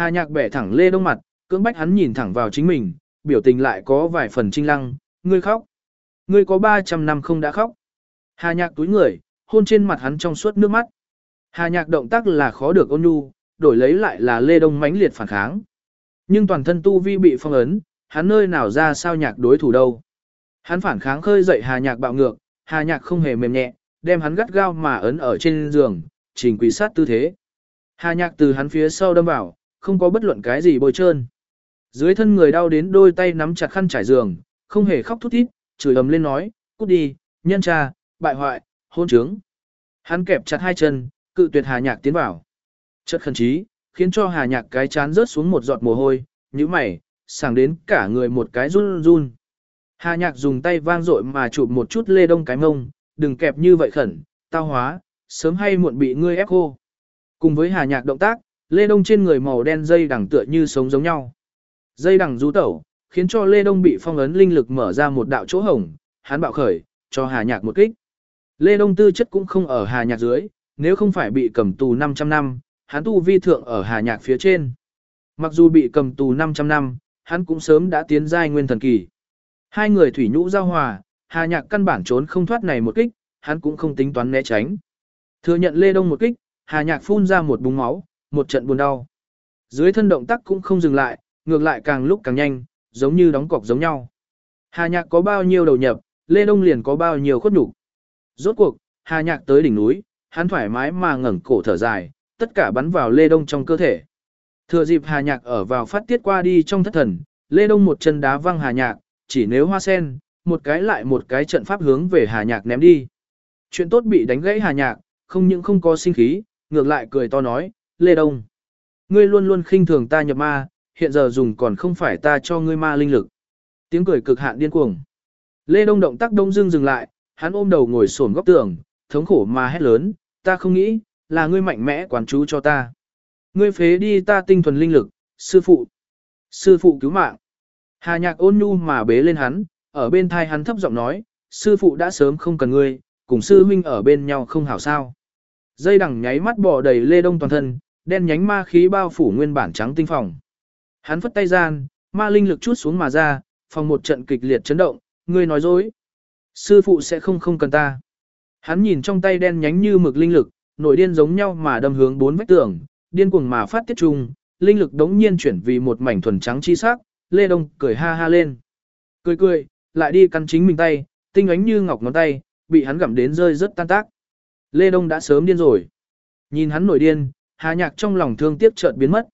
Hà nhạc bẻ thẳng lê đông mặt, cưỡng bách hắn nhìn thẳng vào chính mình, biểu tình lại có vài phần trinh lăng, ngươi khóc. Ngươi có 300 năm không đã khóc. Hà nhạc túi người, hôn trên mặt hắn trong suốt nước mắt. Hà nhạc động tác là khó được ôn nhu, đổi lấy lại là lê đông mãnh liệt phản kháng. Nhưng toàn thân tu vi bị phong ấn, hắn nơi nào ra sao nhạc đối thủ đâu. Hắn phản kháng khơi dậy hà nhạc bạo ngược, hà nhạc không hề mềm nhẹ, đem hắn gắt gao mà ấn ở trên giường, trình quỷ sát tư thế. Hà nhạc từ hắn phía sau đâm vào, không có bất luận cái gì bôi trơn. Dưới thân người đau đến đôi tay nắm chặt khăn trải giường, không hề khóc thút thít, chửi ầm lên nói, cút đi, nhân cha, bại hoại, hôn trướng. Hắn kẹp chặt hai chân, cự tuyệt hà nhạc tiến vào. Chất khẩn trí, khiến cho hà nhạc cái chán rớt xuống một giọt mồ hôi, như mày, sảng đến cả người một cái run run. Hà nhạc dùng tay vang dội mà chụp một chút lê đông cái mông, đừng kẹp như vậy khẩn, tao hóa, sớm hay muộn bị ngươi ép khô. Cùng với hà nhạc động tác, lê đông trên người màu đen dây đằng tựa như sống giống nhau. Dây đằng rú tẩu, khiến cho lê đông bị phong ấn linh lực mở ra một đạo chỗ hổng, hắn bạo khởi, cho hà nhạc một kích. Lê đông tư chất cũng không ở hà nhạc dưới, nếu không phải bị cầm tù 500 năm, hắn tu vi thượng ở hà nhạc phía trên. Mặc dù bị cầm tù 500 năm, hắn cũng sớm đã tiến giai nguyên thần kỳ. Hai người thủy nhũ giao hòa, Hà Nhạc căn bản trốn không thoát này một kích, hắn cũng không tính toán né tránh. Thừa nhận Lê Đông một kích, Hà Nhạc phun ra một búng máu, một trận buồn đau. Dưới thân động tác cũng không dừng lại, ngược lại càng lúc càng nhanh, giống như đóng cọc giống nhau. Hà Nhạc có bao nhiêu đầu nhập, Lê Đông liền có bao nhiêu khuất nhục. Rốt cuộc, Hà Nhạc tới đỉnh núi, hắn thoải mái mà ngẩng cổ thở dài, tất cả bắn vào Lê Đông trong cơ thể. Thừa dịp Hà Nhạc ở vào phát tiết qua đi trong thất thần, Lê Đông một chân đá văng Hà Nhạc, chỉ nếu hoa sen, một cái lại một cái trận pháp hướng về Hà Nhạc ném đi. Chuyện tốt bị đánh gãy Hà Nhạc, không những không có sinh khí, ngược lại cười to nói, Lê Đông. Ngươi luôn luôn khinh thường ta nhập ma, hiện giờ dùng còn không phải ta cho ngươi ma linh lực. Tiếng cười cực hạn điên cuồng. Lê Đông động tác đông dưng dừng lại, hắn ôm đầu ngồi xổm góc tường, thống khổ mà hét lớn, ta không nghĩ, là ngươi mạnh mẽ quán chú cho ta. Ngươi phế đi ta tinh thuần linh lực, sư phụ. Sư phụ cứu mạng. Hà nhạc ôn nhu mà bế lên hắn, ở bên thai hắn thấp giọng nói, sư phụ đã sớm không cần ngươi, cùng sư huynh ở bên nhau không hảo sao. Dây đằng nháy mắt bỏ đầy lê đông toàn thân, đen nhánh ma khí bao phủ nguyên bản trắng tinh phòng. Hắn phất tay gian, ma linh lực chút xuống mà ra, phòng một trận kịch liệt chấn động, ngươi nói dối. Sư phụ sẽ không không cần ta. Hắn nhìn trong tay đen nhánh như mực linh lực, nổi điên giống nhau mà đâm hướng bốn vách tường, điên cuồng mà phát tiết trung, linh lực đống nhiên chuyển vì một mảnh thuần trắng chi sắc, Lê Đông cười ha ha lên. Cười cười, lại đi căn chính mình tay, tinh ánh như ngọc ngón tay, bị hắn gặm đến rơi rất tan tác. Lê Đông đã sớm điên rồi. Nhìn hắn nổi điên, Hà Nhạc trong lòng thương tiếc chợt biến mất.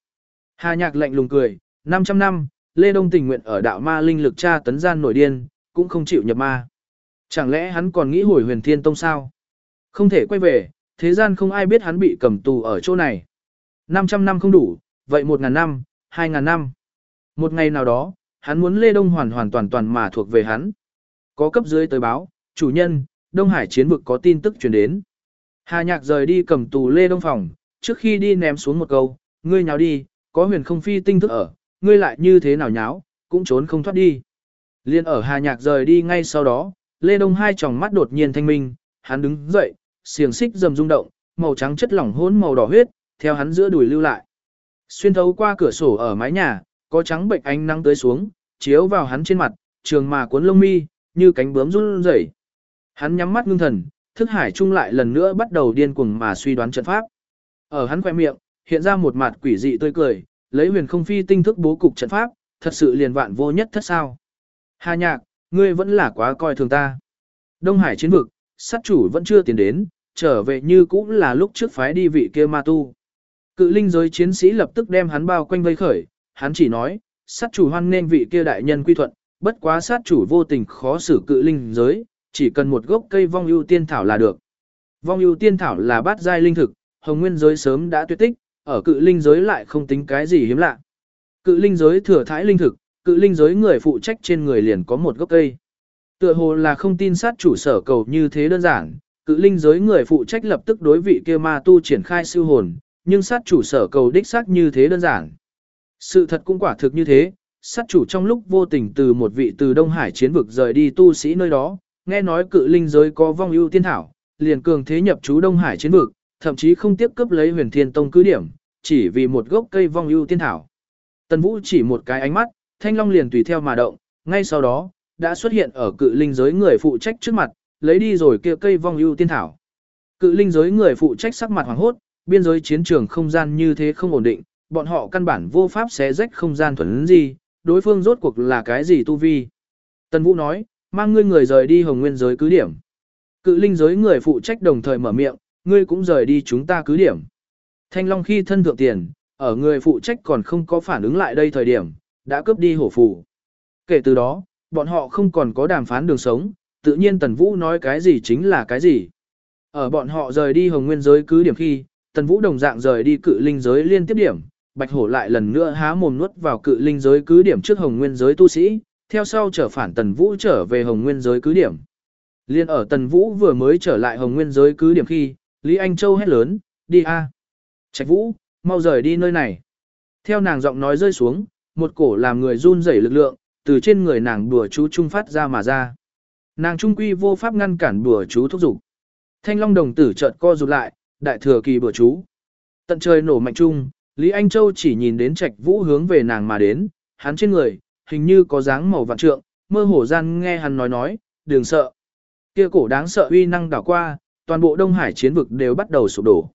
Hà Nhạc lạnh lùng cười, 500 năm, Lê Đông tình nguyện ở đạo ma linh lực tra tấn gian nổi điên, cũng không chịu nhập ma. Chẳng lẽ hắn còn nghĩ hồi huyền thiên tông sao? Không thể quay về, thế gian không ai biết hắn bị cầm tù ở chỗ này. 500 năm không đủ, vậy 1.000 năm, 2.000 năm. Một ngày nào đó, hắn muốn Lê Đông hoàn hoàn toàn toàn mà thuộc về hắn. Có cấp dưới tới báo, chủ nhân, Đông Hải chiến vực có tin tức truyền đến. Hà Nhạc rời đi cầm tù Lê Đông phòng, trước khi đi ném xuống một câu, ngươi nháo đi, có huyền không phi tinh thức ở, ngươi lại như thế nào nháo, cũng trốn không thoát đi. Liên ở Hà Nhạc rời đi ngay sau đó, Lê Đông hai tròng mắt đột nhiên thanh minh, hắn đứng dậy, xiềng xích dầm rung động, màu trắng chất lỏng hỗn màu đỏ huyết, theo hắn giữa đùi lưu lại. Xuyên thấu qua cửa sổ ở mái nhà, có trắng bệnh ánh nắng tới xuống, chiếu vào hắn trên mặt, trường mà cuốn lông mi, như cánh bướm run rẩy. Hắn nhắm mắt ngưng thần, thức hải trung lại lần nữa bắt đầu điên cuồng mà suy đoán trận pháp. Ở hắn khoe miệng, hiện ra một mặt quỷ dị tươi cười, lấy huyền không phi tinh thức bố cục trận pháp, thật sự liền vạn vô nhất thất sao. Hà nhạc, ngươi vẫn là quá coi thường ta. Đông Hải chiến vực, sát chủ vẫn chưa tiến đến, trở về như cũng là lúc trước phái đi vị kia ma tu. Cự linh giới chiến sĩ lập tức đem hắn bao quanh vây khởi, hắn chỉ nói, sát chủ hoan nên vị kia đại nhân quy thuận, bất quá sát chủ vô tình khó xử cự linh giới, chỉ cần một gốc cây vong ưu tiên thảo là được. Vong ưu tiên thảo là bát giai linh thực, hồng nguyên giới sớm đã tuyệt tích, ở cự linh giới lại không tính cái gì hiếm lạ. Cự linh giới thừa thái linh thực, cự linh giới người phụ trách trên người liền có một gốc cây. Tựa hồ là không tin sát chủ sở cầu như thế đơn giản, cự linh giới người phụ trách lập tức đối vị kia ma tu triển khai siêu hồn, nhưng sát chủ sở cầu đích xác như thế đơn giản. Sự thật cũng quả thực như thế, sát chủ trong lúc vô tình từ một vị từ Đông Hải chiến vực rời đi tu sĩ nơi đó, nghe nói cự linh giới có vong ưu tiên thảo, liền cường thế nhập chú Đông Hải chiến vực, thậm chí không tiếp cướp lấy huyền thiên tông cứ điểm, chỉ vì một gốc cây vong ưu tiên thảo. Tần Vũ chỉ một cái ánh mắt, thanh long liền tùy theo mà động, ngay sau đó, đã xuất hiện ở cự linh giới người phụ trách trước mặt, lấy đi rồi kia cây vong ưu tiên thảo. Cự linh giới người phụ trách sắc mặt hoàng hốt, biên giới chiến trường không gian như thế không ổn định, bọn họ căn bản vô pháp xé rách không gian thuần gì, đối phương rốt cuộc là cái gì tu vi. Tần Vũ nói, mang ngươi người rời đi hồng nguyên giới cứ điểm. Cự linh giới người phụ trách đồng thời mở miệng, ngươi cũng rời đi chúng ta cứ điểm. Thanh Long khi thân thượng tiền, ở người phụ trách còn không có phản ứng lại đây thời điểm, đã cướp đi hổ phù. Kể từ đó, bọn họ không còn có đàm phán đường sống, tự nhiên Tần Vũ nói cái gì chính là cái gì. Ở bọn họ rời đi hồng nguyên giới cứ điểm khi, Tần Vũ đồng dạng rời đi cự linh giới liên tiếp điểm, Bạch Hổ lại lần nữa há mồm nuốt vào cự linh giới cứ điểm trước hồng nguyên giới tu sĩ, theo sau trở phản Tần Vũ trở về hồng nguyên giới cứ điểm. Liên ở Tần Vũ vừa mới trở lại hồng nguyên giới cứ điểm khi, Lý Anh Châu hét lớn, đi a Trạch Vũ, mau rời đi nơi này. Theo nàng giọng nói rơi xuống, một cổ làm người run rẩy lực lượng, từ trên người nàng đùa chú trung phát ra mà ra. Nàng trung quy vô pháp ngăn cản đùa chú thúc dục. Thanh Long đồng tử chợt co rụt lại, đại thừa kỳ bữa chú. Tận trời nổ mạnh trung, Lý Anh Châu chỉ nhìn đến Trạch Vũ hướng về nàng mà đến, hắn trên người, hình như có dáng màu vạn trượng, mơ hồ gian nghe hắn nói nói, đừng sợ. Kia cổ đáng sợ uy năng đảo qua, toàn bộ Đông Hải chiến vực đều bắt đầu sụp đổ.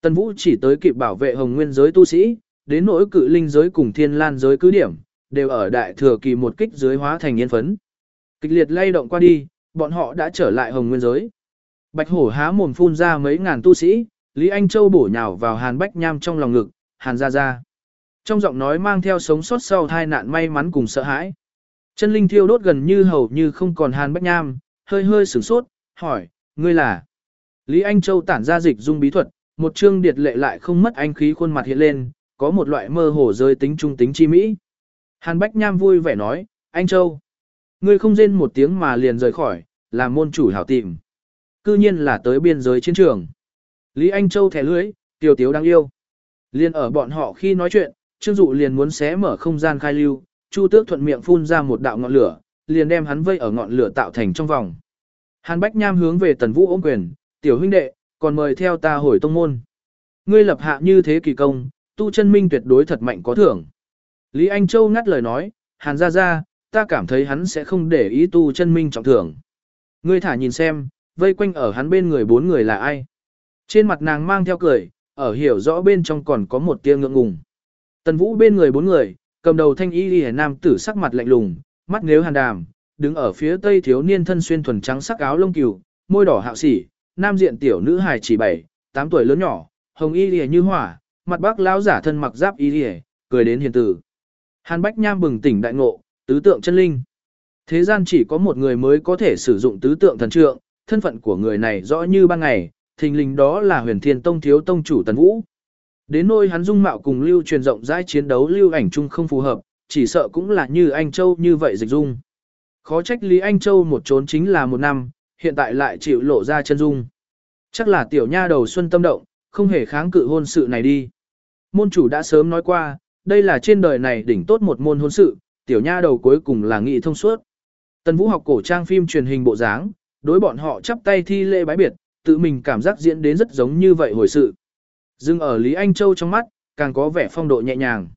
Tần Vũ chỉ tới kịp bảo vệ Hồng Nguyên giới tu sĩ, đến nỗi cự linh giới cùng Thiên Lan giới cứ điểm, đều ở đại thừa kỳ một kích dưới hóa thành yên phấn. Kịch liệt lay động qua đi, bọn họ đã trở lại Hồng Nguyên giới. Bạch hổ há mồm phun ra mấy ngàn tu sĩ, Lý Anh Châu bổ nhào vào Hàn Bách Nham trong lòng ngực, Hàn ra ra. Trong giọng nói mang theo sống sót sau tai nạn may mắn cùng sợ hãi. Chân linh thiêu đốt gần như hầu như không còn Hàn Bách Nham, hơi hơi sửng sốt, hỏi, ngươi là? Lý Anh Châu tản ra dịch dung bí thuật, một chương điệt lệ lại không mất anh khí khuôn mặt hiện lên, có một loại mơ hồ rơi tính trung tính chi mỹ. Hàn Bách Nham vui vẻ nói, anh Châu, ngươi không rên một tiếng mà liền rời khỏi, làm môn chủ hảo tìm. Cư nhiên là tới biên giới chiến trường. Lý Anh Châu thẻ lưới, tiểu tiếu đáng yêu. Liên ở bọn họ khi nói chuyện, Trương Dụ liền muốn xé mở không gian khai lưu, Chu Tước thuận miệng phun ra một đạo ngọn lửa, liền đem hắn vây ở ngọn lửa tạo thành trong vòng. Hàn Bách Nham hướng về Tần Vũ ôm quyền, tiểu huynh đệ, còn mời theo ta hồi tông môn. Ngươi lập hạ như thế kỳ công, tu chân minh tuyệt đối thật mạnh có thưởng. Lý Anh Châu ngắt lời nói, Hàn ra ra, ta cảm thấy hắn sẽ không để ý tu chân minh trọng thưởng. Ngươi thả nhìn xem, vây quanh ở hắn bên người bốn người là ai. Trên mặt nàng mang theo cười, ở hiểu rõ bên trong còn có một tia ngượng ngùng. Tần Vũ bên người bốn người, cầm đầu thanh y liễu nam tử sắc mặt lạnh lùng, mắt nếu hàn đàm, đứng ở phía tây thiếu niên thân xuyên thuần trắng sắc áo lông cừu, môi đỏ hạo sỉ, nam diện tiểu nữ hài chỉ 7, 8 tuổi lớn nhỏ, hồng y lìa như hỏa, mặt bác lão giả thân mặc giáp y lìa, cười đến hiền tử. Hàn Bách Nham bừng tỉnh đại ngộ, tứ tượng chân linh. Thế gian chỉ có một người mới có thể sử dụng tứ tượng thần trượng, thân phận của người này rõ như ban ngày, thình lình đó là huyền thiên tông thiếu tông chủ Tần Vũ. Đến nôi hắn dung mạo cùng lưu truyền rộng rãi chiến đấu lưu ảnh chung không phù hợp, chỉ sợ cũng là như anh Châu như vậy dịch dung. Khó trách Lý Anh Châu một trốn chính là một năm, hiện tại lại chịu lộ ra chân dung. Chắc là tiểu nha đầu xuân tâm động, không hề kháng cự hôn sự này đi. Môn chủ đã sớm nói qua, đây là trên đời này đỉnh tốt một môn hôn sự, tiểu nha đầu cuối cùng là nghị thông suốt. Tần Vũ học cổ trang phim truyền hình bộ dáng, đối bọn họ chắp tay thi lễ bái biệt, tự mình cảm giác diễn đến rất giống như vậy hồi sự. Dưng ở Lý Anh Châu trong mắt, càng có vẻ phong độ nhẹ nhàng.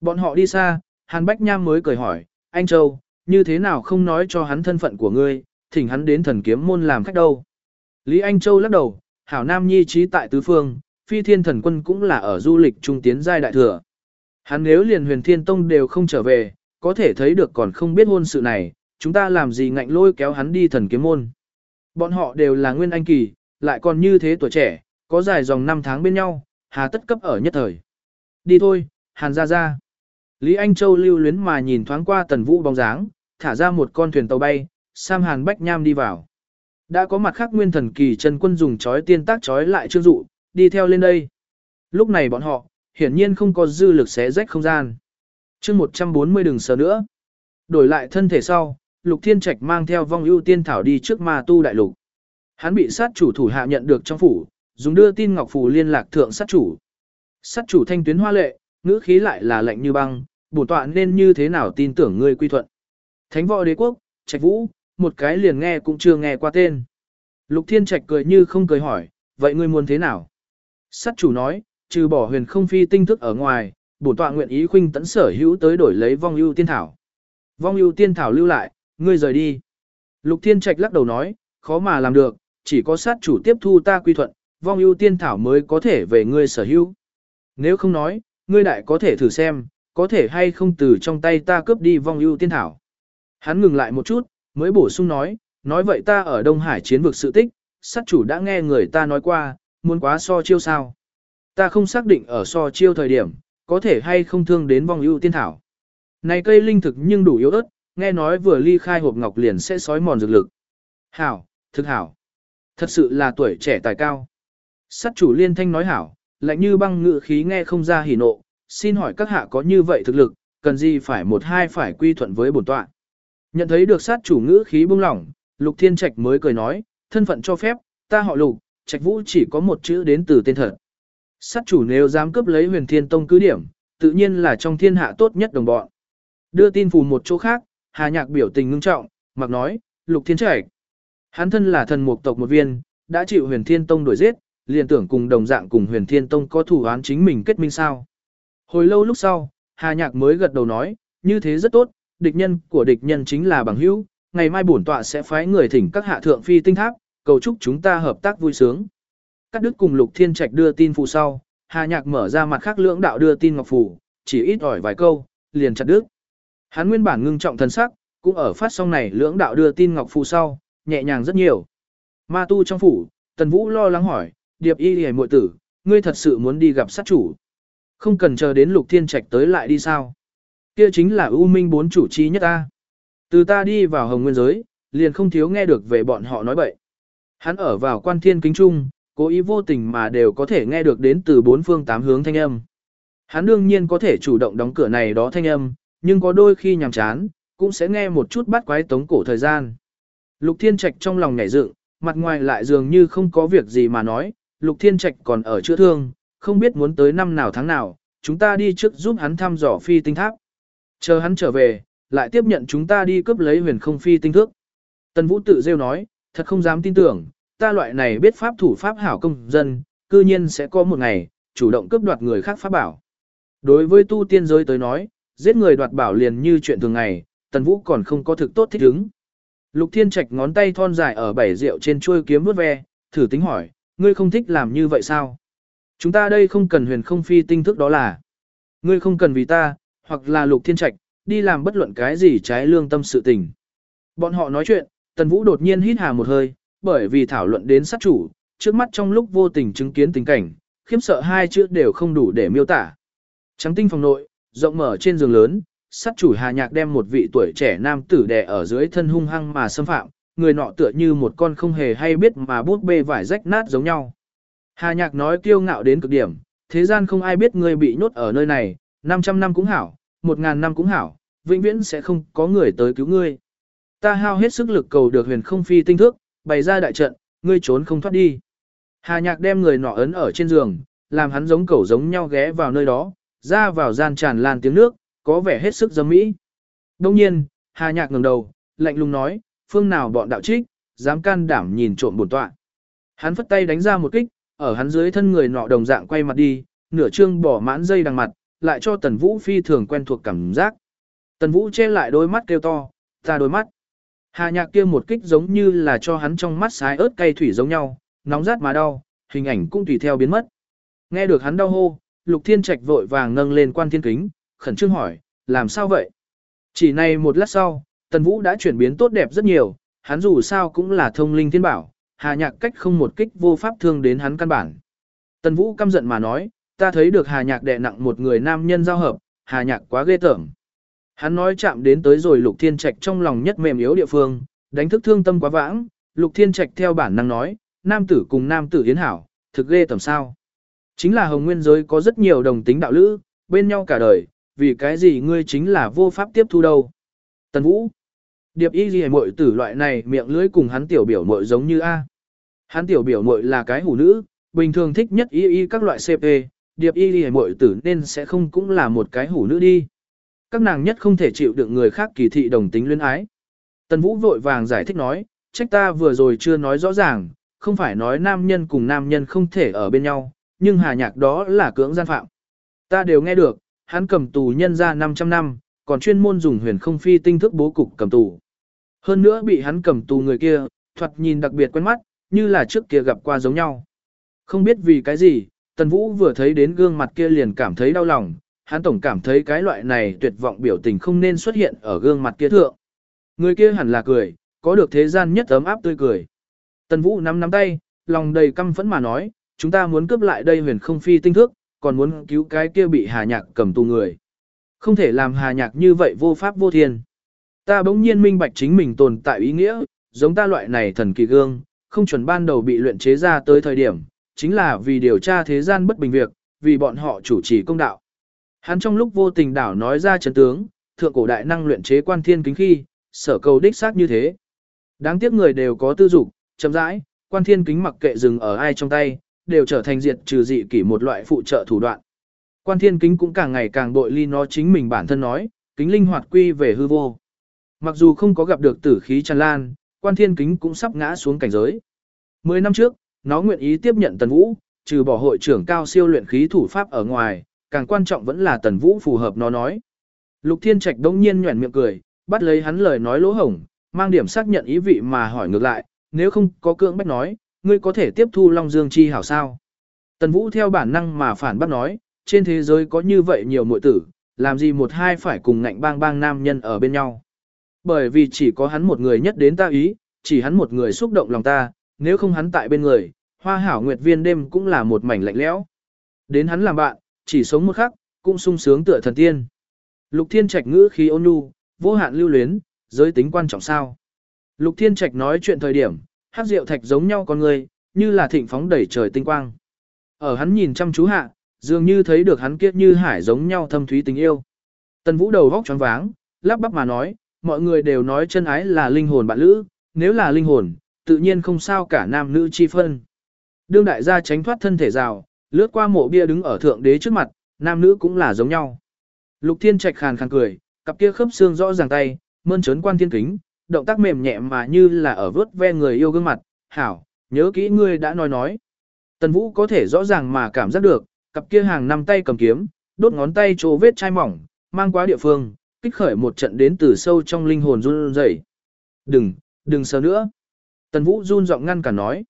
Bọn họ đi xa, Hàn Bách Nham mới cười hỏi, anh Châu, như thế nào không nói cho hắn thân phận của ngươi, thỉnh hắn đến thần kiếm môn làm khách đâu. Lý Anh Châu lắc đầu, hảo nam nhi trí tại tứ phương, phi thiên thần quân cũng là ở du lịch trung tiến giai đại thừa. Hắn nếu liền huyền thiên tông đều không trở về, có thể thấy được còn không biết hôn sự này, chúng ta làm gì ngạnh lôi kéo hắn đi thần kiếm môn. Bọn họ đều là nguyên anh kỳ, lại còn như thế tuổi trẻ, có dài dòng năm tháng bên nhau, hà tất cấp ở nhất thời. Đi thôi, hàn ra ra. Lý Anh Châu lưu luyến mà nhìn thoáng qua tần vũ bóng dáng, thả ra một con thuyền tàu bay, Sam Hàn Bách Nham đi vào. Đã có mặt khác nguyên thần kỳ chân quân dùng chói tiên tác chói lại trương dụ, đi theo lên đây. Lúc này bọn họ, hiển nhiên không có dư lực xé rách không gian. chương 140 đừng sờ nữa. Đổi lại thân thể sau, Lục Thiên Trạch mang theo vong ưu tiên thảo đi trước ma tu đại lục. Hắn bị sát chủ thủ hạ nhận được trong phủ, dùng đưa tin ngọc phủ liên lạc thượng sát chủ. Sát chủ thanh tuyến hoa lệ, ngữ khí lại là lạnh như băng, bổn tọa nên như thế nào tin tưởng ngươi quy thuận. Thánh võ đế quốc, Trạch Vũ, một cái liền nghe cũng chưa nghe qua tên. Lục Thiên Trạch cười như không cười hỏi, vậy ngươi muốn thế nào? Sát chủ nói, trừ bỏ huyền không phi tinh thức ở ngoài, bổn tọa nguyện ý khuynh tấn sở hữu tới đổi lấy vong ưu tiên thảo. Vong ưu tiên thảo lưu lại, ngươi rời đi. Lục Thiên Trạch lắc đầu nói, khó mà làm được, chỉ có sát chủ tiếp thu ta quy thuận, vong ưu tiên thảo mới có thể về ngươi sở hữu. Nếu không nói, ngươi đại có thể thử xem, có thể hay không từ trong tay ta cướp đi vong ưu tiên thảo. Hắn ngừng lại một chút, mới bổ sung nói, nói vậy ta ở Đông Hải chiến vực sự tích, sát chủ đã nghe người ta nói qua, muốn quá so chiêu sao. Ta không xác định ở so chiêu thời điểm, có thể hay không thương đến vong ưu tiên thảo. Này cây linh thực nhưng đủ yếu ớt, nghe nói vừa ly khai hộp ngọc liền sẽ sói mòn dược lực. Hảo, thực hảo. Thật sự là tuổi trẻ tài cao. Sát chủ liên thanh nói hảo, lạnh như băng ngự khí nghe không ra hỉ nộ, xin hỏi các hạ có như vậy thực lực, cần gì phải một hai phải quy thuận với bổn tọa. Nhận thấy được sát chủ ngữ khí bông lỏng, Lục Thiên Trạch mới cười nói, thân phận cho phép, ta họ Lục, Trạch Vũ chỉ có một chữ đến từ tên thật. Sát chủ nếu dám cướp lấy huyền thiên tông cứ điểm, tự nhiên là trong thiên hạ tốt nhất đồng bọn. Đưa tin phù một chỗ khác, Hà Nhạc biểu tình ngưng trọng, mặc nói, Lục Thiên Trạch. Hắn thân là thần mục tộc một viên, đã chịu huyền thiên tông đuổi giết, liền tưởng cùng đồng dạng cùng huyền thiên tông có thủ án chính mình kết minh sao. Hồi lâu lúc sau, Hà Nhạc mới gật đầu nói, như thế rất tốt, địch nhân của địch nhân chính là bằng hữu, ngày mai bổn tọa sẽ phái người thỉnh các hạ thượng phi tinh tháp, cầu chúc chúng ta hợp tác vui sướng. Các đức cùng Lục Thiên Trạch đưa tin phụ sau, Hà Nhạc mở ra mặt khác lưỡng đạo đưa tin ngọc phủ, chỉ ít ỏi vài câu, liền chặt đứt. Hắn nguyên bản ngưng trọng thần sắc, cũng ở phát song này lưỡng đạo đưa tin ngọc phù sau, nhẹ nhàng rất nhiều. Ma tu trong phủ, Tần Vũ lo lắng hỏi, Điệp Y Liễu muội tử, ngươi thật sự muốn đi gặp sát chủ. Không cần chờ đến Lục Thiên Trạch tới lại đi sao. Kia chính là ưu minh bốn chủ chi nhất ta. Từ ta đi vào hồng nguyên giới, liền không thiếu nghe được về bọn họ nói bậy. Hắn ở vào quan thiên kính trung, cố ý vô tình mà đều có thể nghe được đến từ bốn phương tám hướng thanh âm. Hắn đương nhiên có thể chủ động đóng cửa này đó thanh âm, nhưng có đôi khi nhàm chán, cũng sẽ nghe một chút bắt quái tống cổ thời gian. Lục Thiên Trạch trong lòng nhảy dựng, mặt ngoài lại dường như không có việc gì mà nói, Lục Thiên Trạch còn ở chữa thương, không biết muốn tới năm nào tháng nào, chúng ta đi trước giúp hắn thăm dò phi tinh tháp. Chờ hắn trở về, lại tiếp nhận chúng ta đi cướp lấy huyền không phi tinh thước. Tần Vũ tự rêu nói, thật không dám tin tưởng, ta loại này biết pháp thủ pháp hảo công dân, cư nhiên sẽ có một ngày, chủ động cướp đoạt người khác pháp bảo. Đối với tu tiên giới tới nói, giết người đoạt bảo liền như chuyện thường ngày, Tần Vũ còn không có thực tốt thích ứng. Lục Thiên Trạch ngón tay thon dài ở bảy rượu trên chuôi kiếm vuốt ve, thử tính hỏi, ngươi không thích làm như vậy sao? Chúng ta đây không cần huyền không phi tinh thức đó là. Ngươi không cần vì ta, hoặc là Lục Thiên Trạch, đi làm bất luận cái gì trái lương tâm sự tình. Bọn họ nói chuyện, Tần Vũ đột nhiên hít hà một hơi, bởi vì thảo luận đến sát chủ, trước mắt trong lúc vô tình chứng kiến tình cảnh, khiếm sợ hai chữ đều không đủ để miêu tả. Trắng tinh phòng nội, rộng mở trên giường lớn, sát chủ Hà Nhạc đem một vị tuổi trẻ nam tử đè ở dưới thân hung hăng mà xâm phạm, người nọ tựa như một con không hề hay biết mà bút bê vải rách nát giống nhau. Hà Nhạc nói kiêu ngạo đến cực điểm, thế gian không ai biết ngươi bị nhốt ở nơi này, 500 năm cũng hảo, 1000 năm cũng hảo, vĩnh viễn sẽ không có người tới cứu ngươi. Ta hao hết sức lực cầu được huyền không phi tinh thức, bày ra đại trận, ngươi trốn không thoát đi. Hà Nhạc đem người nọ ấn ở trên giường, làm hắn giống cẩu giống nhau ghé vào nơi đó, ra vào gian tràn lan tiếng nước, có vẻ hết sức dâm mỹ. Đông nhiên, Hà Nhạc ngẩng đầu, lạnh lùng nói, phương nào bọn đạo trích, dám can đảm nhìn trộm bổn tọa. Hắn phất tay đánh ra một kích, ở hắn dưới thân người nọ đồng dạng quay mặt đi, nửa trương bỏ mãn dây đằng mặt, lại cho Tần Vũ phi thường quen thuộc cảm giác. Tần Vũ che lại đôi mắt kêu to, ta đôi mắt. Hà Nhạc kia một kích giống như là cho hắn trong mắt sái ớt cay thủy giống nhau, nóng rát mà đau, hình ảnh cũng tùy theo biến mất. Nghe được hắn đau hô, Lục Thiên Trạch vội vàng nâng lên quan thiên kính, khẩn trương hỏi, làm sao vậy? Chỉ này một lát sau, Tần Vũ đã chuyển biến tốt đẹp rất nhiều, hắn dù sao cũng là thông linh thiên bảo, hà nhạc cách không một kích vô pháp thương đến hắn căn bản. Tần Vũ căm giận mà nói, ta thấy được hà nhạc đè nặng một người nam nhân giao hợp, hà nhạc quá ghê tởm. Hắn nói chạm đến tới rồi Lục Thiên Trạch trong lòng nhất mềm yếu địa phương, đánh thức thương tâm quá vãng, Lục Thiên Trạch theo bản năng nói, nam tử cùng nam tử yến hảo, thực ghê tởm sao. Chính là hồng nguyên giới có rất nhiều đồng tính đạo lữ, bên nhau cả đời, vì cái gì ngươi chính là vô pháp tiếp thu đâu. Tần Vũ. Điệp y gì muội tử loại này miệng lưỡi cùng hắn tiểu biểu muội giống như A. Hắn tiểu biểu muội là cái hủ nữ, bình thường thích nhất y y các loại CP, điệp y gì muội tử nên sẽ không cũng là một cái hủ nữ đi. Các nàng nhất không thể chịu được người khác kỳ thị đồng tính luyến ái. Tần Vũ vội vàng giải thích nói, trách ta vừa rồi chưa nói rõ ràng, không phải nói nam nhân cùng nam nhân không thể ở bên nhau, nhưng hà nhạc đó là cưỡng gian phạm. Ta đều nghe được, hắn cầm tù nhân ra 500 năm, còn chuyên môn dùng huyền không phi tinh thức bố cục cầm tù. Hơn nữa bị hắn cầm tù người kia, thoạt nhìn đặc biệt quen mắt, như là trước kia gặp qua giống nhau. Không biết vì cái gì, Tần Vũ vừa thấy đến gương mặt kia liền cảm thấy đau lòng, hắn tổng cảm thấy cái loại này tuyệt vọng biểu tình không nên xuất hiện ở gương mặt kia thượng. Người kia hẳn là cười, có được thế gian nhất ấm áp tươi cười. Tần Vũ nắm nắm tay, lòng đầy căm phẫn mà nói, chúng ta muốn cướp lại đây huyền không phi tinh thức, còn muốn cứu cái kia bị hà nhạc cầm tù người. Không thể làm hà nhạc như vậy vô pháp vô thiên. Ta bỗng nhiên minh bạch chính mình tồn tại ý nghĩa, giống ta loại này thần kỳ gương, không chuẩn ban đầu bị luyện chế ra tới thời điểm, chính là vì điều tra thế gian bất bình việc, vì bọn họ chủ trì công đạo. Hắn trong lúc vô tình đảo nói ra chấn tướng, thượng cổ đại năng luyện chế quan thiên kính khi, sở cầu đích xác như thế. Đáng tiếc người đều có tư dục, chậm rãi, quan thiên kính mặc kệ dừng ở ai trong tay, đều trở thành diệt trừ dị kỷ một loại phụ trợ thủ đoạn. Quan thiên kính cũng càng ngày càng bội ly nó chính mình bản thân nói, kính linh hoạt quy về hư vô. Mặc dù không có gặp được tử khí tràn lan, quan thiên kính cũng sắp ngã xuống cảnh giới. Mười năm trước, nó nguyện ý tiếp nhận tần vũ, trừ bỏ hội trưởng cao siêu luyện khí thủ pháp ở ngoài, càng quan trọng vẫn là tần vũ phù hợp nó nói. Lục thiên trạch đông nhiên nhuẩn miệng cười, bắt lấy hắn lời nói lỗ hổng, mang điểm xác nhận ý vị mà hỏi ngược lại, nếu không có cưỡng bách nói, ngươi có thể tiếp thu Long Dương Chi hảo sao. Tần Vũ theo bản năng mà phản bác nói, trên thế giới có như vậy nhiều muội tử, làm gì một hai phải cùng ngạnh bang bang nam nhân ở bên nhau. Bởi vì chỉ có hắn một người nhất đến ta ý, chỉ hắn một người xúc động lòng ta, nếu không hắn tại bên người, hoa hảo nguyệt viên đêm cũng là một mảnh lạnh lẽo. Đến hắn làm bạn, chỉ sống một khắc, cũng sung sướng tựa thần tiên. Lục Thiên Trạch ngữ khí ôn nhu, vô hạn lưu luyến, giới tính quan trọng sao? Lục Thiên Trạch nói chuyện thời điểm, hát rượu thạch giống nhau con người, như là thịnh phóng đẩy trời tinh quang. Ở hắn nhìn chăm chú hạ, dường như thấy được hắn kiết như hải giống nhau thâm thúy tình yêu. Tần Vũ đầu vóc choáng váng, lắp bắp mà nói, mọi người đều nói chân ái là linh hồn bạn lữ, nếu là linh hồn, tự nhiên không sao cả nam nữ chi phân. Đương đại gia tránh thoát thân thể rào, lướt qua mộ bia đứng ở thượng đế trước mặt, nam nữ cũng là giống nhau. Lục Thiên Trạch khàn khàn cười, cặp kia khớp xương rõ ràng tay, mơn trớn quan thiên kính, động tác mềm nhẹ mà như là ở vớt ve người yêu gương mặt, hảo, nhớ kỹ ngươi đã nói nói. Tần Vũ có thể rõ ràng mà cảm giác được, cặp kia hàng năm tay cầm kiếm, đốt ngón tay chỗ vết chai mỏng, mang qua địa phương, kích khởi một trận đến từ sâu trong linh hồn run rẩy. Đừng, đừng sờ nữa. Tần Vũ run giọng ngăn cả nói.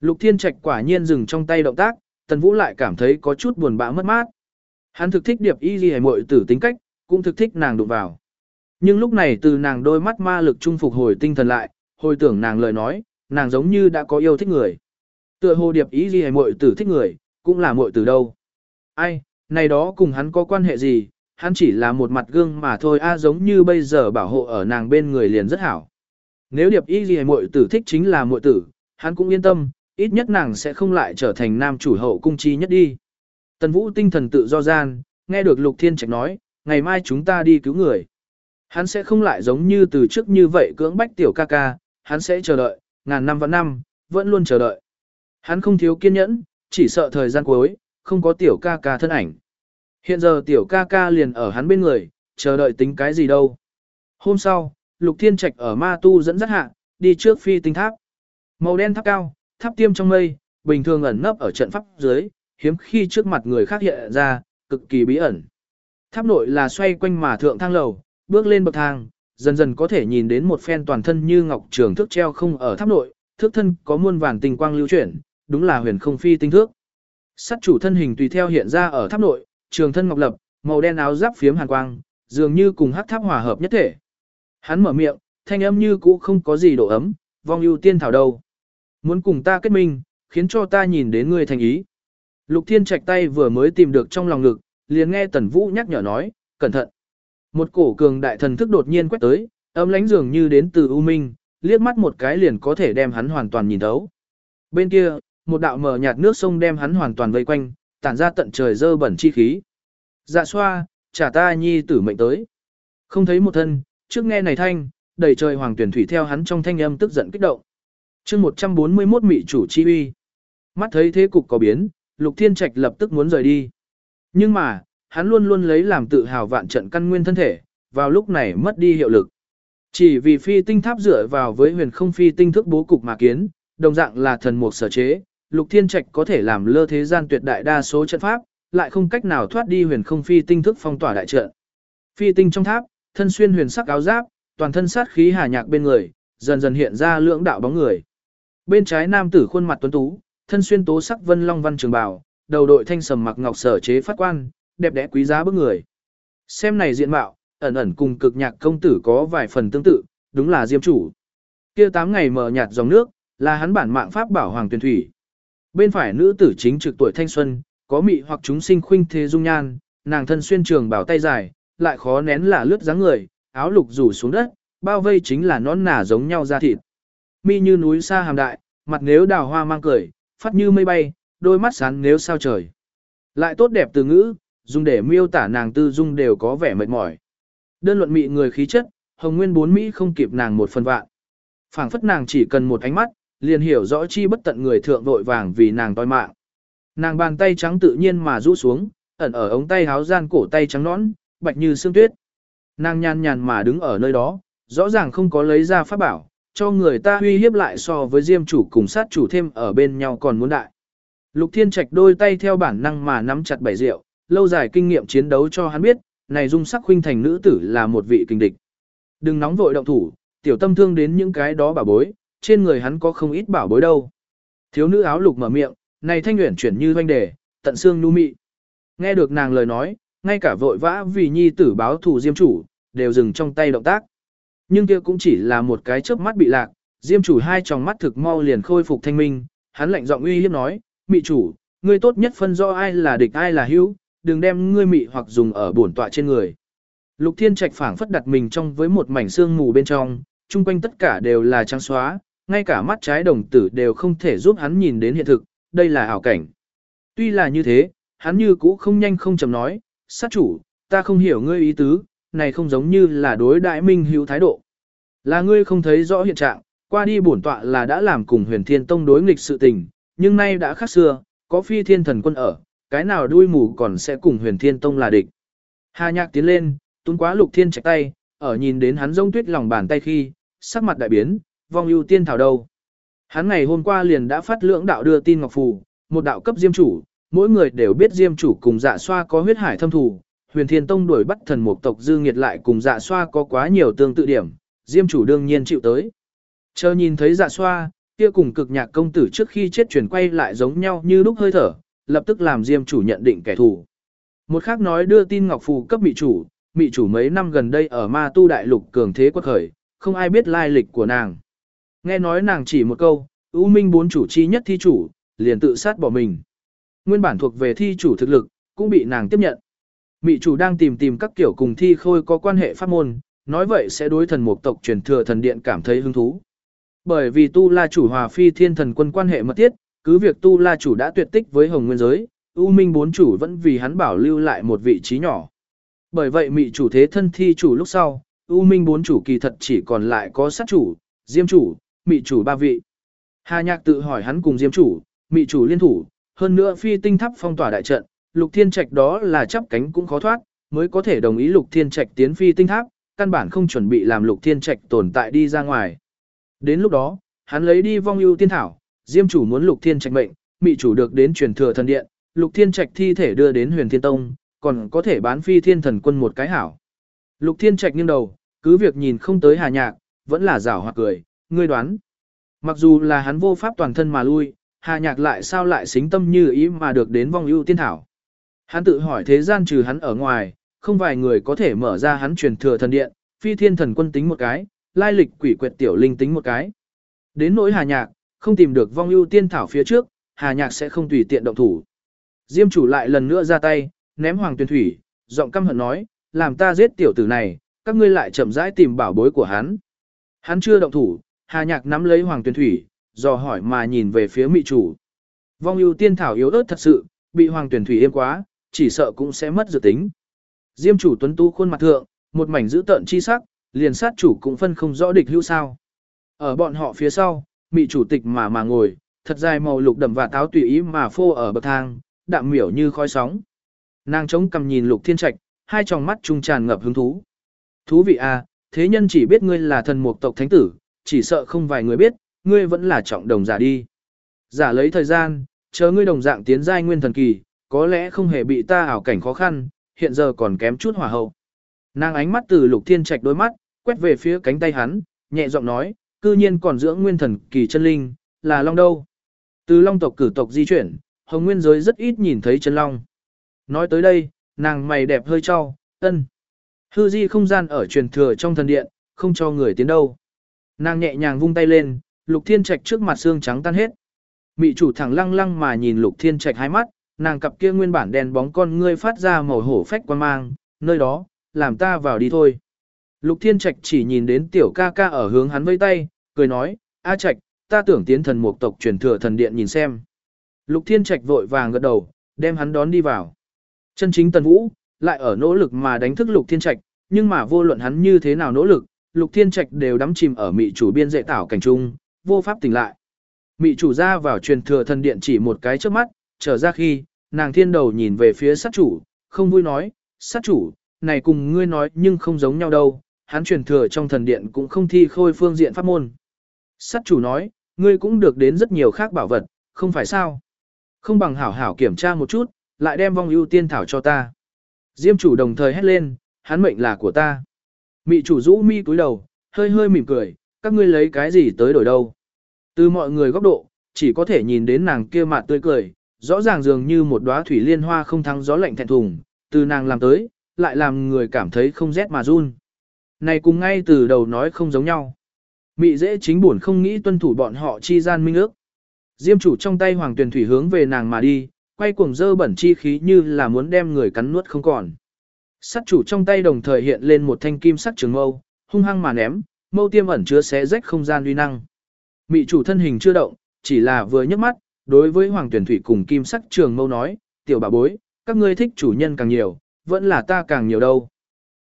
Lục Thiên Trạch quả nhiên dừng trong tay động tác, Tần Vũ lại cảm thấy có chút buồn bã mất mát. Hắn thực thích điệp y gì muội tử tính cách, cũng thực thích nàng đụng vào. Nhưng lúc này từ nàng đôi mắt ma lực trung phục hồi tinh thần lại, hồi tưởng nàng lời nói, nàng giống như đã có yêu thích người. Tựa hồ điệp ý gì muội tử thích người, cũng là muội tử đâu. Ai, này đó cùng hắn có quan hệ gì, hắn chỉ là một mặt gương mà thôi a giống như bây giờ bảo hộ ở nàng bên người liền rất hảo. Nếu điệp Y gì muội tử thích chính là muội tử, hắn cũng yên tâm, ít nhất nàng sẽ không lại trở thành nam chủ hậu cung chi nhất đi. Tần Vũ tinh thần tự do gian, nghe được Lục Thiên Trạch nói, ngày mai chúng ta đi cứu người. Hắn sẽ không lại giống như từ trước như vậy cưỡng bách tiểu ca ca, hắn sẽ chờ đợi, ngàn năm vẫn năm, vẫn luôn chờ đợi. Hắn không thiếu kiên nhẫn, chỉ sợ thời gian cuối, không có tiểu ca ca thân ảnh. Hiện giờ tiểu ca ca liền ở hắn bên người, chờ đợi tính cái gì đâu. Hôm sau, Lục Thiên Trạch ở Ma Tu dẫn dắt hạ, đi trước phi tinh tháp. Màu đen tháp cao, tháp tiêm trong mây, bình thường ẩn nấp ở trận pháp dưới, hiếm khi trước mặt người khác hiện ra, cực kỳ bí ẩn. Tháp nội là xoay quanh mà thượng thang lầu, bước lên bậc thang, dần dần có thể nhìn đến một phen toàn thân như ngọc trường thước treo không ở tháp nội, thước thân có muôn vàn tình quang lưu chuyển, đúng là huyền không phi tinh thước. Sát chủ thân hình tùy theo hiện ra ở tháp nội, trường thân ngọc lập, màu đen áo giáp phiếm hàn quang, dường như cùng hắc tháp hòa hợp nhất thể. Hắn mở miệng, thanh âm như cũ không có gì độ ấm, vong ưu tiên thảo đâu. Muốn cùng ta kết minh, khiến cho ta nhìn đến ngươi thành ý. Lục Thiên Trạch tay vừa mới tìm được trong lòng ngực, liền nghe Tần Vũ nhắc nhở nói, cẩn thận. Một cổ cường đại thần thức đột nhiên quét tới, âm lánh dường như đến từ U Minh, liếc mắt một cái liền có thể đem hắn hoàn toàn nhìn thấu. Bên kia, một đạo mờ nhạt nước sông đem hắn hoàn toàn vây quanh, tản ra tận trời dơ bẩn chi khí. Dạ xoa, trả ta nhi tử mệnh tới. Không thấy một thân, trước nghe này thanh, đầy trời hoàng tuyển thủy theo hắn trong thanh âm tức giận kích động. chương 141 mị chủ chi uy. Mắt thấy thế cục có biến, Lục Thiên Trạch lập tức muốn rời đi. Nhưng mà, hắn luôn luôn lấy làm tự hào vạn trận căn nguyên thân thể, vào lúc này mất đi hiệu lực. Chỉ vì phi tinh tháp dựa vào với huyền không phi tinh thức bố cục mà kiến, đồng dạng là thần mục sở chế, Lục Thiên Trạch có thể làm lơ thế gian tuyệt đại đa số trận pháp, lại không cách nào thoát đi huyền không phi tinh thức phong tỏa đại trận. Phi tinh trong tháp, thân xuyên huyền sắc áo giáp, toàn thân sát khí hà nhạc bên người, dần dần hiện ra lưỡng đạo bóng người. Bên trái nam tử khuôn mặt tuấn tú, thân xuyên tố sắc vân long văn trường bào, đầu đội thanh sầm mặc ngọc sở chế phát quan, đẹp đẽ quý giá bức người. Xem này diện mạo, ẩn ẩn cùng cực nhạc công tử có vài phần tương tự, đúng là Diêm chủ. Kia tám ngày mở nhạt dòng nước, là hắn bản mạng pháp bảo hoàng tuyển thủy. Bên phải nữ tử chính trực tuổi thanh xuân, có mị hoặc chúng sinh khuynh thế dung nhan, nàng thân xuyên trường bảo tay dài, lại khó nén là lướt dáng người, áo lục rủ xuống đất, bao vây chính là nón nả giống nhau da thịt. Mi như núi xa hàm đại, mặt nếu đào hoa mang cười, phát như mây bay, đôi mắt sáng nếu sao trời. Lại tốt đẹp từ ngữ, dùng để miêu tả nàng tư dung đều có vẻ mệt mỏi. Đơn luận mị người khí chất, hồng nguyên bốn Mỹ không kịp nàng một phần vạn. phảng phất nàng chỉ cần một ánh mắt, liền hiểu rõ chi bất tận người thượng vội vàng vì nàng toi mạng. Nàng bàn tay trắng tự nhiên mà rũ xuống, ẩn ở ống tay háo gian cổ tay trắng nõn, bạch như sương tuyết. Nàng nhàn nhàn mà đứng ở nơi đó, rõ ràng không có lấy ra pháp bảo, cho người ta uy hiếp lại so với diêm chủ cùng sát chủ thêm ở bên nhau còn muốn đại. Lục Thiên Trạch đôi tay theo bản năng mà nắm chặt bảy rượu, lâu dài kinh nghiệm chiến đấu cho hắn biết, này dung sắc huynh thành nữ tử là một vị kinh địch. Đừng nóng vội động thủ, tiểu tâm thương đến những cái đó bảo bối, trên người hắn có không ít bảo bối đâu. Thiếu nữ áo lục mở miệng, này thanh nguyện chuyển như doanh đề, tận xương nu mị. Nghe được nàng lời nói, ngay cả vội vã vì nhi tử báo thù diêm chủ, đều dừng trong tay động tác. Nhưng kia cũng chỉ là một cái chớp mắt bị lạc, diêm chủ hai tròng mắt thực mau liền khôi phục thanh minh, hắn lạnh giọng uy hiếp nói, mị chủ, ngươi tốt nhất phân rõ ai là địch ai là hữu, đừng đem ngươi mị hoặc dùng ở bổn tọa trên người. Lục Thiên Trạch phảng phất đặt mình trong với một mảnh xương mù bên trong, chung quanh tất cả đều là trắng xóa, ngay cả mắt trái đồng tử đều không thể giúp hắn nhìn đến hiện thực, đây là ảo cảnh. Tuy là như thế, hắn như cũ không nhanh không chậm nói, sát chủ, ta không hiểu ngươi ý tứ, này không giống như là đối đại minh hữu thái độ. Là ngươi không thấy rõ hiện trạng, qua đi bổn tọa là đã làm cùng huyền thiên tông đối nghịch sự tình, nhưng nay đã khác xưa, có phi thiên thần quân ở, cái nào đuôi mù còn sẽ cùng huyền thiên tông là địch. Hà nhạc tiến lên, tung quá lục thiên chạy tay, ở nhìn đến hắn rông tuyết lòng bàn tay khi, sắc mặt đại biến, vong ưu tiên thảo đâu. Hắn ngày hôm qua liền đã phát lưỡng đạo đưa tin ngọc phù, một đạo cấp diêm chủ, mỗi người đều biết diêm chủ cùng dạ xoa có huyết hải thâm thù, huyền thiên tông đuổi bắt thần mục tộc dư nghiệt lại cùng dạ xoa có quá nhiều tương tự điểm, diêm chủ đương nhiên chịu tới. Chờ nhìn thấy dạ xoa, kia cùng cực nhạc công tử trước khi chết chuyển quay lại giống nhau như lúc hơi thở, lập tức làm diêm chủ nhận định kẻ thù. Một khác nói đưa tin ngọc phù cấp mị chủ, mị chủ mấy năm gần đây ở ma tu đại lục cường thế quất khởi, không ai biết lai lịch của nàng. Nghe nói nàng chỉ một câu, U minh bốn chủ chi nhất thi chủ, liền tự sát bỏ mình. Nguyên bản thuộc về thi chủ thực lực, cũng bị nàng tiếp nhận. Mị chủ đang tìm tìm các kiểu cùng thi khôi có quan hệ pháp môn, nói vậy sẽ đối thần mục tộc truyền thừa thần điện cảm thấy hứng thú. Bởi vì tu la chủ hòa phi thiên thần quân quan hệ mật thiết, cứ việc tu la chủ đã tuyệt tích với hồng nguyên giới, U Minh bốn chủ vẫn vì hắn bảo lưu lại một vị trí nhỏ. Bởi vậy mị chủ thế thân thi chủ lúc sau, U Minh bốn chủ kỳ thật chỉ còn lại có sát chủ, diêm chủ, mị chủ ba vị. Hà Nhạc tự hỏi hắn cùng diêm chủ, mị chủ liên thủ, hơn nữa phi tinh tháp phong tỏa đại trận, lục thiên trạch đó là chắp cánh cũng khó thoát, mới có thể đồng ý lục thiên trạch tiến phi tinh tháp, căn bản không chuẩn bị làm lục thiên trạch tồn tại đi ra ngoài. Đến lúc đó, hắn lấy đi vong ưu tiên thảo, diêm chủ muốn lục thiên trạch mệnh, mị chủ được đến truyền thừa thần điện, lục thiên trạch thi thể đưa đến huyền thiên tông, còn có thể bán phi thiên thần quân một cái hảo. Lục thiên trạch nghiêng đầu, cứ việc nhìn không tới hà nhạc, vẫn là rảo hoặc cười, ngươi đoán. Mặc dù là hắn vô pháp toàn thân mà lui, hà nhạc lại sao lại xính tâm như ý mà được đến vong ưu tiên thảo. Hắn tự hỏi thế gian trừ hắn ở ngoài, không vài người có thể mở ra hắn truyền thừa thần điện, phi thiên thần quân tính một cái, lai lịch quỷ quyệt tiểu linh tính một cái. Đến nỗi hà nhạc, không tìm được vong ưu tiên thảo phía trước, hà nhạc sẽ không tùy tiện động thủ. Diêm chủ lại lần nữa ra tay, ném hoàng tuyên thủy, giọng căm hận nói, làm ta giết tiểu tử này, các ngươi lại chậm rãi tìm bảo bối của hắn. Hắn chưa động thủ, hà nhạc nắm lấy hoàng tuyên thủy, dò hỏi mà nhìn về phía mị chủ. Vong ưu tiên thảo yếu ớt thật sự, bị hoàng tuyển thủy êm quá, chỉ sợ cũng sẽ mất dự tính. Diêm chủ tuấn tu khuôn mặt thượng, một mảnh giữ tợn chi sắc, liền sát chủ cũng phân không rõ địch hữu sao. Ở bọn họ phía sau, mị chủ tịch mà mà ngồi, thật dài màu lục đậm và táo tùy ý mà phô ở bậc thang, đạm miểu như khói sóng. Nàng chống cầm nhìn lục thiên trạch, hai tròng mắt trung tràn ngập hứng thú. Thú vị à, thế nhân chỉ biết ngươi là thần mục tộc thánh tử, chỉ sợ không vài người biết, ngươi vẫn là trọng đồng giả đi. Giả lấy thời gian, chờ ngươi đồng dạng tiến giai nguyên thần kỳ, có lẽ không hề bị ta ảo cảnh khó khăn, hiện giờ còn kém chút hỏa hậu. Nàng ánh mắt từ lục thiên trạch đôi mắt, quét về phía cánh tay hắn, nhẹ giọng nói, cư nhiên còn dưỡng nguyên thần kỳ chân linh, là long đâu. Từ long tộc cử tộc di chuyển, hồng nguyên giới rất ít nhìn thấy chân long. Nói tới đây, nàng mày đẹp hơi cho, ân. Hư di không gian ở truyền thừa trong thần điện, không cho người tiến đâu. Nàng nhẹ nhàng vung tay lên, lục thiên trạch trước mặt xương trắng tan hết. Mị chủ thẳng lăng lăng mà nhìn lục thiên trạch hai mắt, nàng cặp kia nguyên bản đèn bóng con ngươi phát ra màu hổ phách quan mang, nơi đó, làm ta vào đi thôi. Lục thiên trạch chỉ nhìn đến tiểu ca ca ở hướng hắn vây tay, cười nói, A trạch, ta tưởng tiến thần mục tộc truyền thừa thần điện nhìn xem. Lục thiên trạch vội vàng gật đầu, đem hắn đón đi vào. Chân chính tần vũ, lại ở nỗ lực mà đánh thức lục thiên trạch, nhưng mà vô luận hắn như thế nào nỗ lực, lục thiên trạch đều đắm chìm ở mị chủ biên dệ tảo cảnh trung, vô pháp tỉnh lại. Mị chủ ra vào truyền thừa thần điện chỉ một cái trước mắt, trở ra khi, nàng thiên đầu nhìn về phía sát chủ, không vui nói, sát chủ, này cùng ngươi nói nhưng không giống nhau đâu, hắn truyền thừa trong thần điện cũng không thi khôi phương diện pháp môn. Sát chủ nói, ngươi cũng được đến rất nhiều khác bảo vật, không phải sao? Không bằng hảo hảo kiểm tra một chút, lại đem vong ưu tiên thảo cho ta. Diêm chủ đồng thời hét lên, hắn mệnh là của ta. Mị chủ rũ mi cúi đầu, hơi hơi mỉm cười, các ngươi lấy cái gì tới đổi đâu. Từ mọi người góc độ, chỉ có thể nhìn đến nàng kia mặt tươi cười, rõ ràng dường như một đóa thủy liên hoa không thắng gió lạnh thẹn thùng, từ nàng làm tới, lại làm người cảm thấy không rét mà run. Này cùng ngay từ đầu nói không giống nhau. Mị dễ chính buồn không nghĩ tuân thủ bọn họ chi gian minh ước. Diêm chủ trong tay hoàng tuyển thủy hướng về nàng mà đi, quay cuồng dơ bẩn chi khí như là muốn đem người cắn nuốt không còn. Sắt chủ trong tay đồng thời hiện lên một thanh kim sắc trường mâu, hung hăng mà ném, mâu tiêm ẩn chứa xé rách không gian uy năng. Mị chủ thân hình chưa động, chỉ là vừa nhấc mắt, đối với hoàng tuyển thủy cùng kim sắc trường mâu nói, tiểu bà bối, các ngươi thích chủ nhân càng nhiều, vẫn là ta càng nhiều đâu.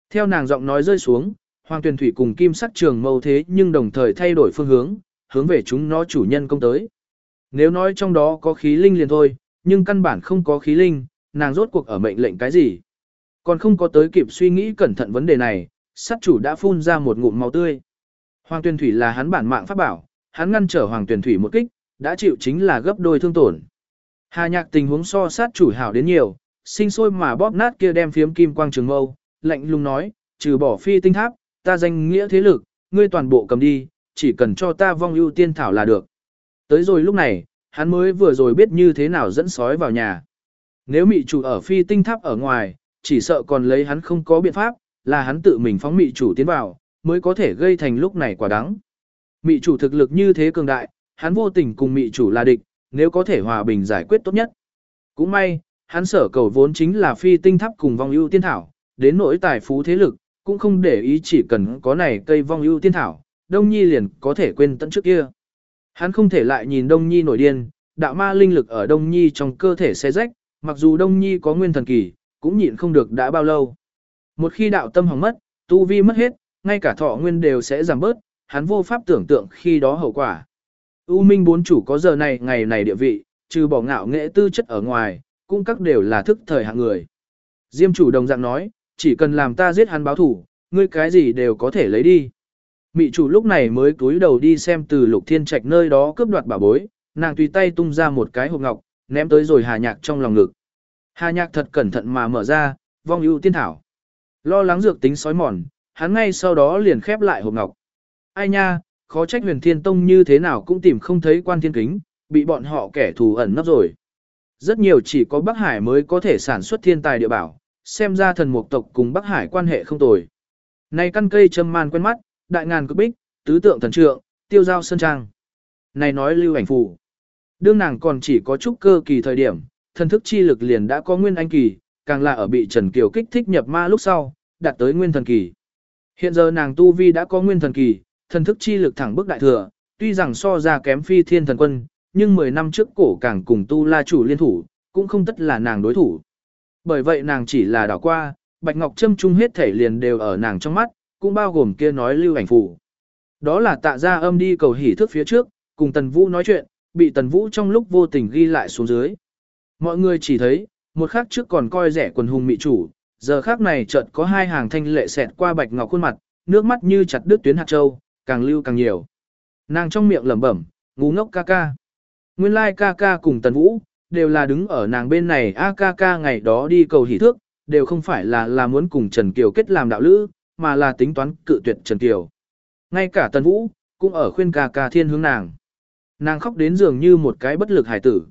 Theo nàng giọng nói rơi xuống, hoàng tuyển thủy cùng kim sắc trường mâu thế nhưng đồng thời thay đổi phương hướng, hướng về chúng nó chủ nhân công tới. Nếu nói trong đó có khí linh liền thôi, nhưng căn bản không có khí linh, nàng rốt cuộc ở mệnh lệnh cái gì. Còn không có tới kịp suy nghĩ cẩn thận vấn đề này, sát chủ đã phun ra một ngụm máu tươi. Hoàng Tuyền thủy là hắn bản mạng pháp bảo, hắn ngăn trở hoàng Tuyền thủy một kích, đã chịu chính là gấp đôi thương tổn. Hà nhạc tình huống so sát chủ hảo đến nhiều, sinh sôi mà bóp nát kia đem phiếm kim quang trường mâu, lạnh lùng nói, trừ bỏ phi tinh tháp, ta danh nghĩa thế lực, ngươi toàn bộ cầm đi, chỉ cần cho ta vong ưu tiên thảo là được. Tới rồi lúc này, hắn mới vừa rồi biết như thế nào dẫn sói vào nhà. Nếu mị chủ ở phi tinh tháp ở ngoài, chỉ sợ còn lấy hắn không có biện pháp, là hắn tự mình phóng mị chủ tiến vào, mới có thể gây thành lúc này quả đắng. Mị chủ thực lực như thế cường đại, hắn vô tình cùng mị chủ là địch, nếu có thể hòa bình giải quyết tốt nhất. Cũng may, hắn sở cầu vốn chính là phi tinh tháp cùng vong ưu tiên thảo, đến nỗi tài phú thế lực, cũng không để ý chỉ cần có này cây vong ưu tiên thảo, Đông Nhi liền có thể quên tận trước kia. Hắn không thể lại nhìn Đông Nhi nổi điên, đạo ma linh lực ở Đông Nhi trong cơ thể xe rách, mặc dù Đông Nhi có nguyên thần kỳ, cũng nhịn không được đã bao lâu. Một khi đạo tâm hỏng mất, tu vi mất hết, ngay cả thọ nguyên đều sẽ giảm bớt, hắn vô pháp tưởng tượng khi đó hậu quả. U Minh bốn chủ có giờ này ngày này địa vị, trừ bỏ ngạo nghệ tư chất ở ngoài, cũng các đều là thức thời hạng người. Diêm chủ đồng dạng nói, chỉ cần làm ta giết hắn báo thủ, ngươi cái gì đều có thể lấy đi. Mị chủ lúc này mới cúi đầu đi xem từ lục thiên trạch nơi đó cướp đoạt bảo bối, nàng tùy tay tung ra một cái hộp ngọc, ném tới rồi hà nhạc trong lòng ngực. Hà nhạc thật cẩn thận mà mở ra, vong ưu tiên thảo. Lo lắng dược tính sói mòn, hắn ngay sau đó liền khép lại hộp ngọc. Ai nha, khó trách huyền thiên tông như thế nào cũng tìm không thấy quan thiên kính, bị bọn họ kẻ thù ẩn nấp rồi. Rất nhiều chỉ có Bắc Hải mới có thể sản xuất thiên tài địa bảo, xem ra thần mục tộc cùng Bắc Hải quan hệ không tồi. Này căn cây châm man quen mắt, đại ngàn cực bích, tứ tượng thần trượng, tiêu giao sơn trang. Này nói lưu ảnh phù. Đương nàng còn chỉ có chút cơ kỳ thời điểm, thần thức chi lực liền đã có nguyên anh kỳ, càng là ở bị Trần Kiều kích thích nhập ma lúc sau, đạt tới nguyên thần kỳ. Hiện giờ nàng tu vi đã có nguyên thần kỳ, thần thức chi lực thẳng bước đại thừa, tuy rằng so ra kém phi thiên thần quân, nhưng 10 năm trước cổ càng cùng tu la chủ liên thủ, cũng không tất là nàng đối thủ. Bởi vậy nàng chỉ là đảo qua, Bạch Ngọc Trâm trung hết thể liền đều ở nàng trong mắt, cũng bao gồm kia nói lưu ảnh phủ. Đó là tạ ra âm đi cầu hỉ thức phía trước, cùng Tần Vũ nói chuyện, bị Tần Vũ trong lúc vô tình ghi lại xuống dưới. Mọi người chỉ thấy, một khắc trước còn coi rẻ quần hùng mị chủ, giờ khác này chợt có hai hàng thanh lệ xẹt qua Bạch Ngọc khuôn mặt, nước mắt như chặt đứt tuyến hạt châu, càng lưu càng nhiều. Nàng trong miệng lẩm bẩm, ngu ngốc ca ca. Nguyên lai ca ca cùng Tần Vũ, đều là đứng ở nàng bên này a ca ca ngày đó đi cầu hỷ thước, đều không phải là là muốn cùng Trần Kiều kết làm đạo lữ, mà là tính toán cự tuyệt Trần Kiều. Ngay cả Tần Vũ, cũng ở khuyên ca ca thiên hướng nàng. Nàng khóc đến dường như một cái bất lực hải tử.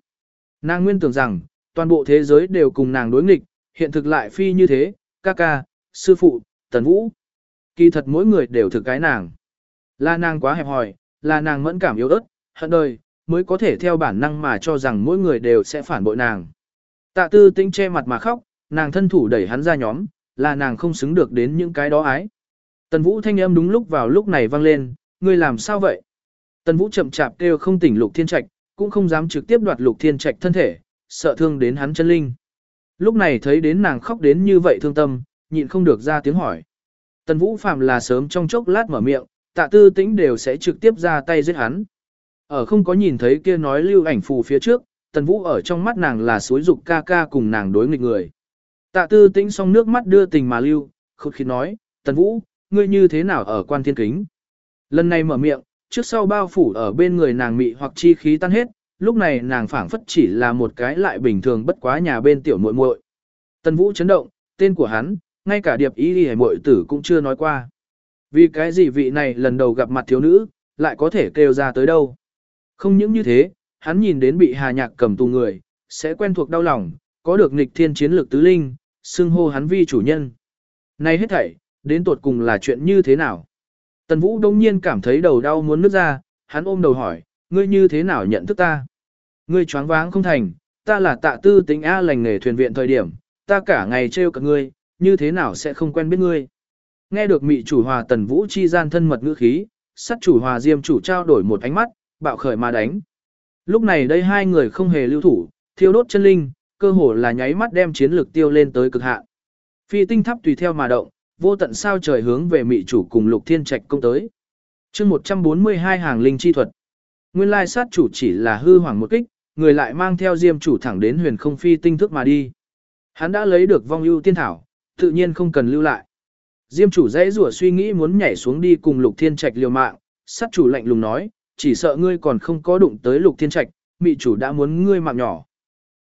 Nàng nguyên tưởng rằng, toàn bộ thế giới đều cùng nàng đối nghịch, hiện thực lại phi như thế, ca ca, sư phụ, Tần Vũ. Kỳ thật mỗi người đều thực cái nàng. Là nàng quá hẹp hòi, là nàng mẫn cảm yếu ớt, hận đời, mới có thể theo bản năng mà cho rằng mỗi người đều sẽ phản bội nàng. Tạ tư tĩnh che mặt mà khóc, nàng thân thủ đẩy hắn ra nhóm, là nàng không xứng được đến những cái đó ái. Tần Vũ thanh âm đúng lúc vào lúc này vang lên, ngươi làm sao vậy? Tần Vũ chậm chạp kêu không tỉnh Lục Thiên Trạch, cũng không dám trực tiếp đoạt Lục Thiên Trạch thân thể, sợ thương đến hắn chân linh. Lúc này thấy đến nàng khóc đến như vậy thương tâm, nhịn không được ra tiếng hỏi. Tần Vũ phạm là sớm trong chốc lát mở miệng, tạ tư tĩnh đều sẽ trực tiếp ra tay giết hắn. Ở không có nhìn thấy kia nói lưu ảnh phù phía trước, Tần Vũ ở trong mắt nàng là suối dục ca ca cùng nàng đối nghịch người. Tạ tư tĩnh xong nước mắt đưa tình mà lưu, khúc khi nói, Tần Vũ, ngươi như thế nào ở quan thiên kính? Lần này mở miệng, trước sau bao phủ ở bên người nàng mị hoặc chi khí tan hết, lúc này nàng phảng phất chỉ là một cái lại bình thường bất quá nhà bên tiểu muội muội. Tần Vũ chấn động, tên của hắn, ngay cả điệp ý đi muội tử cũng chưa nói qua. Vì cái gì vị này lần đầu gặp mặt thiếu nữ, lại có thể kêu ra tới đâu. Không những như thế, hắn nhìn đến bị hà nhạc cầm tù người, sẽ quen thuộc đau lòng, có được nghịch thiên chiến lược tứ linh, xưng hô hắn vi chủ nhân. Này hết thảy, đến tột cùng là chuyện như thế nào? Tần Vũ đông nhiên cảm thấy đầu đau muốn nứt ra, hắn ôm đầu hỏi, ngươi như thế nào nhận thức ta? Ngươi choáng váng không thành, ta là tạ tư tính A lành nghề thuyền viện thời điểm, ta cả ngày trêu cả ngươi, như thế nào sẽ không quen biết ngươi? Nghe được mị chủ hòa tần vũ chi gian thân mật ngữ khí, sát chủ hòa diêm chủ trao đổi một ánh mắt, bạo khởi mà đánh. Lúc này đây hai người không hề lưu thủ, thiêu đốt chân linh, cơ hồ là nháy mắt đem chiến lực tiêu lên tới cực hạn. Phi tinh thắp tùy theo mà động, vô tận sao trời hướng về mị chủ cùng lục thiên trạch công tới. chương 142 hàng linh chi thuật. Nguyên lai sát chủ chỉ là hư hoàng một kích, người lại mang theo diêm chủ thẳng đến huyền không phi tinh thức mà đi. Hắn đã lấy được vong ưu tiên thảo, tự nhiên không cần lưu lại. Diêm chủ dãy rủa suy nghĩ muốn nhảy xuống đi cùng lục thiên trạch liều mạng, sát chủ lạnh lùng nói, chỉ sợ ngươi còn không có đụng tới lục thiên trạch, mị chủ đã muốn ngươi mạng nhỏ.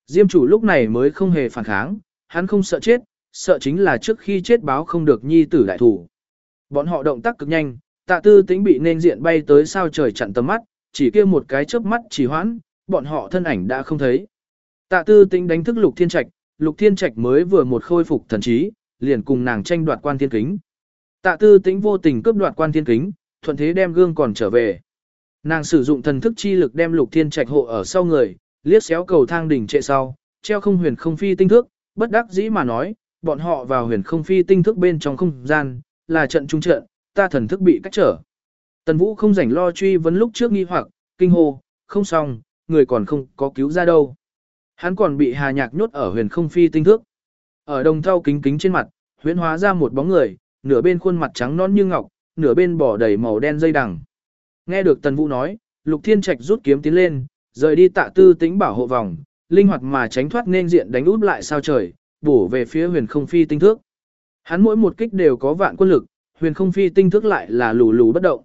Diêm chủ lúc này mới không hề phản kháng, hắn không sợ chết, sợ chính là trước khi chết báo không được nhi tử đại thủ. Bọn họ động tác cực nhanh, tạ tư tính bị nên diện bay tới sao trời chặn tầm mắt, chỉ kia một cái chớp mắt chỉ hoãn, bọn họ thân ảnh đã không thấy. Tạ tư Tĩnh đánh thức lục thiên trạch, lục thiên trạch mới vừa một khôi phục thần trí, liền cùng nàng tranh đoạt quan thiên kính. Tạ tư Tĩnh vô tình cướp đoạt quan thiên kính, thuận thế đem gương còn trở về. Nàng sử dụng thần thức chi lực đem lục thiên trạch hộ ở sau người, liếc xéo cầu thang đỉnh trệ sau, treo không huyền không phi tinh thước, bất đắc dĩ mà nói, bọn họ vào huyền không phi tinh thức bên trong không gian, là trận trung trận, ta thần thức bị cách trở. Tần Vũ không rảnh lo truy vấn lúc trước nghi hoặc, kinh hô, không xong, người còn không có cứu ra đâu. Hắn còn bị hà nhạc nhốt ở huyền không phi tinh thước. Ở đồng thau kính kính trên mặt, huyễn hóa ra một bóng người, nửa bên khuôn mặt trắng non như ngọc, nửa bên bỏ đầy màu đen dây đằng. Nghe được Tần Vũ nói, Lục Thiên Trạch rút kiếm tiến lên, rời đi tạ tư tĩnh bảo hộ vòng, linh hoạt mà tránh thoát nên diện đánh út lại sao trời, bổ về phía huyền không phi tinh thước. Hắn mỗi một kích đều có vạn quân lực, huyền không phi tinh thước lại là lù lù bất động.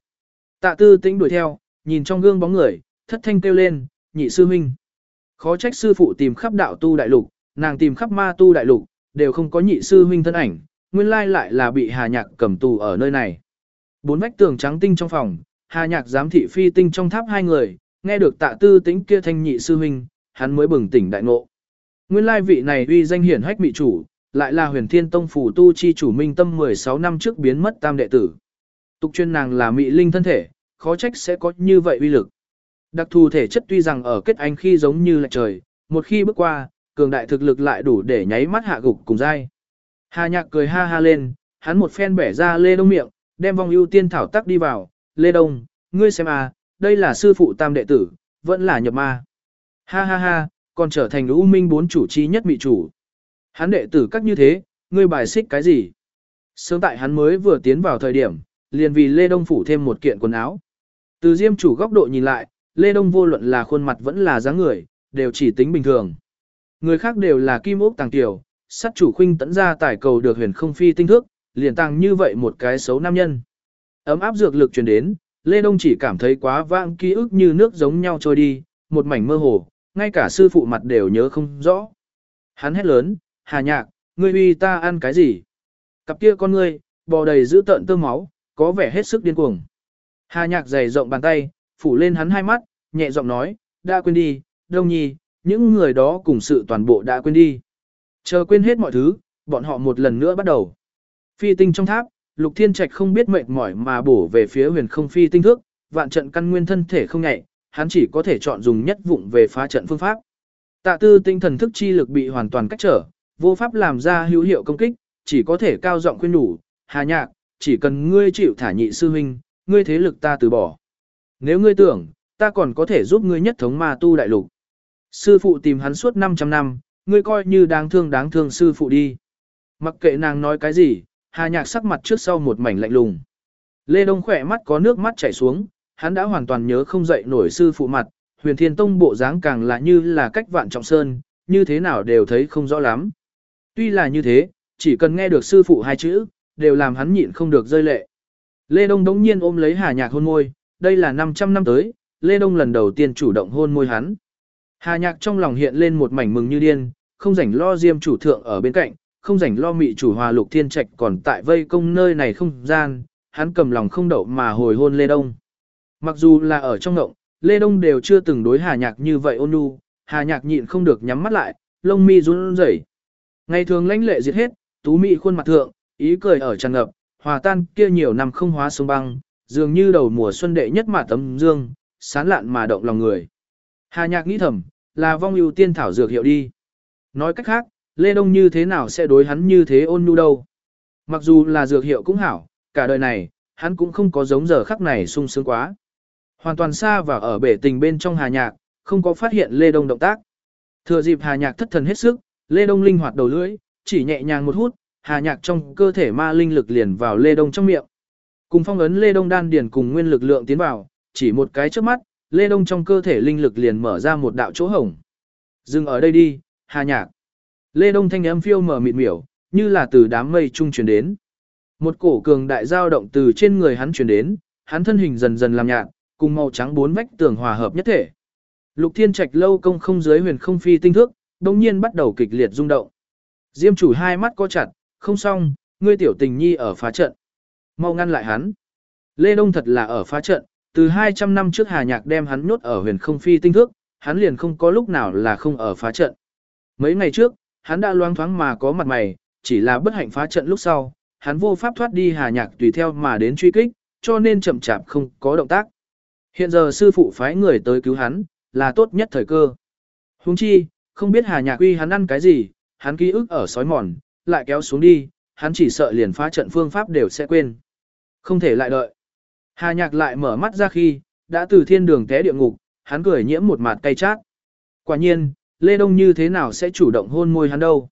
Tạ tư tĩnh đuổi theo, nhìn trong gương bóng người, thất thanh kêu lên, nhị sư huynh. Khó trách sư phụ tìm khắp đạo tu đại lục, nàng tìm khắp ma tu đại lục, đều không có nhị sư huynh thân ảnh, nguyên lai lại là bị hà nhạc cầm tù ở nơi này. Bốn vách tường trắng tinh trong phòng, hà nhạc giám thị phi tinh trong tháp hai người, nghe được tạ tư tĩnh kia thanh nhị sư huynh, hắn mới bừng tỉnh đại ngộ. Nguyên lai vị này uy danh hiển hách mị chủ, lại là huyền thiên tông phủ tu chi chủ minh tâm 16 năm trước biến mất tam đệ tử. Tục chuyên nàng là mị linh thân thể, khó trách sẽ có như vậy uy lực. Đặc thù thể chất tuy rằng ở kết anh khi giống như là trời, một khi bước qua, cường đại thực lực lại đủ để nháy mắt hạ gục cùng dai. Hà nhạc cười ha ha lên, hắn một phen bẻ ra lê đông miệng, đem vong ưu tiên thảo tắc đi vào, lê đông, ngươi xem à, đây là sư phụ tam đệ tử, vẫn là nhập ma. Ha ha ha, còn trở thành ưu Minh bốn chủ chi nhất mị chủ. Hắn đệ tử các như thế, ngươi bài xích cái gì? Sớm tại hắn mới vừa tiến vào thời điểm, liền vì Lê Đông phủ thêm một kiện quần áo. Từ diêm chủ góc độ nhìn lại, Lê Đông vô luận là khuôn mặt vẫn là dáng người, đều chỉ tính bình thường. Người khác đều là kim ốc tàng tiểu, sát chủ khuynh tẫn ra tải cầu được huyền không phi tinh thước, liền tăng như vậy một cái xấu nam nhân. Ấm áp dược lực truyền đến, Lê Đông chỉ cảm thấy quá vãng ký ức như nước giống nhau trôi đi, một mảnh mơ hồ, ngay cả sư phụ mặt đều nhớ không rõ. Hắn hét lớn, hà nhạc, ngươi uy ta ăn cái gì? Cặp kia con ngươi, bò đầy giữ tợn tơ máu, có vẻ hết sức điên cuồng. Hà nhạc dày rộng bàn tay, phủ lên hắn hai mắt, nhẹ giọng nói, đã quên đi, đông nhi, những người đó cùng sự toàn bộ đã quên đi. Chờ quên hết mọi thứ, bọn họ một lần nữa bắt đầu. Phi tinh trong tháp, Lục Thiên Trạch không biết mệt mỏi mà bổ về phía huyền không phi tinh thước, vạn trận căn nguyên thân thể không nhạy, hắn chỉ có thể chọn dùng nhất vụng về phá trận phương pháp. Tạ tư tinh thần thức chi lực bị hoàn toàn cách trở, vô pháp làm ra hữu hiệu công kích, chỉ có thể cao giọng khuyên nhủ, hà nhạc, chỉ cần ngươi chịu thả nhị sư huynh, ngươi thế lực ta từ bỏ. Nếu ngươi tưởng, ta còn có thể giúp ngươi nhất thống ma tu đại lục. Sư phụ tìm hắn suốt 500 năm, ngươi coi như đáng thương đáng thương sư phụ đi. Mặc kệ nàng nói cái gì, hà nhạc sắc mặt trước sau một mảnh lạnh lùng. Lê Đông khỏe mắt có nước mắt chảy xuống, hắn đã hoàn toàn nhớ không dậy nổi sư phụ mặt, huyền thiên tông bộ dáng càng là như là cách vạn trọng sơn, như thế nào đều thấy không rõ lắm. Tuy là như thế, chỉ cần nghe được sư phụ hai chữ, đều làm hắn nhịn không được rơi lệ. Lê Đông đống nhiên ôm lấy Hà Nhạc hôn môi, đây là 500 năm tới, Lê Đông lần đầu tiên chủ động hôn môi hắn. Hà Nhạc trong lòng hiện lên một mảnh mừng như điên, không rảnh lo diêm chủ thượng ở bên cạnh, không rảnh lo mị chủ hòa lục thiên trạch còn tại vây công nơi này không gian, hắn cầm lòng không đậu mà hồi hôn Lê Đông. Mặc dù là ở trong ngộng, Lê Đông đều chưa từng đối Hà Nhạc như vậy ôn nhu, Hà Nhạc nhịn không được nhắm mắt lại, lông mi run rẩy. Ngày thường lãnh lệ diệt hết, tú mị khuôn mặt thượng, ý cười ở tràn ngập, hòa tan kia nhiều năm không hóa sông băng, dường như đầu mùa xuân đệ nhất mà tấm dương, sán lạn mà động lòng người. Hà Nhạc nghĩ thầm, là vong ưu tiên thảo dược hiệu đi. Nói cách khác, Lê Đông như thế nào sẽ đối hắn như thế ôn nhu đâu. Mặc dù là dược hiệu cũng hảo, cả đời này, hắn cũng không có giống giờ khắc này sung sướng quá. Hoàn toàn xa và ở bể tình bên trong Hà Nhạc, không có phát hiện Lê Đông động tác. Thừa dịp Hà Nhạc thất thần hết sức, Lê Đông linh hoạt đầu lưỡi, chỉ nhẹ nhàng một hút, Hà Nhạc trong cơ thể ma linh lực liền vào Lê Đông trong miệng. Cùng phong ấn Lê Đông đan điền cùng nguyên lực lượng tiến vào, chỉ một cái trước mắt, Lê Đông trong cơ thể linh lực liền mở ra một đạo chỗ hổng. Dừng ở đây đi, Hà Nhạc. Lê Đông thanh âm phiêu mở mịt miểu, như là từ đám mây trung truyền đến. Một cổ cường đại dao động từ trên người hắn truyền đến, hắn thân hình dần dần làm nhạt, cùng màu trắng bốn vách tường hòa hợp nhất thể. Lục Thiên Trạch lâu công không dưới huyền không phi tinh thước, đồng nhiên bắt đầu kịch liệt rung động. Diêm chủ hai mắt co chặt, không xong, ngươi tiểu tình nhi ở phá trận. Mau ngăn lại hắn. Lê Đông thật là ở phá trận, từ 200 năm trước Hà Nhạc đem hắn nhốt ở huyền không phi tinh thước, hắn liền không có lúc nào là không ở phá trận. Mấy ngày trước, hắn đã loang thoáng mà có mặt mày, chỉ là bất hạnh phá trận lúc sau, hắn vô pháp thoát đi Hà Nhạc tùy theo mà đến truy kích, cho nên chậm chạp không có động tác. Hiện giờ sư phụ phái người tới cứu hắn, là tốt nhất thời cơ. Huống chi, không biết Hà Nhạc uy hắn ăn cái gì, hắn ký ức ở sói mòn, lại kéo xuống đi, hắn chỉ sợ liền phá trận phương pháp đều sẽ quên. Không thể lại đợi. Hà Nhạc lại mở mắt ra khi, đã từ thiên đường té địa ngục, hắn cười nhiễm một mặt cay chát. Quả nhiên, Lê Đông như thế nào sẽ chủ động hôn môi hắn đâu?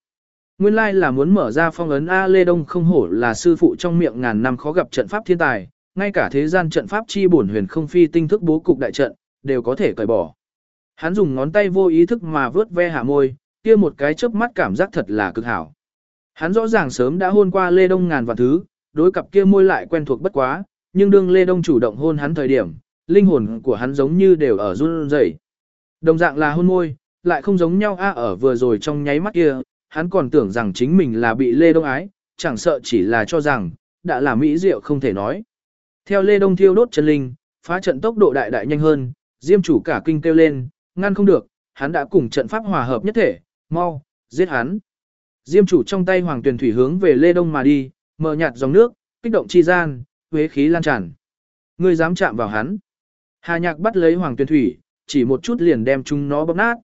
Nguyên lai là muốn mở ra phong ấn A Lê Đông không hổ là sư phụ trong miệng ngàn năm khó gặp trận pháp thiên tài, ngay cả thế gian trận pháp chi bổn huyền không phi tinh thức bố cục đại trận, đều có thể cởi bỏ. Hắn dùng ngón tay vô ý thức mà vớt ve hạ môi, kia một cái chớp mắt cảm giác thật là cực hảo. Hắn rõ ràng sớm đã hôn qua Lê Đông ngàn vạn thứ, đối cặp kia môi lại quen thuộc bất quá, nhưng đương Lê Đông chủ động hôn hắn thời điểm, linh hồn của hắn giống như đều ở run rẩy. Đồng dạng là hôn môi, lại không giống nhau a ở vừa rồi trong nháy mắt kia, hắn còn tưởng rằng chính mình là bị Lê Đông ái, chẳng sợ chỉ là cho rằng, đã là mỹ diệu không thể nói. Theo Lê Đông thiêu đốt chân linh, phá trận tốc độ đại đại nhanh hơn, Diêm chủ cả kinh kêu lên, ngăn không được, hắn đã cùng trận pháp hòa hợp nhất thể, mau, giết hắn. Diêm chủ trong tay hoàng tuyển thủy hướng về Lê Đông mà đi, mở nhạt dòng nước, kích động chi gian, huế khí lan tràn. Ngươi dám chạm vào hắn. Hà nhạc bắt lấy hoàng tuyển thủy, chỉ một chút liền đem chúng nó bóp nát.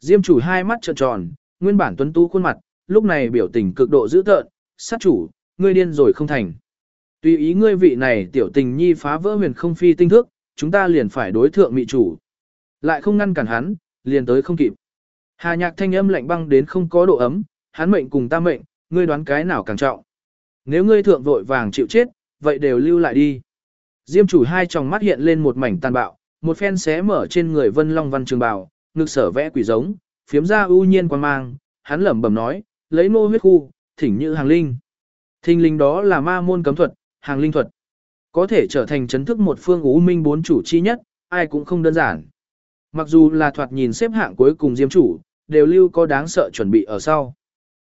Diêm chủ hai mắt trợn tròn, nguyên bản tuấn tú khuôn mặt, lúc này biểu tình cực độ dữ tợn, sát chủ, ngươi điên rồi không thành. Tùy ý ngươi vị này tiểu tình nhi phá vỡ huyền không phi tinh thức, chúng ta liền phải đối thượng mị chủ. Lại không ngăn cản hắn, liền tới không kịp. Hà nhạc thanh âm lạnh băng đến không có độ ấm, hắn mệnh cùng ta mệnh, ngươi đoán cái nào càng trọng. Nếu ngươi thượng vội vàng chịu chết, vậy đều lưu lại đi. Diêm chủ hai tròng mắt hiện lên một mảnh tàn bạo, một phen xé mở trên người vân long văn trường bào, ngực sở vẽ quỷ giống, phiếm ra ưu nhiên quan mang, hắn lẩm bẩm nói, lấy nô huyết khu, thỉnh như hàng linh. Thinh linh đó là ma môn cấm thuật, hàng linh thuật. Có thể trở thành chấn thức một phương ú minh bốn chủ chi nhất, ai cũng không đơn giản. Mặc dù là thoạt nhìn xếp hạng cuối cùng diêm chủ, đều lưu có đáng sợ chuẩn bị ở sau.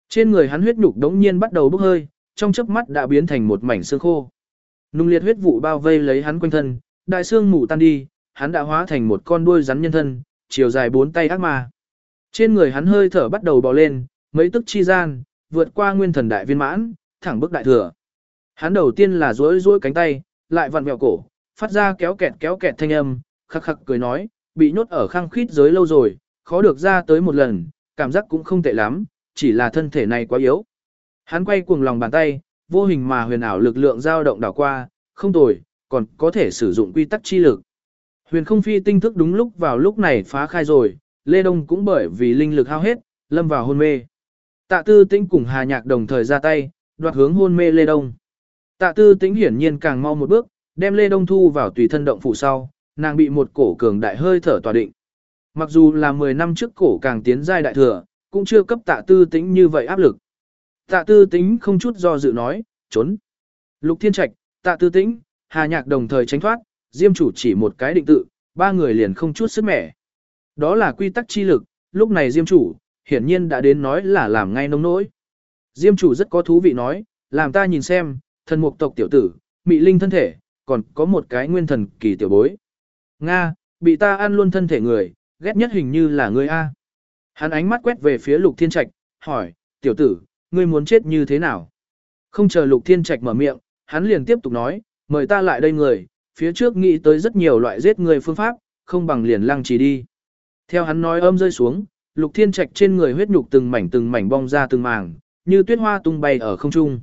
Trên người hắn huyết nhục đống nhiên bắt đầu bốc hơi, trong chớp mắt đã biến thành một mảnh xương khô. Nung liệt huyết vụ bao vây lấy hắn quanh thân, đại xương mù tan đi, hắn đã hóa thành một con đuôi rắn nhân thân, chiều dài bốn tay ác ma. Trên người hắn hơi thở bắt đầu bò lên, mấy tức chi gian, vượt qua nguyên thần đại viên mãn, thẳng bước đại thừa. Hắn đầu tiên là duỗi duỗi cánh tay, lại vặn vẹo cổ, phát ra kéo kẹt kéo kẹt thanh âm, khắc khắc cười nói, bị nhốt ở khang khít giới lâu rồi, khó được ra tới một lần, cảm giác cũng không tệ lắm, chỉ là thân thể này quá yếu. Hắn quay cuồng lòng bàn tay, vô hình mà huyền ảo lực lượng dao động đảo qua, không tồi, còn có thể sử dụng quy tắc chi lực. Huyền không phi tinh thức đúng lúc vào lúc này phá khai rồi, Lê Đông cũng bởi vì linh lực hao hết, lâm vào hôn mê. Tạ tư tĩnh cùng Hà Nhạc đồng thời ra tay, đoạt hướng hôn mê Lê Đông. Tạ tư tĩnh hiển nhiên càng mau một bước, đem Lê Đông thu vào tùy thân động phủ sau, nàng bị một cổ cường đại hơi thở tỏa định. Mặc dù là 10 năm trước cổ càng tiến giai đại thừa, cũng chưa cấp tạ tư tĩnh như vậy áp lực. Tạ tư tĩnh không chút do dự nói, trốn. Lục Thiên Trạch, tạ tư tĩnh, Hà Nhạc đồng thời tránh thoát, Diêm chủ chỉ một cái định tự, ba người liền không chút sức mẻ. Đó là quy tắc chi lực, lúc này Diêm chủ, hiển nhiên đã đến nói là làm ngay nông nỗi. Diêm chủ rất có thú vị nói, làm ta nhìn xem, thần mục tộc tiểu tử, mị linh thân thể, còn có một cái nguyên thần kỳ tiểu bối. Nga, bị ta ăn luôn thân thể người, ghét nhất hình như là người A. Hắn ánh mắt quét về phía lục thiên trạch, hỏi, tiểu tử, ngươi muốn chết như thế nào? Không chờ lục thiên trạch mở miệng, hắn liền tiếp tục nói, mời ta lại đây người, phía trước nghĩ tới rất nhiều loại giết người phương pháp, không bằng liền lăng trì đi. Theo hắn nói âm rơi xuống, lục thiên trạch trên người huyết nhục từng mảnh từng mảnh bong ra từng màng, như tuyết hoa tung bay ở không trung.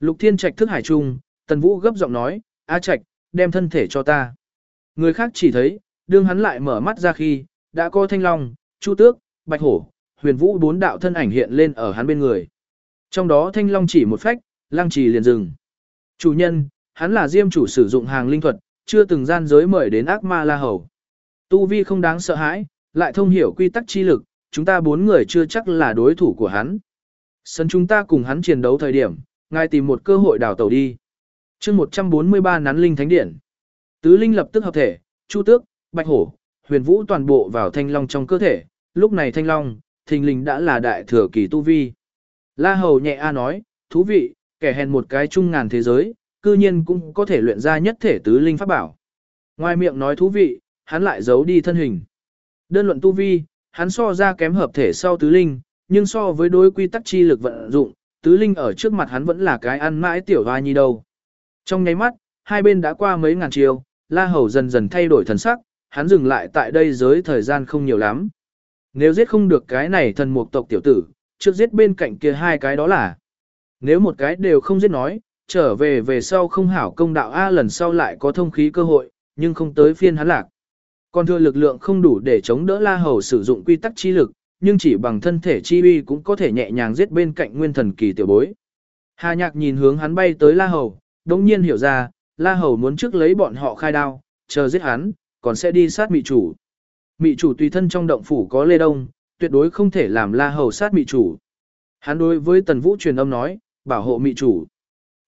Lục thiên trạch thức hải trung, tần vũ gấp giọng nói, A trạch, đem thân thể cho ta. Người khác chỉ thấy, đương hắn lại mở mắt ra khi, đã có thanh long, chu tước, bạch hổ, huyền vũ bốn đạo thân ảnh hiện lên ở hắn bên người. Trong đó thanh long chỉ một phách, Lang trì liền dừng. Chủ nhân, hắn là diêm chủ sử dụng hàng linh thuật, chưa từng gian giới mời đến ác ma la hầu. Tu vi không đáng sợ hãi, lại thông hiểu quy tắc chi lực, chúng ta bốn người chưa chắc là đối thủ của hắn. Sân chúng ta cùng hắn chiến đấu thời điểm, ngài tìm một cơ hội đào tàu đi. chương 143 nắn linh thánh điển. Tứ linh lập tức hợp thể, chu tước, bạch hổ, huyền vũ toàn bộ vào thanh long trong cơ thể, lúc này thanh long, thình lình đã là đại thừa kỳ tu vi. La hầu nhẹ a nói, thú vị, kẻ hèn một cái chung ngàn thế giới, cư nhiên cũng có thể luyện ra nhất thể tứ linh pháp bảo. Ngoài miệng nói thú vị, hắn lại giấu đi thân hình. Đơn luận tu vi, hắn so ra kém hợp thể sau tứ linh, nhưng so với đối quy tắc chi lực vận dụng, tứ linh ở trước mặt hắn vẫn là cái ăn mãi tiểu hoa nhi đâu. Trong nháy mắt, hai bên đã qua mấy ngàn chiều, La Hầu dần dần thay đổi thần sắc, hắn dừng lại tại đây giới thời gian không nhiều lắm. Nếu giết không được cái này thần mục tộc tiểu tử, trước giết bên cạnh kia hai cái đó là. Nếu một cái đều không giết nói, trở về về sau không hảo công đạo A lần sau lại có thông khí cơ hội, nhưng không tới phiên hắn lạc. Còn thừa lực lượng không đủ để chống đỡ La Hầu sử dụng quy tắc chi lực, nhưng chỉ bằng thân thể chi uy cũng có thể nhẹ nhàng giết bên cạnh nguyên thần kỳ tiểu bối. Hà Nhạc nhìn hướng hắn bay tới La Hầu, đồng nhiên hiểu ra, La Hầu muốn trước lấy bọn họ khai đao, chờ giết hắn, còn sẽ đi sát mị chủ. Mị chủ tùy thân trong động phủ có Lê Đông, tuyệt đối không thể làm La Hầu sát mị chủ. Hắn đối với Tần Vũ truyền âm nói, bảo hộ mị chủ.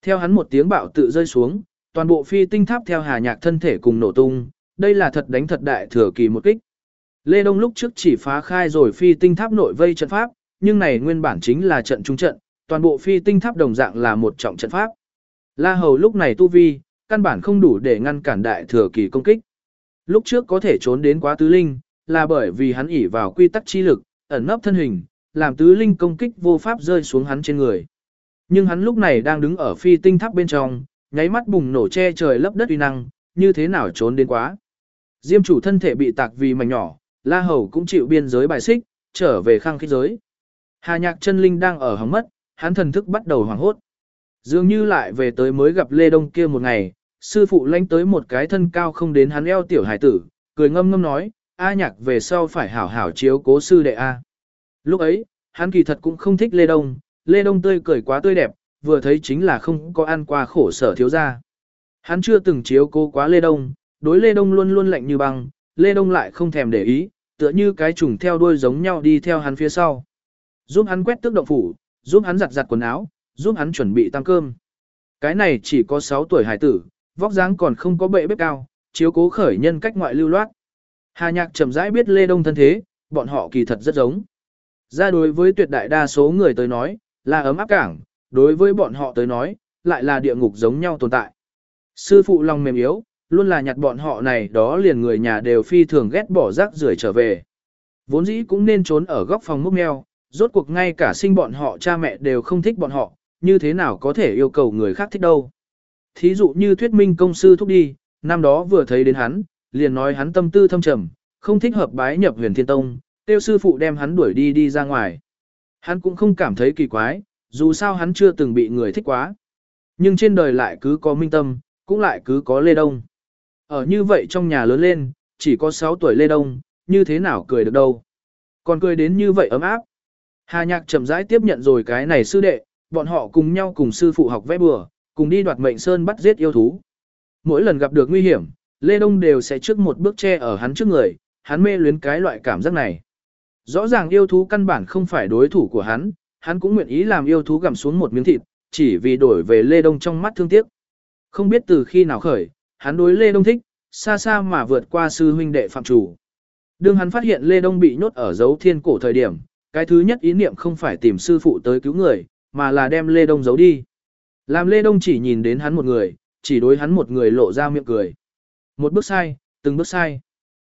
Theo hắn một tiếng bạo tự rơi xuống, toàn bộ phi tinh tháp theo Hà Nhạc thân thể cùng nổ tung, đây là thật đánh thật đại thừa kỳ một kích. Lê Đông lúc trước chỉ phá khai rồi phi tinh tháp nội vây trận pháp, nhưng này nguyên bản chính là trận trung trận, toàn bộ phi tinh tháp đồng dạng là một trọng trận pháp. La Hầu lúc này tu vi, căn bản không đủ để ngăn cản đại thừa kỳ công kích. Lúc trước có thể trốn đến quá tứ linh, là bởi vì hắn ỉ vào quy tắc chi lực, ẩn nấp thân hình, làm tứ linh công kích vô pháp rơi xuống hắn trên người. Nhưng hắn lúc này đang đứng ở phi tinh tháp bên trong, nháy mắt bùng nổ che trời lấp đất uy năng, như thế nào trốn đến quá. Diêm chủ thân thể bị tạc vì mảnh nhỏ, La Hầu cũng chịu biên giới bài xích, trở về khang khí giới. Hà nhạc chân linh đang ở hóng mất, hắn thần thức bắt đầu hoảng hốt. Dường như lại về tới mới gặp Lê Đông kia một ngày, sư phụ lánh tới một cái thân cao không đến hắn eo tiểu hải tử, cười ngâm ngâm nói, A nhạc về sau phải hảo hảo chiếu cố sư đệ A. Lúc ấy, hắn kỳ thật cũng không thích Lê Đông, Lê Đông tươi cười quá tươi đẹp, vừa thấy chính là không có ăn qua khổ sở thiếu gia. Hắn chưa từng chiếu cố quá Lê Đông, đối Lê Đông luôn luôn lạnh như băng, Lê Đông lại không thèm để ý, tựa như cái trùng theo đuôi giống nhau đi theo hắn phía sau. Giúp hắn quét tước động phủ, giúp hắn giặt giặt quần áo, giúp hắn chuẩn bị tăng cơm. Cái này chỉ có 6 tuổi hải tử, vóc dáng còn không có bệ bếp cao, chiếu cố khởi nhân cách ngoại lưu loát. Hà nhạc chậm rãi biết Lê Đông thân thế, bọn họ kỳ thật rất giống. Ra đối với tuyệt đại đa số người tới nói, là ấm áp cảng, đối với bọn họ tới nói, lại là địa ngục giống nhau tồn tại. Sư phụ lòng mềm yếu, luôn là nhặt bọn họ này đó liền người nhà đều phi thường ghét bỏ rác rưởi trở về. Vốn dĩ cũng nên trốn ở góc phòng múc mèo, rốt cuộc ngay cả sinh bọn họ cha mẹ đều không thích bọn họ, như thế nào có thể yêu cầu người khác thích đâu. Thí dụ như thuyết minh công sư thúc đi, năm đó vừa thấy đến hắn, liền nói hắn tâm tư thâm trầm, không thích hợp bái nhập huyền thiên tông, tiêu sư phụ đem hắn đuổi đi đi ra ngoài. Hắn cũng không cảm thấy kỳ quái, dù sao hắn chưa từng bị người thích quá. Nhưng trên đời lại cứ có minh tâm, cũng lại cứ có Lê Đông. Ở như vậy trong nhà lớn lên, chỉ có 6 tuổi Lê Đông, như thế nào cười được đâu. Còn cười đến như vậy ấm áp. Hà nhạc chậm rãi tiếp nhận rồi cái này sư đệ, bọn họ cùng nhau cùng sư phụ học vẽ bừa, cùng đi đoạt mệnh sơn bắt giết yêu thú. Mỗi lần gặp được nguy hiểm, Lê Đông đều sẽ trước một bước che ở hắn trước người, hắn mê luyến cái loại cảm giác này. Rõ ràng yêu thú căn bản không phải đối thủ của hắn, hắn cũng nguyện ý làm yêu thú gặm xuống một miếng thịt, chỉ vì đổi về Lê Đông trong mắt thương tiếc. Không biết từ khi nào khởi, hắn đối Lê Đông thích, xa xa mà vượt qua sư huynh đệ phạm chủ. Đương hắn phát hiện Lê Đông bị nhốt ở dấu thiên cổ thời điểm, cái thứ nhất ý niệm không phải tìm sư phụ tới cứu người, mà là đem Lê Đông giấu đi. Làm Lê Đông chỉ nhìn đến hắn một người, chỉ đối hắn một người lộ ra miệng cười. Một bước sai, từng bước sai.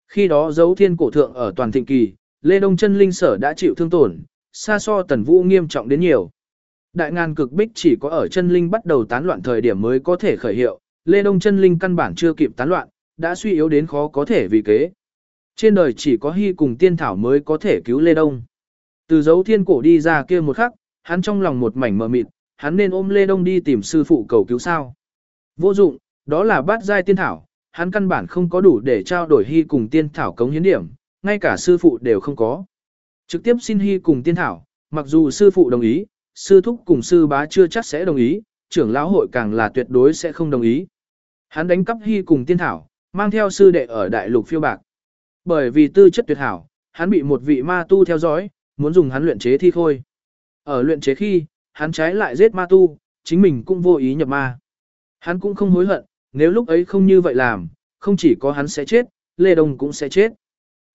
Khi đó dấu thiên cổ thượng ở toàn thịnh kỳ, Lê Đông chân linh sở đã chịu thương tổn, xa so tần vũ nghiêm trọng đến nhiều. Đại ngàn cực bích chỉ có ở chân linh bắt đầu tán loạn thời điểm mới có thể khởi hiệu, Lê Đông chân linh căn bản chưa kịp tán loạn, đã suy yếu đến khó có thể vì kế. Trên đời chỉ có hy cùng tiên thảo mới có thể cứu Lê Đông. Từ dấu thiên cổ đi ra kia một khắc, hắn trong lòng một mảnh mờ mịt, hắn nên ôm Lê Đông đi tìm sư phụ cầu cứu sao. Vô dụng, đó là bát giai tiên thảo, hắn căn bản không có đủ để trao đổi hy cùng tiên thảo cống hiến điểm, ngay cả sư phụ đều không có. Trực tiếp xin hy cùng tiên thảo, mặc dù sư phụ đồng ý, sư thúc cùng sư bá chưa chắc sẽ đồng ý, trưởng lão hội càng là tuyệt đối sẽ không đồng ý. Hắn đánh cắp hy cùng tiên thảo, mang theo sư đệ ở đại lục phiêu bạc. Bởi vì tư chất tuyệt hảo, hắn bị một vị ma tu theo dõi, muốn dùng hắn luyện chế thi khôi. Ở luyện chế khi, hắn trái lại giết ma tu, chính mình cũng vô ý nhập ma. Hắn cũng không hối hận, nếu lúc ấy không như vậy làm, không chỉ có hắn sẽ chết, Lê Đông cũng sẽ chết.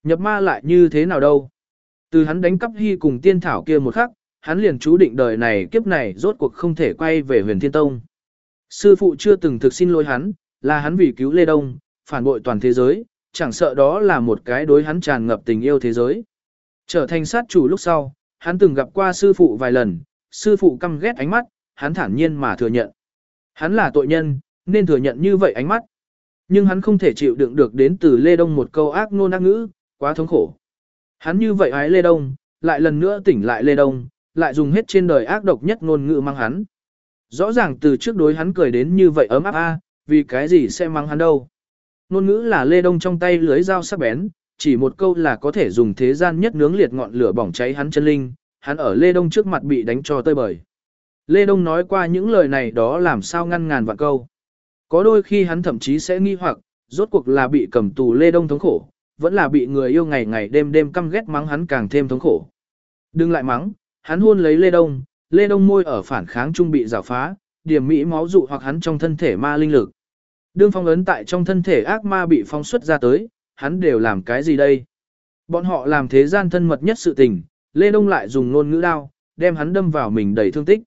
Nhập ma lại như thế nào đâu? Từ hắn đánh cắp hy cùng tiên thảo kia một khắc, hắn liền chú định đời này kiếp này rốt cuộc không thể quay về huyền thiên tông. Sư phụ chưa từng thực xin lỗi hắn, là hắn vì cứu Lê Đông, phản bội toàn thế giới, chẳng sợ đó là một cái đối hắn tràn ngập tình yêu thế giới. Trở thành sát chủ lúc sau, hắn từng gặp qua sư phụ vài lần, sư phụ căm ghét ánh mắt, hắn thản nhiên mà thừa nhận. Hắn là tội nhân, nên thừa nhận như vậy ánh mắt. Nhưng hắn không thể chịu đựng được đến từ Lê Đông một câu ác nôn ác ngữ, quá thống khổ. Hắn như vậy ái Lê Đông, lại lần nữa tỉnh lại Lê Đông, lại dùng hết trên đời ác độc nhất ngôn ngữ mang hắn. Rõ ràng từ trước đối hắn cười đến như vậy ấm áp a, vì cái gì sẽ mang hắn đâu. Ngôn ngữ là Lê Đông trong tay lưới dao sắc bén, chỉ một câu là có thể dùng thế gian nhất nướng liệt ngọn lửa bỏng cháy hắn chân linh, hắn ở Lê Đông trước mặt bị đánh cho tơi bời. Lê Đông nói qua những lời này đó làm sao ngăn ngàn vạn câu. Có đôi khi hắn thậm chí sẽ nghi hoặc, rốt cuộc là bị cầm tù Lê Đông thống khổ, vẫn là bị người yêu ngày ngày đêm đêm căm ghét mắng hắn càng thêm thống khổ. Đừng lại mắng, hắn hôn lấy Lê Đông, Lê Đông môi ở phản kháng trung bị rào phá, điểm mỹ máu dụ hoặc hắn trong thân thể ma linh lực. Đương phong ấn tại trong thân thể ác ma bị phong xuất ra tới, hắn đều làm cái gì đây? Bọn họ làm thế gian thân mật nhất sự tình, Lê Đông lại dùng ngôn ngữ đao, đem hắn đâm vào mình đầy thương tích.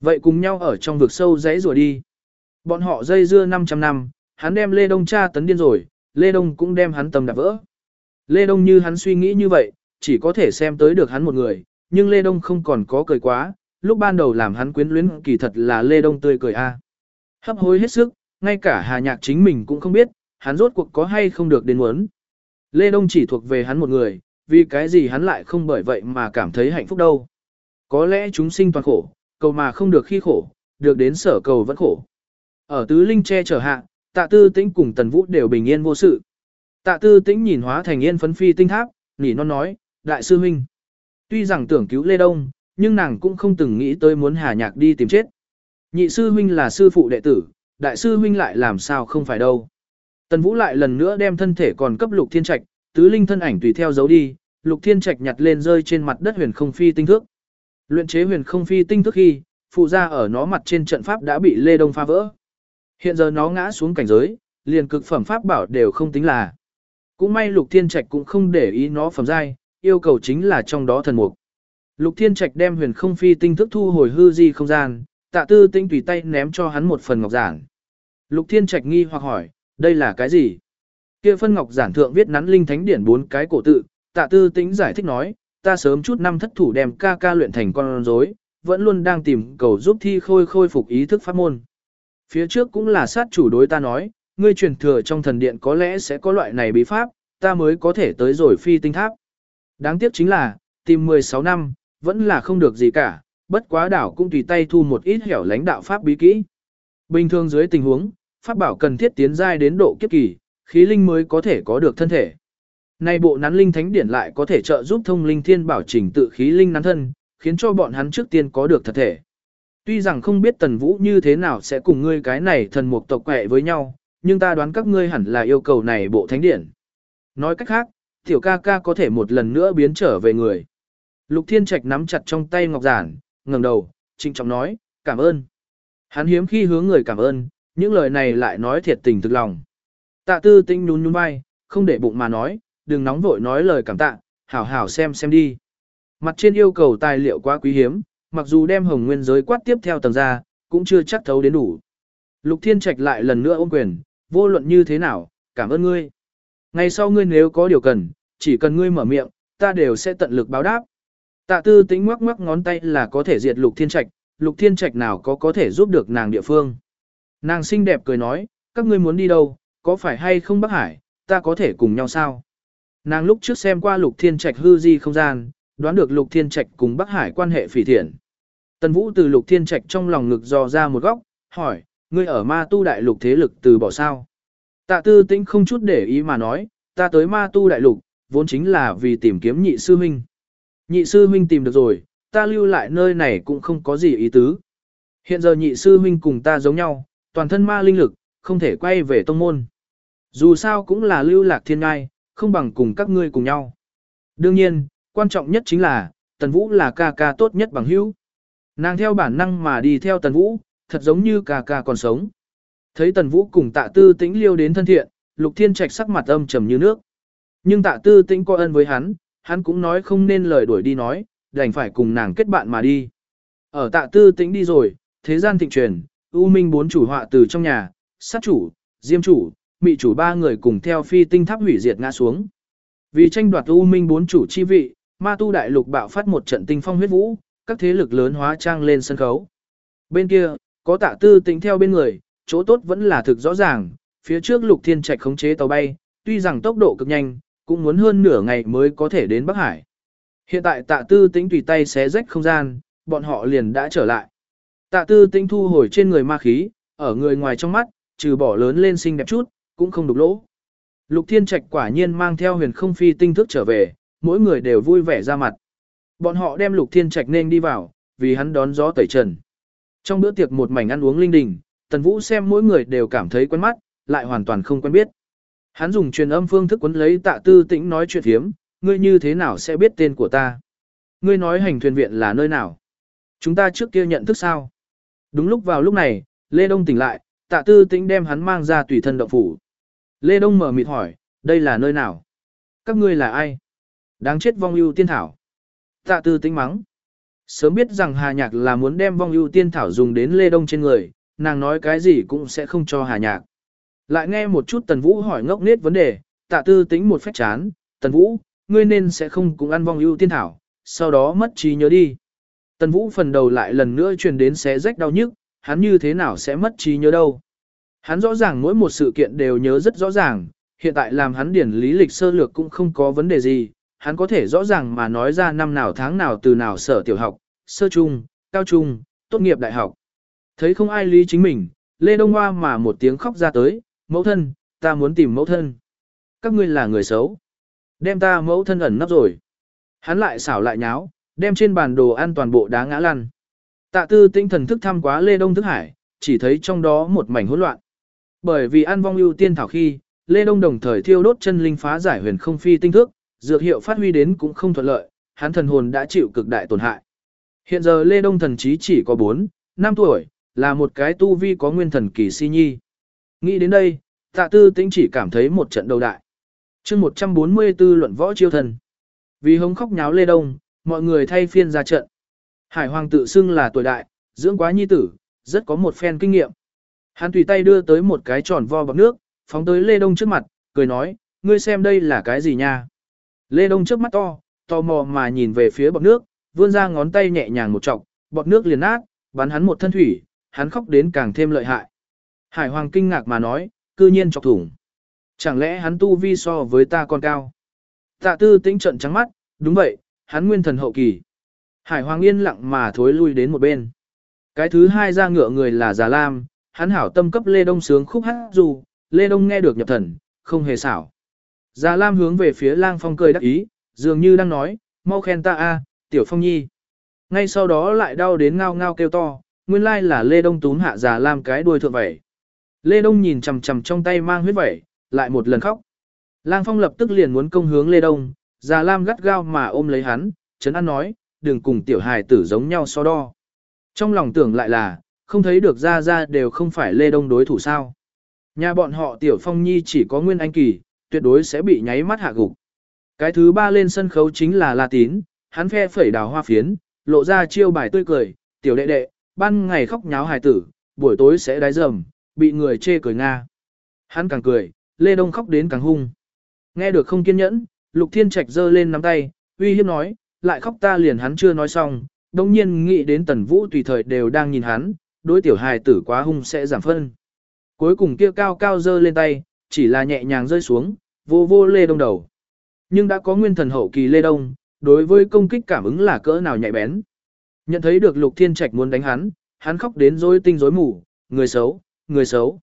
Vậy cùng nhau ở trong vực sâu giấy rùa đi. Bọn họ dây dưa 500 năm, hắn đem Lê Đông tra tấn điên rồi, Lê Đông cũng đem hắn tầm đạp vỡ. Lê Đông như hắn suy nghĩ như vậy, chỉ có thể xem tới được hắn một người, nhưng Lê Đông không còn có cười quá, lúc ban đầu làm hắn quyến luyến kỳ thật là Lê Đông tươi cười a. Hấp hối hết sức, ngay cả Hà Nhạc chính mình cũng không biết, hắn rốt cuộc có hay không được đến muốn. Lê Đông chỉ thuộc về hắn một người, vì cái gì hắn lại không bởi vậy mà cảm thấy hạnh phúc đâu. Có lẽ chúng sinh toàn khổ, cầu mà không được khi khổ, được đến sở cầu vẫn khổ. Ở tứ linh che chở hạ, tạ tư tĩnh cùng tần vũ đều bình yên vô sự. Tạ tư tĩnh nhìn hóa thành yên phấn phi tinh tháp, nỉ non nói, đại sư huynh. Tuy rằng tưởng cứu Lê Đông, nhưng nàng cũng không từng nghĩ tới muốn hà nhạc đi tìm chết. Nhị sư huynh là sư phụ đệ tử, đại sư huynh lại làm sao không phải đâu. Tần Vũ lại lần nữa đem thân thể còn cấp Lục Thiên Trạch, tứ linh thân ảnh tùy theo dấu đi, Lục Thiên Trạch nhặt lên rơi trên mặt đất huyền không phi tinh thước. Luyện chế huyền không phi tinh thước khi, phụ ra ở nó mặt trên trận pháp đã bị Lê Đông phá vỡ. Hiện giờ nó ngã xuống cảnh giới, liền cực phẩm pháp bảo đều không tính là. Cũng may Lục Thiên Trạch cũng không để ý nó phẩm giai, yêu cầu chính là trong đó thần mục. Lục Thiên Trạch đem huyền không phi tinh thức thu hồi hư di không gian, tạ tư tinh tùy tay ném cho hắn một phần ngọc giản. Lục Thiên Trạch nghi hoặc hỏi, đây là cái gì? Kia phân ngọc giản thượng viết nắn linh thánh điển bốn cái cổ tự, tạ tư tính giải thích nói, ta sớm chút năm thất thủ đem ca ca luyện thành con rối, vẫn luôn đang tìm cầu giúp thi khôi khôi phục ý thức pháp môn. Phía trước cũng là sát chủ đối ta nói, ngươi truyền thừa trong thần điện có lẽ sẽ có loại này bí pháp, ta mới có thể tới rồi phi tinh tháp. Đáng tiếc chính là, tìm 16 năm, vẫn là không được gì cả, bất quá đảo cũng tùy tay thu một ít hẻo lãnh đạo pháp bí kỹ. Bình thường dưới tình huống, pháp bảo cần thiết tiến giai đến độ kiếp kỳ, khí linh mới có thể có được thân thể. Nay bộ nắn linh thánh điển lại có thể trợ giúp thông linh thiên bảo chỉnh tự khí linh nắn thân, khiến cho bọn hắn trước tiên có được thật thể. Tuy rằng không biết tần vũ như thế nào sẽ cùng ngươi cái này thần mục tộc quẹ với nhau, nhưng ta đoán các ngươi hẳn là yêu cầu này bộ thánh điển. Nói cách khác, tiểu ca ca có thể một lần nữa biến trở về người. Lục Thiên Trạch nắm chặt trong tay ngọc giản, ngẩng đầu, trinh trọng nói, cảm ơn. Hắn hiếm khi hướng người cảm ơn, những lời này lại nói thiệt tình thực lòng. Tạ tư tinh nhún nhún vai, không để bụng mà nói, đừng nóng vội nói lời cảm tạ, hảo hảo xem xem đi. Mặt trên yêu cầu tài liệu quá quý hiếm, mặc dù đem hồng nguyên giới quát tiếp theo tầng ra, cũng chưa chắc thấu đến đủ. Lục Thiên Trạch lại lần nữa ôm quyền, vô luận như thế nào, cảm ơn ngươi. Ngày sau ngươi nếu có điều cần, chỉ cần ngươi mở miệng, ta đều sẽ tận lực báo đáp. Tạ tư tính ngoắc ngoắc ngón tay là có thể diệt lục thiên trạch, lục thiên trạch nào có có thể giúp được nàng địa phương. Nàng xinh đẹp cười nói, các ngươi muốn đi đâu, có phải hay không Bắc Hải, ta có thể cùng nhau sao? Nàng lúc trước xem qua lục thiên trạch hư di không gian, đoán được lục thiên trạch cùng Bắc Hải quan hệ phỉ thiện. Tần Vũ từ lục thiên trạch trong lòng ngực dò ra một góc, hỏi, ngươi ở ma tu đại lục thế lực từ bỏ sao? Tạ tư tĩnh không chút để ý mà nói, ta tới ma tu đại lục, vốn chính là vì tìm kiếm nhị sư huynh. Nhị sư huynh tìm được rồi, ta lưu lại nơi này cũng không có gì ý tứ. Hiện giờ nhị sư huynh cùng ta giống nhau, toàn thân ma linh lực, không thể quay về tông môn. Dù sao cũng là lưu lạc thiên ngai, không bằng cùng các ngươi cùng nhau. Đương nhiên, quan trọng nhất chính là, Tần Vũ là ca ca tốt nhất bằng hữu. Nàng theo bản năng mà đi theo Tần Vũ, thật giống như ca ca còn sống. Thấy Tần Vũ cùng tạ tư tĩnh liêu đến thân thiện, Lục Thiên Trạch sắc mặt âm trầm như nước. Nhưng tạ tư tĩnh có ân với hắn, hắn cũng nói không nên lời đuổi đi nói, đành phải cùng nàng kết bạn mà đi. Ở tạ tư tĩnh đi rồi, thế gian thịnh truyền, U Minh bốn chủ họa từ trong nhà, sát chủ, diêm chủ, mị chủ ba người cùng theo phi tinh tháp hủy diệt ngã xuống. Vì tranh đoạt U Minh bốn chủ chi vị, ma tu đại lục bạo phát một trận tinh phong huyết vũ, các thế lực lớn hóa trang lên sân khấu. Bên kia, có tạ tư tính theo bên người, chỗ tốt vẫn là thực rõ ràng, phía trước lục thiên trạch khống chế tàu bay, tuy rằng tốc độ cực nhanh, cũng muốn hơn nửa ngày mới có thể đến Bắc Hải. Hiện tại tạ tư tính tùy tay xé rách không gian, bọn họ liền đã trở lại. Tạ tư tính thu hồi trên người ma khí, ở người ngoài trong mắt, trừ bỏ lớn lên xinh đẹp chút, cũng không đục lỗ. Lục thiên trạch quả nhiên mang theo huyền không phi tinh thức trở về, mỗi người đều vui vẻ ra mặt. Bọn họ đem lục thiên trạch nên đi vào, vì hắn đón gió tẩy trần. Trong bữa tiệc một mảnh ăn uống linh đình, tần vũ xem mỗi người đều cảm thấy quen mắt, lại hoàn toàn không quen biết. Hắn dùng truyền âm phương thức quấn lấy tạ tư tĩnh nói chuyện hiếm. ngươi như thế nào sẽ biết tên của ta? Ngươi nói hành thuyền viện là nơi nào? Chúng ta trước kia nhận thức sao? Đúng lúc vào lúc này, Lê Đông tỉnh lại, tạ tư tĩnh đem hắn mang ra tùy thân động phủ. Lê Đông mở mịt hỏi, đây là nơi nào? Các ngươi là ai? Đáng chết vong ưu tiên thảo. Tạ tư tính mắng. Sớm biết rằng Hà Nhạc là muốn đem vong ưu tiên thảo dùng đến Lê Đông trên người, nàng nói cái gì cũng sẽ không cho Hà Nhạc. Lại nghe một chút Tần Vũ hỏi ngốc nết vấn đề, tạ tư tính một phép chán, Tần Vũ, ngươi nên sẽ không cùng ăn vong ưu tiên thảo, sau đó mất trí nhớ đi. Tần Vũ phần đầu lại lần nữa truyền đến xé rách đau nhức, hắn như thế nào sẽ mất trí nhớ đâu. Hắn rõ ràng mỗi một sự kiện đều nhớ rất rõ ràng, hiện tại làm hắn điển lý lịch sơ lược cũng không có vấn đề gì, hắn có thể rõ ràng mà nói ra năm nào tháng nào từ nào sở tiểu học, sơ trung, cao trung, tốt nghiệp đại học. Thấy không ai lý chính mình, Lê Đông Hoa mà một tiếng khóc ra tới, mẫu thân, ta muốn tìm mẫu thân. Các ngươi là người xấu. Đem ta mẫu thân ẩn nấp rồi. Hắn lại xảo lại nháo, đem trên bàn đồ ăn toàn bộ đá ngã lăn. Tạ tư tinh thần thức thăm quá Lê Đông Thức Hải, chỉ thấy trong đó một mảnh hỗn loạn. Bởi vì ăn vong ưu tiên thảo khi, Lê Đông đồng thời thiêu đốt chân linh phá giải huyền không phi tinh thức, dược hiệu phát huy đến cũng không thuận lợi, hắn thần hồn đã chịu cực đại tổn hại. Hiện giờ Lê Đông thần trí chỉ có 4, 5 tuổi, là một cái tu vi có nguyên thần kỳ si nhi. Nghĩ đến đây, tạ tư tĩnh chỉ cảm thấy một trận đầu đại. chương 144 luận võ chiêu thần. Vì hống khóc nháo lê đông, mọi người thay phiên ra trận. Hải hoàng tự xưng là tuổi đại, dưỡng quá nhi tử, rất có một phen kinh nghiệm. Hắn tùy tay đưa tới một cái tròn vo bọc nước, phóng tới lê đông trước mặt, cười nói, ngươi xem đây là cái gì nha. Lê đông trước mắt to, tò mò mà nhìn về phía bọc nước, vươn ra ngón tay nhẹ nhàng một trọng, bọt nước liền nát, bắn hắn một thân thủy, hắn khóc đến càng thêm lợi hại. Hải hoàng kinh ngạc mà nói, cư nhiên chọc thủng. Chẳng lẽ hắn tu vi so với ta còn cao? Tạ tư tĩnh trận trắng mắt, đúng vậy, hắn nguyên thần hậu kỳ. Hải hoàng yên lặng mà thối lui đến một bên. Cái thứ hai ra ngựa người là Già Lam, hắn hảo tâm cấp Lê Đông sướng khúc hát dù, Lê Đông nghe được nhập thần, không hề xảo. Già Lam hướng về phía lang phong cười đắc ý, dường như đang nói, mau khen ta a, tiểu phong nhi. Ngay sau đó lại đau đến ngao ngao kêu to, nguyên lai là Lê Đông túm hạ Già Lam cái đuôi thượng vẩy. Lê Đông nhìn chằm chằm trong tay mang huyết vẩy, lại một lần khóc. Lang Phong lập tức liền muốn công hướng Lê Đông, Già Lam gắt gao mà ôm lấy hắn, chấn an nói, đừng cùng tiểu hài tử giống nhau so đo. Trong lòng tưởng lại là, không thấy được ra ra đều không phải Lê Đông đối thủ sao. Nhà bọn họ tiểu phong nhi chỉ có nguyên anh kỳ, tuyệt đối sẽ bị nháy mắt hạ gục. Cái thứ ba lên sân khấu chính là La Tín, hắn phe phẩy đào hoa phiến, lộ ra chiêu bài tươi cười, tiểu đệ đệ, ban ngày khóc nháo hài tử, buổi tối sẽ đái dầm, bị người chê cười Nga. Hắn càng cười, Lê Đông khóc đến càng hung. Nghe được không kiên nhẫn, Lục Thiên Trạch giơ lên nắm tay, uy hiếp nói, lại khóc ta liền hắn chưa nói xong, đồng nhiên nghĩ đến Tần Vũ tùy thời đều đang nhìn hắn, đối tiểu hài tử quá hung sẽ giảm phân. Cuối cùng kia cao cao dơ lên tay, chỉ là nhẹ nhàng rơi xuống, vô vô Lê Đông đầu. Nhưng đã có nguyên thần hậu kỳ Lê Đông, đối với công kích cảm ứng là cỡ nào nhạy bén. Nhận thấy được Lục Thiên Trạch muốn đánh hắn, hắn khóc đến rối tinh rối mù, người xấu, người xấu.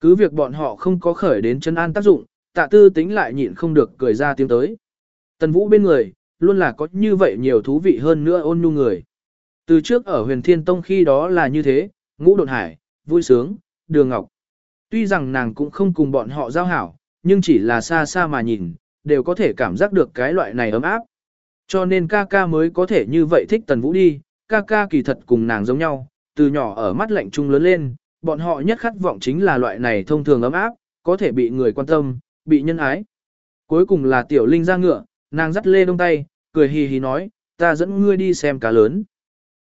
Cứ việc bọn họ không có khởi đến chân an tác dụng, tạ tư tính lại nhịn không được cười ra tiếng tới. Tần Vũ bên người, luôn là có như vậy nhiều thú vị hơn nữa ôn nhu người. Từ trước ở huyền thiên tông khi đó là như thế, ngũ độn hải, vui sướng, đường ngọc. Tuy rằng nàng cũng không cùng bọn họ giao hảo, nhưng chỉ là xa xa mà nhìn, đều có thể cảm giác được cái loại này ấm áp. Cho nên ca ca mới có thể như vậy thích tần vũ đi, ca ca kỳ thật cùng nàng giống nhau, từ nhỏ ở mắt lạnh trung lớn lên, bọn họ nhất khát vọng chính là loại này thông thường ấm áp, có thể bị người quan tâm, bị nhân ái. Cuối cùng là tiểu linh ra ngựa, nàng dắt lê đông tay, cười hì hì nói, ta dẫn ngươi đi xem cá lớn.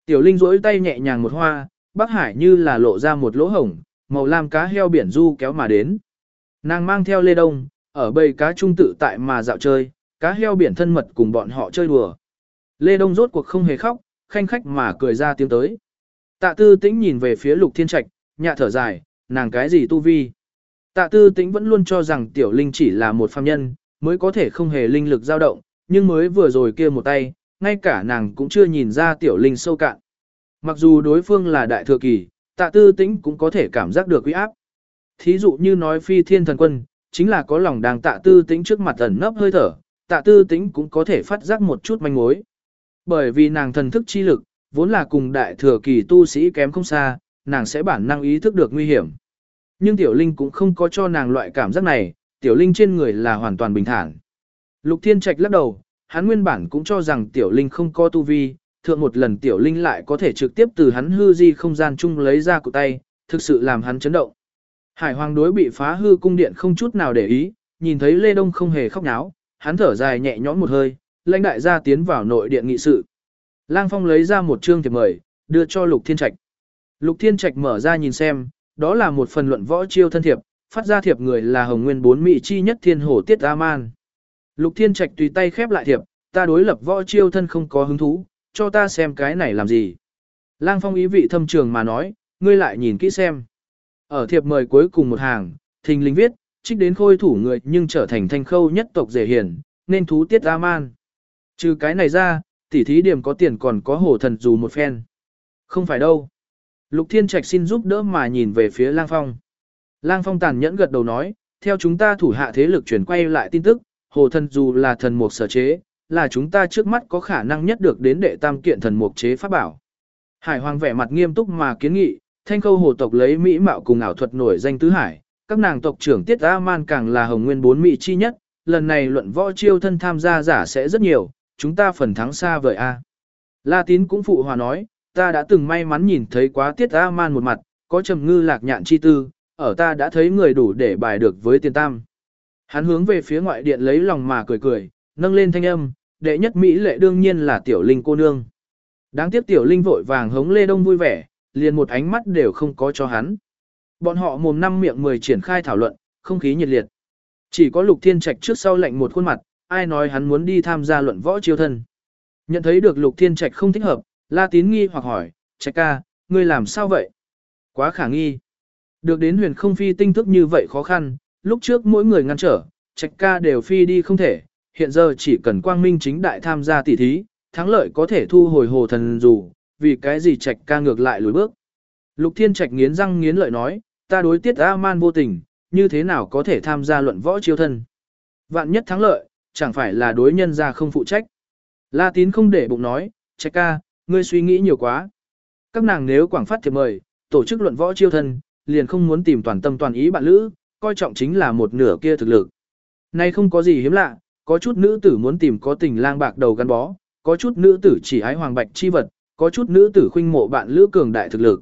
Tiểu linh rỗi tay nhẹ nhàng một hoa, bắc hải như là lộ ra một lỗ hổng, màu lam cá heo biển du kéo mà đến. Nàng mang theo lê đông, ở bầy cá trung tự tại mà dạo chơi, cá heo biển thân mật cùng bọn họ chơi đùa. Lê Đông rốt cuộc không hề khóc, khanh khách mà cười ra tiếng tới. Tạ tư tĩnh nhìn về phía lục thiên trạch, nhạ thở dài, nàng cái gì tu vi. Tạ tư tĩnh vẫn luôn cho rằng tiểu linh chỉ là một phàm nhân, mới có thể không hề linh lực dao động, nhưng mới vừa rồi kia một tay, ngay cả nàng cũng chưa nhìn ra tiểu linh sâu cạn. Mặc dù đối phương là đại thừa kỳ, tạ tư tĩnh cũng có thể cảm giác được uy áp. Thí dụ như nói phi thiên thần quân, chính là có lòng đang tạ tư tĩnh trước mặt ẩn nấp hơi thở, tạ tư tĩnh cũng có thể phát giác một chút manh mối. Bởi vì nàng thần thức chi lực, vốn là cùng đại thừa kỳ tu sĩ kém không xa, nàng sẽ bản năng ý thức được nguy hiểm. Nhưng tiểu linh cũng không có cho nàng loại cảm giác này, tiểu linh trên người là hoàn toàn bình thản. Lục thiên trạch lắc đầu, hắn nguyên bản cũng cho rằng tiểu linh không có tu vi, thượng một lần tiểu linh lại có thể trực tiếp từ hắn hư di không gian chung lấy ra cụ tay, thực sự làm hắn chấn động. Hải hoàng đối bị phá hư cung điện không chút nào để ý, nhìn thấy Lê Đông không hề khóc náo, hắn thở dài nhẹ nhõm một hơi, lãnh đại gia tiến vào nội điện nghị sự. Lang Phong lấy ra một chương thiệp mời, đưa cho Lục Thiên Trạch. Lục Thiên Trạch mở ra nhìn xem, đó là một phần luận võ chiêu thân thiệp, phát ra thiệp người là Hồng Nguyên bốn mỹ chi nhất thiên hổ tiết A-man. Lục Thiên Trạch tùy tay khép lại thiệp, ta đối lập võ chiêu thân không có hứng thú, cho ta xem cái này làm gì. Lang Phong ý vị thâm trường mà nói, ngươi lại nhìn kỹ xem. Ở thiệp mời cuối cùng một hàng, thình linh viết, trích đến khôi thủ người nhưng trở thành thanh khâu nhất tộc dễ hiển, nên thú tiết A-man. Trừ cái này ra, tỉ thí điểm có tiền còn có hổ thần dù một phen. Không phải đâu. Lục Thiên Trạch xin giúp đỡ mà nhìn về phía Lang Phong. Lang Phong tàn nhẫn gật đầu nói, theo chúng ta thủ hạ thế lực chuyển quay lại tin tức, hồ thần dù là thần mục sở chế, là chúng ta trước mắt có khả năng nhất được đến đệ tam kiện thần mục chế pháp bảo. Hải Hoàng vẻ mặt nghiêm túc mà kiến nghị, thanh khâu hồ tộc lấy mỹ mạo cùng ảo thuật nổi danh tứ hải, các nàng tộc trưởng Tiết A-man càng là hồng nguyên bốn mỹ chi nhất, lần này luận võ chiêu thân tham gia giả sẽ rất nhiều, chúng ta phần thắng xa vời A. La tín cũng phụ hòa nói, ta đã từng may mắn nhìn thấy quá Tiết A-man một mặt, có trầm ngư lạc nhạn chi tư, ở ta đã thấy người đủ để bài được với tiền tam. Hắn hướng về phía ngoại điện lấy lòng mà cười cười, nâng lên thanh âm, đệ nhất Mỹ lệ đương nhiên là tiểu linh cô nương. Đáng tiếc tiểu linh vội vàng hống Lê Đông vui vẻ, liền một ánh mắt đều không có cho hắn. Bọn họ mồm năm miệng mười triển khai thảo luận, không khí nhiệt liệt. Chỉ có Lục Thiên Trạch trước sau lạnh một khuôn mặt, ai nói hắn muốn đi tham gia luận võ chiêu thân. Nhận thấy được Lục Thiên Trạch không thích hợp, La Tín nghi hoặc hỏi, Trạch ca, ngươi làm sao vậy? Quá khả nghi. Được đến huyền không phi tinh thức như vậy khó khăn, lúc trước mỗi người ngăn trở, Trạch ca đều phi đi không thể, hiện giờ chỉ cần quang minh chính đại tham gia tỷ thí, thắng lợi có thể thu hồi hồ thần dù, vì cái gì Trạch ca ngược lại lùi bước. Lục Thiên Trạch nghiến răng nghiến lợi nói, ta đối tiết A-man vô tình, như thế nào có thể tham gia luận võ chiêu thân. Vạn nhất thắng lợi, chẳng phải là đối nhân ra không phụ trách. La tín không để bụng nói, trạch ca, ngươi suy nghĩ nhiều quá. Các nàng nếu quảng phát thiệp mời, tổ chức luận võ chiêu thân, liền không muốn tìm toàn tâm toàn ý bạn lữ, coi trọng chính là một nửa kia thực lực. Nay không có gì hiếm lạ, có chút nữ tử muốn tìm có tình lang bạc đầu gắn bó, có chút nữ tử chỉ ái hoàng bạch chi vật, có chút nữ tử khuynh mộ bạn lữ cường đại thực lực.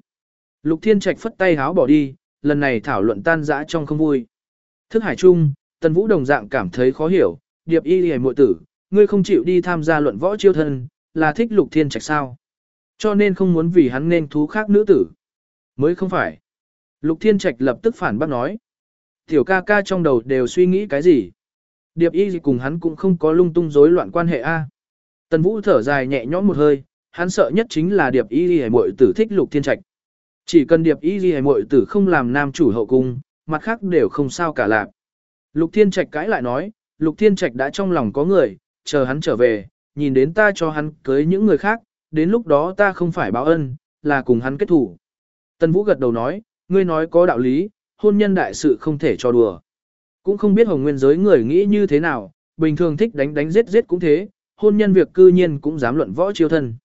Lục Thiên Trạch phất tay háo bỏ đi, lần này thảo luận tan rã trong không vui. Thức hải trung, Tần Vũ đồng dạng cảm thấy khó hiểu, điệp y hề muội tử, ngươi không chịu đi tham gia luận võ chiêu thân, là thích lục thiên trạch sao. Cho nên không muốn vì hắn nên thú khác nữ tử. Mới không phải. Lục thiên trạch lập tức phản bác nói. Tiểu ca ca trong đầu đều suy nghĩ cái gì. Điệp y gì cùng hắn cũng không có lung tung rối loạn quan hệ A. Tần Vũ thở dài nhẹ nhõm một hơi, hắn sợ nhất chính là điệp y gì muội tử thích lục thiên trạch. Chỉ cần điệp y gì muội tử không làm nam chủ hậu cung, mặt khác đều không sao cả lạc. Lục thiên trạch cãi lại nói, lục thiên trạch đã trong lòng có người, chờ hắn trở về, nhìn đến ta cho hắn cưới những người khác, đến lúc đó ta không phải báo ân, là cùng hắn kết thủ. Tần Vũ gật đầu nói, ngươi nói có đạo lý, hôn nhân đại sự không thể cho đùa. Cũng không biết hồng nguyên giới người nghĩ như thế nào, bình thường thích đánh đánh giết giết cũng thế, hôn nhân việc cư nhiên cũng dám luận võ chiêu thân.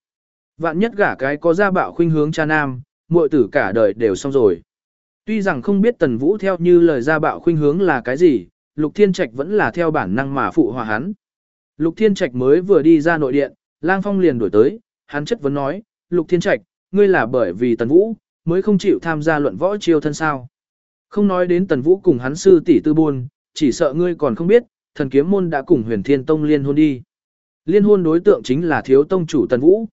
Vạn nhất gả cái có gia bạo khuynh hướng cha nam, muội tử cả đời đều xong rồi. Tuy rằng không biết Tần Vũ theo như lời gia bạo khuynh hướng là cái gì, Lục Thiên Trạch vẫn là theo bản năng mà phụ hòa hắn. Lục Thiên Trạch mới vừa đi ra nội điện, Lang Phong liền đuổi tới, hắn chất vấn nói, Lục Thiên Trạch, ngươi là bởi vì Tần Vũ, mới không chịu tham gia luận võ chiêu thân sao. Không nói đến Tần Vũ cùng hắn sư tỷ tư buôn, chỉ sợ ngươi còn không biết, thần kiếm môn đã cùng huyền thiên tông liên hôn đi. Liên hôn đối tượng chính là thiếu tông chủ Tần Vũ.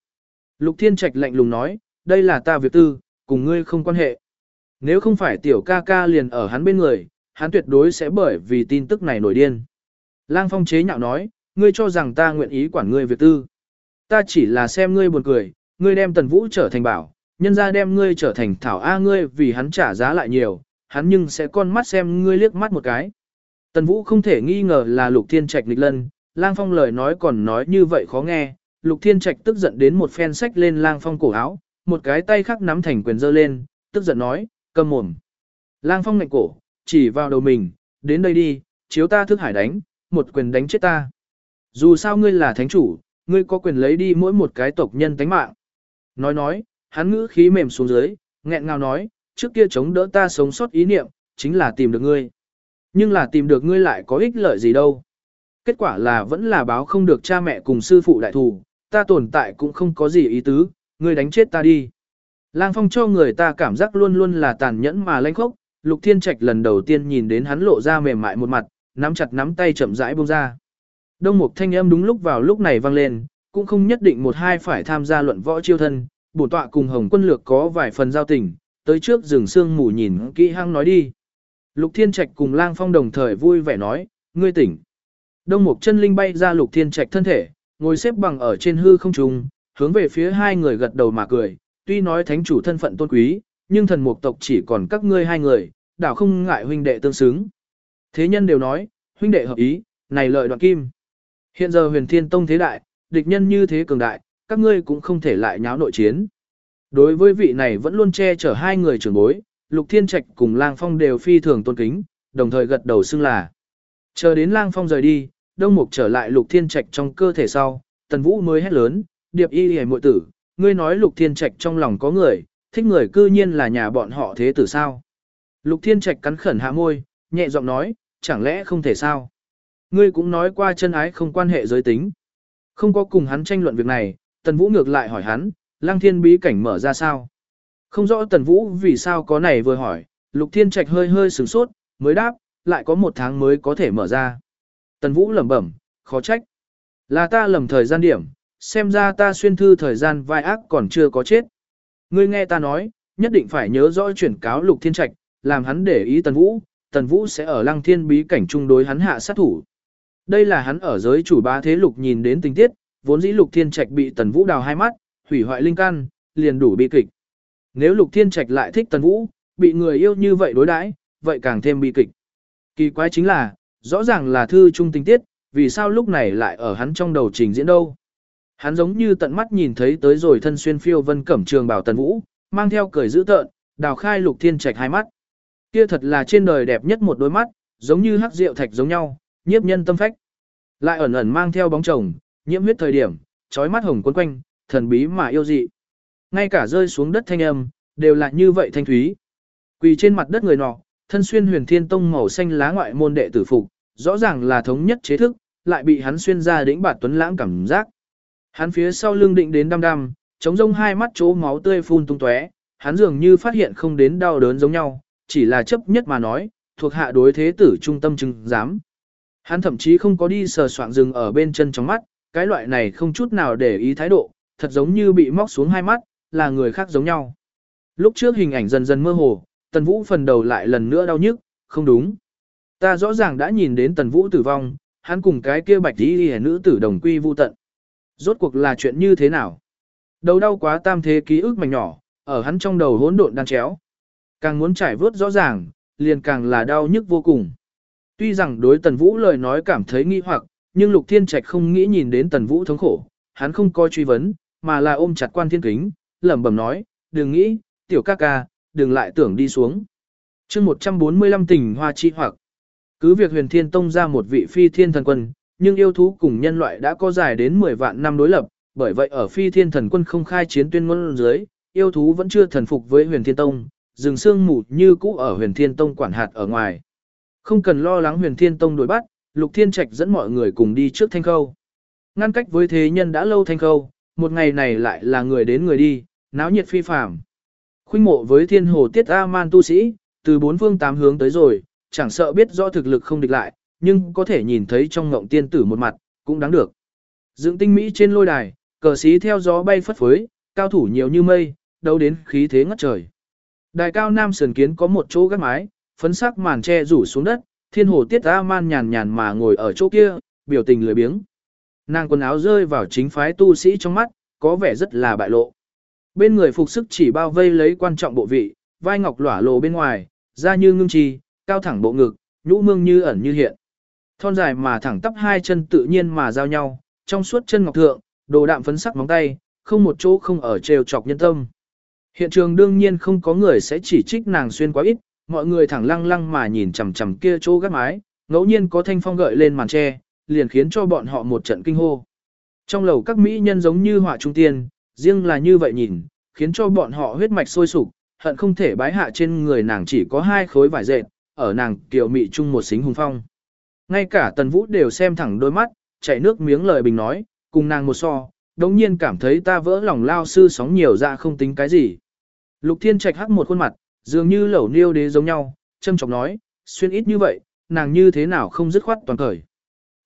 Lục Thiên Trạch lạnh lùng nói, đây là ta việc tư, cùng ngươi không quan hệ. Nếu không phải tiểu ca ca liền ở hắn bên người, hắn tuyệt đối sẽ bởi vì tin tức này nổi điên. Lang Phong chế nhạo nói, ngươi cho rằng ta nguyện ý quản ngươi việc tư. Ta chỉ là xem ngươi buồn cười, ngươi đem Tần Vũ trở thành bảo, nhân ra đem ngươi trở thành thảo A ngươi vì hắn trả giá lại nhiều, hắn nhưng sẽ con mắt xem ngươi liếc mắt một cái. Tần Vũ không thể nghi ngờ là Lục Thiên Trạch nghịch lân, Lang Phong lời nói còn nói như vậy khó nghe, Lục Thiên Trạch tức giận đến một phen sách lên Lang Phong cổ áo, một cái tay khác nắm thành quyền giơ lên, tức giận nói, cầm mồm. Lang Phong ngạnh cổ, chỉ vào đầu mình, đến đây đi, chiếu ta thức hải đánh, một quyền đánh chết ta. Dù sao ngươi là thánh chủ, ngươi có quyền lấy đi mỗi một cái tộc nhân tánh mạng. Nói nói, hắn ngữ khí mềm xuống dưới, nghẹn ngào nói, trước kia chống đỡ ta sống sót ý niệm, chính là tìm được ngươi. Nhưng là tìm được ngươi lại có ích lợi gì đâu. Kết quả là vẫn là báo không được cha mẹ cùng sư phụ đại thù, ta tồn tại cũng không có gì ý tứ, ngươi đánh chết ta đi. Lang Phong cho người ta cảm giác luôn luôn là tàn nhẫn mà lanh khốc, Lục Thiên Trạch lần đầu tiên nhìn đến hắn lộ ra mềm mại một mặt, nắm chặt nắm tay chậm rãi buông ra. Đông Mục thanh âm đúng lúc vào lúc này vang lên, cũng không nhất định một hai phải tham gia luận võ chiêu thân, bổn tọa cùng Hồng Quân Lược có vài phần giao tình, tới trước rừng sương mù nhìn kỹ hăng nói đi. Lục Thiên Trạch cùng Lang Phong đồng thời vui vẻ nói, ngươi tỉnh. Đông Mục chân linh bay ra Lục Thiên Trạch thân thể, ngồi xếp bằng ở trên hư không trung, hướng về phía hai người gật đầu mà cười, tuy nói thánh chủ thân phận tôn quý, nhưng thần mục tộc chỉ còn các ngươi hai người, đảo không ngại huynh đệ tương xứng. Thế nhân đều nói, huynh đệ hợp ý, này lợi đoạn kim. Hiện giờ huyền thiên tông thế đại, địch nhân như thế cường đại, các ngươi cũng không thể lại nháo nội chiến. Đối với vị này vẫn luôn che chở hai người trưởng bối, Lục Thiên Trạch cùng Lang Phong đều phi thường tôn kính, đồng thời gật đầu xưng là. Chờ đến Lang Phong rời đi, Đông Mục trở lại Lục Thiên Trạch trong cơ thể sau, Tần Vũ mới hét lớn, điệp y hề muội tử, ngươi nói Lục Thiên Trạch trong lòng có người, thích người cư nhiên là nhà bọn họ thế tử sao. Lục Thiên Trạch cắn khẩn hạ môi, nhẹ giọng nói, chẳng lẽ không thể sao. Ngươi cũng nói qua chân ái không quan hệ giới tính. Không có cùng hắn tranh luận việc này, Tần Vũ ngược lại hỏi hắn, Lăng Thiên bí cảnh mở ra sao? Không rõ Tần Vũ vì sao có này vừa hỏi, Lục Thiên Trạch hơi hơi sửng sốt, mới đáp, lại có một tháng mới có thể mở ra. Tần Vũ lẩm bẩm, khó trách. Là ta lầm thời gian điểm, xem ra ta xuyên thư thời gian vai ác còn chưa có chết. Ngươi nghe ta nói, nhất định phải nhớ rõ chuyển cáo Lục Thiên Trạch, làm hắn để ý Tần Vũ, Tần Vũ sẽ ở Lăng Thiên bí cảnh chung đối hắn hạ sát thủ. Đây là hắn ở giới chủ ba thế lục nhìn đến tình tiết, vốn dĩ Lục Thiên Trạch bị Tần Vũ đào hai mắt, hủy hoại linh căn, liền đủ bi kịch. Nếu Lục Thiên Trạch lại thích Tần Vũ, bị người yêu như vậy đối đãi, vậy càng thêm bi kịch. Kỳ quái chính là, rõ ràng là thư trung tình tiết, vì sao lúc này lại ở hắn trong đầu trình diễn đâu. Hắn giống như tận mắt nhìn thấy tới rồi thân xuyên phiêu vân cẩm trường bảo Tần Vũ, mang theo cười dữ tợn, đào khai Lục Thiên Trạch hai mắt. Kia thật là trên đời đẹp nhất một đôi mắt, giống như hắc rượu thạch giống nhau, nhiếp nhân tâm phách. Lại ẩn ẩn mang theo bóng chồng, nhiễm huyết thời điểm, trói mắt hồng quấn quanh, thần bí mà yêu dị. Ngay cả rơi xuống đất thanh âm, đều là như vậy thanh thúy. Quỳ trên mặt đất người nọ, thân xuyên huyền thiên tông màu xanh lá ngoại môn đệ tử phục, rõ ràng là thống nhất chế thức, lại bị hắn xuyên ra đỉnh bạt tuấn lãng cảm giác. Hắn phía sau lưng định đến đăm đăm, chống rông hai mắt chỗ máu tươi phun tung tóe, hắn dường như phát hiện không đến đau đớn giống nhau, chỉ là chấp nhất mà nói, thuộc hạ đối thế tử trung tâm chứng giám. Hắn thậm chí không có đi sờ soạn rừng ở bên chân trong mắt, cái loại này không chút nào để ý thái độ, thật giống như bị móc xuống hai mắt, là người khác giống nhau. Lúc trước hình ảnh dần dần mơ hồ, Tần Vũ phần đầu lại lần nữa đau nhức, không đúng. Ta rõ ràng đã nhìn đến Tần Vũ tử vong, hắn cùng cái kia bạch tí hề nữ tử đồng quy vu tận. Rốt cuộc là chuyện như thế nào? Đầu đau quá tam thế ký ức mảnh nhỏ, ở hắn trong đầu hỗn độn đan chéo. Càng muốn trải vớt rõ ràng, liền càng là đau nhức vô cùng. Tuy rằng đối Tần Vũ lời nói cảm thấy nghi hoặc, nhưng Lục Thiên Trạch không nghĩ nhìn đến Tần Vũ thống khổ, hắn không coi truy vấn, mà là ôm chặt quan thiên kính, lẩm bẩm nói, đừng nghĩ, tiểu ca ca, đừng lại tưởng đi xuống. chương 145 tình hoa chi hoặc, cứ việc huyền thiên tông ra một vị phi thiên thần quân, nhưng yêu thú cùng nhân loại đã có dài đến 10 vạn năm đối lập, bởi vậy ở phi thiên thần quân không khai chiến tuyên ngôn dưới, yêu thú vẫn chưa thần phục với huyền thiên tông, rừng xương mù như cũ ở huyền thiên tông quản hạt ở ngoài. Không cần lo lắng huyền thiên tông đuổi bắt, lục thiên trạch dẫn mọi người cùng đi trước thanh khâu. Ngăn cách với thế nhân đã lâu thanh khâu, một ngày này lại là người đến người đi, náo nhiệt phi phàm. Khuynh mộ với thiên hồ tiết A-man tu sĩ, từ bốn phương tám hướng tới rồi, chẳng sợ biết rõ thực lực không địch lại, nhưng có thể nhìn thấy trong ngộng tiên tử một mặt, cũng đáng được. Dựng tinh Mỹ trên lôi đài, cờ xí theo gió bay phất phới, cao thủ nhiều như mây, đấu đến khí thế ngất trời. Đài cao nam sườn kiến có một chỗ gác mái, phấn sắc màn che rủ xuống đất, thiên hồ tiết A-man nhàn nhàn mà ngồi ở chỗ kia, biểu tình lười biếng. Nàng quần áo rơi vào chính phái tu sĩ trong mắt, có vẻ rất là bại lộ. Bên người phục sức chỉ bao vây lấy quan trọng bộ vị, vai ngọc lỏa lộ bên ngoài, da như ngưng trì, cao thẳng bộ ngực, nhũ mương như ẩn như hiện. Thon dài mà thẳng tắp hai chân tự nhiên mà giao nhau, trong suốt chân ngọc thượng, đồ đạm phấn sắc móng tay, không một chỗ không ở trêu chọc nhân tâm. Hiện trường đương nhiên không có người sẽ chỉ trích nàng xuyên quá ít, mọi người thẳng lăng lăng mà nhìn chằm chằm kia chỗ gác mái, ngẫu nhiên có thanh phong gợi lên màn tre, liền khiến cho bọn họ một trận kinh hô. Trong lầu các mỹ nhân giống như họa trung tiên, riêng là như vậy nhìn, khiến cho bọn họ huyết mạch sôi sục, hận không thể bái hạ trên người nàng chỉ có hai khối vải dệt, ở nàng kiều mị chung một xính hùng phong. Ngay cả tần vũ đều xem thẳng đôi mắt, chảy nước miếng lời bình nói, cùng nàng một so, đống nhiên cảm thấy ta vỡ lòng lao sư sóng nhiều ra không tính cái gì. Lục thiên trạch hắc một khuôn mặt, dường như lẩu niêu đế giống nhau, châm chọc nói, xuyên ít như vậy, nàng như thế nào không dứt khoát toàn cởi.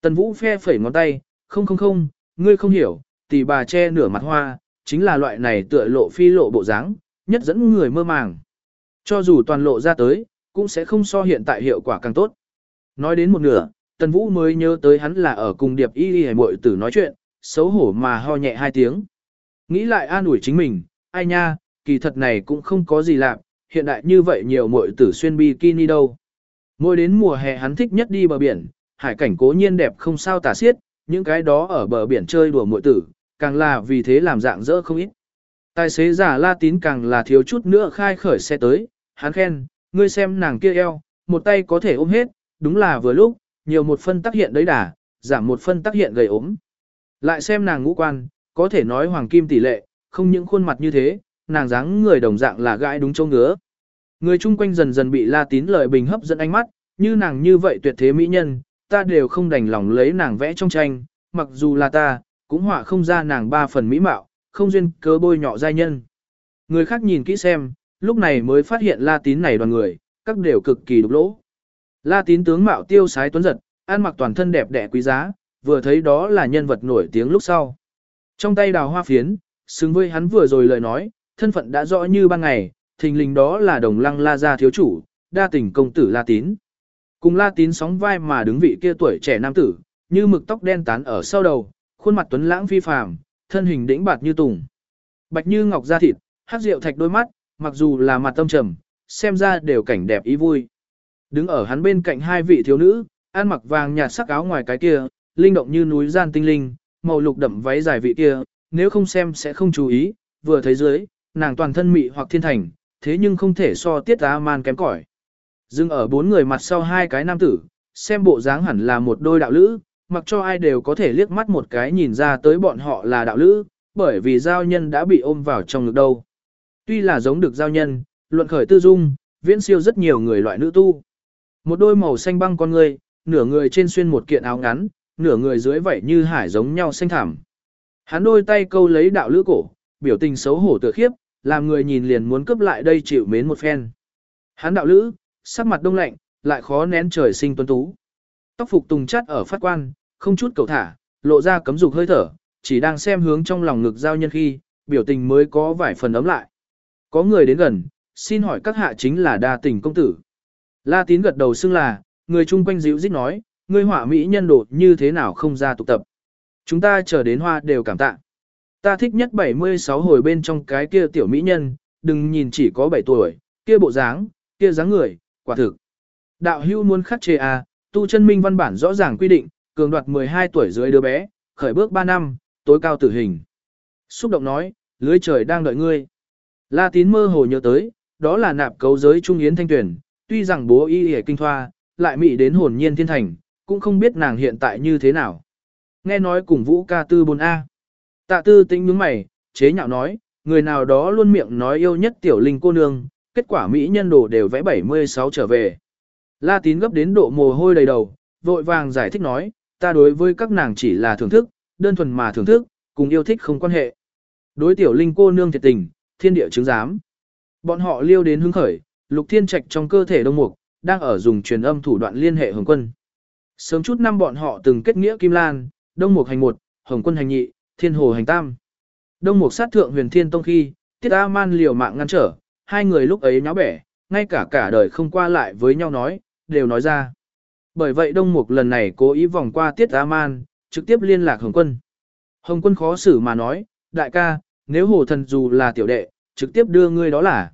Tần vũ phe phẩy ngón tay, không không không, ngươi không hiểu, tỷ bà che nửa mặt hoa, chính là loại này tựa lộ phi lộ bộ dáng, nhất dẫn người mơ màng. Cho dù toàn lộ ra tới, cũng sẽ không so hiện tại hiệu quả càng tốt. Nói đến một nửa, Tần Vũ mới nhớ tới hắn là ở cùng Điệp Y Y muội tử nói chuyện, xấu hổ mà ho nhẹ hai tiếng. Nghĩ lại an ủi chính mình, ai nha, kỳ thật này cũng không có gì lạ, hiện đại như vậy nhiều muội tử xuyên bikini đâu. Mỗi đến mùa hè hắn thích nhất đi bờ biển, hải cảnh cố nhiên đẹp không sao tả xiết, những cái đó ở bờ biển chơi đùa muội tử, càng là vì thế làm dạng dỡ không ít. Tài xế giả la tín càng là thiếu chút nữa khai khởi xe tới, hắn khen, ngươi xem nàng kia eo, một tay có thể ôm hết, đúng là vừa lúc, nhiều một phân tác hiện đấy đà, giảm một phân tác hiện gầy ốm. Lại xem nàng ngũ quan, có thể nói hoàng kim tỷ lệ, không những khuôn mặt như thế, nàng dáng người đồng dạng là gãi đúng châu ngứa. Người chung quanh dần dần bị La Tín lời bình hấp dẫn ánh mắt, như nàng như vậy tuyệt thế mỹ nhân, ta đều không đành lòng lấy nàng vẽ trong tranh, mặc dù là ta, cũng họa không ra nàng ba phần mỹ mạo, không duyên cớ bôi nhọ giai nhân. Người khác nhìn kỹ xem, lúc này mới phát hiện La Tín này đoàn người, các đều cực kỳ đục lỗ. La tín tướng mạo tiêu sái tuấn giật, ăn mặc toàn thân đẹp đẽ quý giá, vừa thấy đó là nhân vật nổi tiếng lúc sau. Trong tay đào hoa phiến, xứng với hắn vừa rồi lời nói, thân phận đã rõ như ban ngày, thình lình đó là đồng lăng la gia thiếu chủ, đa tình công tử La tín. Cùng La tín sóng vai mà đứng vị kia tuổi trẻ nam tử, như mực tóc đen tán ở sau đầu, khuôn mặt tuấn lãng phi phàm, thân hình đĩnh bạt như tùng. Bạch như ngọc da thịt, hát rượu thạch đôi mắt, mặc dù là mặt tâm trầm, xem ra đều cảnh đẹp ý vui. Đứng ở hắn bên cạnh hai vị thiếu nữ, ăn mặc vàng nhạt sắc áo ngoài cái kia, linh động như núi gian tinh linh, màu lục đậm váy dài vị kia, nếu không xem sẽ không chú ý, vừa thấy dưới, nàng toàn thân mị hoặc thiên thành, thế nhưng không thể so tiết á man kém cỏi dừng ở bốn người mặt sau hai cái nam tử, xem bộ dáng hẳn là một đôi đạo lữ, mặc cho ai đều có thể liếc mắt một cái nhìn ra tới bọn họ là đạo lữ, bởi vì giao nhân đã bị ôm vào trong ngực đâu. Tuy là giống được giao nhân, luận khởi tư dung, viễn siêu rất nhiều người loại nữ tu. Một đôi màu xanh băng con người, nửa người trên xuyên một kiện áo ngắn, nửa người dưới vảy như hải giống nhau xanh thảm. Hắn đôi tay câu lấy đạo lữ cổ, biểu tình xấu hổ tựa khiếp, làm người nhìn liền muốn cướp lại đây chịu mến một phen. Hắn đạo lữ, sắc mặt đông lạnh, lại khó nén trời sinh tuấn tú. Tóc phục tùng chắt ở phát quan, không chút cầu thả, lộ ra cấm dục hơi thở, chỉ đang xem hướng trong lòng ngực giao nhân khi, biểu tình mới có vài phần ấm lại. Có người đến gần, xin hỏi các hạ chính là đa tình công tử. La tín gật đầu xưng là, người chung quanh dịu dít nói, người họa mỹ nhân đột như thế nào không ra tụ tập. Chúng ta chờ đến hoa đều cảm tạ. Ta thích nhất 76 hồi bên trong cái kia tiểu mỹ nhân, đừng nhìn chỉ có 7 tuổi, kia bộ dáng, kia dáng người, quả thực. Đạo hưu muốn khắc chế à, tu chân minh văn bản rõ ràng quy định, cường đoạt 12 tuổi dưới đứa bé, khởi bước 3 năm, tối cao tử hình. Xúc động nói, lưới trời đang đợi ngươi. La tín mơ hồ nhớ tới, đó là nạp cấu giới trung yến thanh tuyển, tuy rằng bố y y kinh thoa, lại mị đến hồn nhiên thiên thành, cũng không biết nàng hiện tại như thế nào. Nghe nói cùng vũ ca tư 4A. Tạ tư tĩnh nhướng mày, chế nhạo nói, người nào đó luôn miệng nói yêu nhất tiểu linh cô nương, kết quả mỹ nhân đồ đều vẽ 76 trở về. La tín gấp đến độ mồ hôi đầy đầu, vội vàng giải thích nói, ta đối với các nàng chỉ là thưởng thức, đơn thuần mà thưởng thức, cùng yêu thích không quan hệ. Đối tiểu linh cô nương thiệt tình, thiên địa chứng giám. Bọn họ liêu đến hứng khởi, lục thiên trạch trong cơ thể đông mục, đang ở dùng truyền âm thủ đoạn liên hệ hồng quân. Sớm chút năm bọn họ từng kết nghĩa Kim Lan, đông mục hành một, hồng quân hành nhị, thiên hồ hành tam. Đông mục sát thượng huyền thiên tông khi, tiết A man liều mạng ngăn trở, hai người lúc ấy nháo bẻ, ngay cả cả đời không qua lại với nhau nói, đều nói ra. Bởi vậy Đông Mục lần này cố ý vòng qua Tiết A Man, trực tiếp liên lạc Hồng Quân. Hồng Quân khó xử mà nói, đại ca, nếu hồ thần dù là tiểu đệ, trực tiếp đưa ngươi đó là.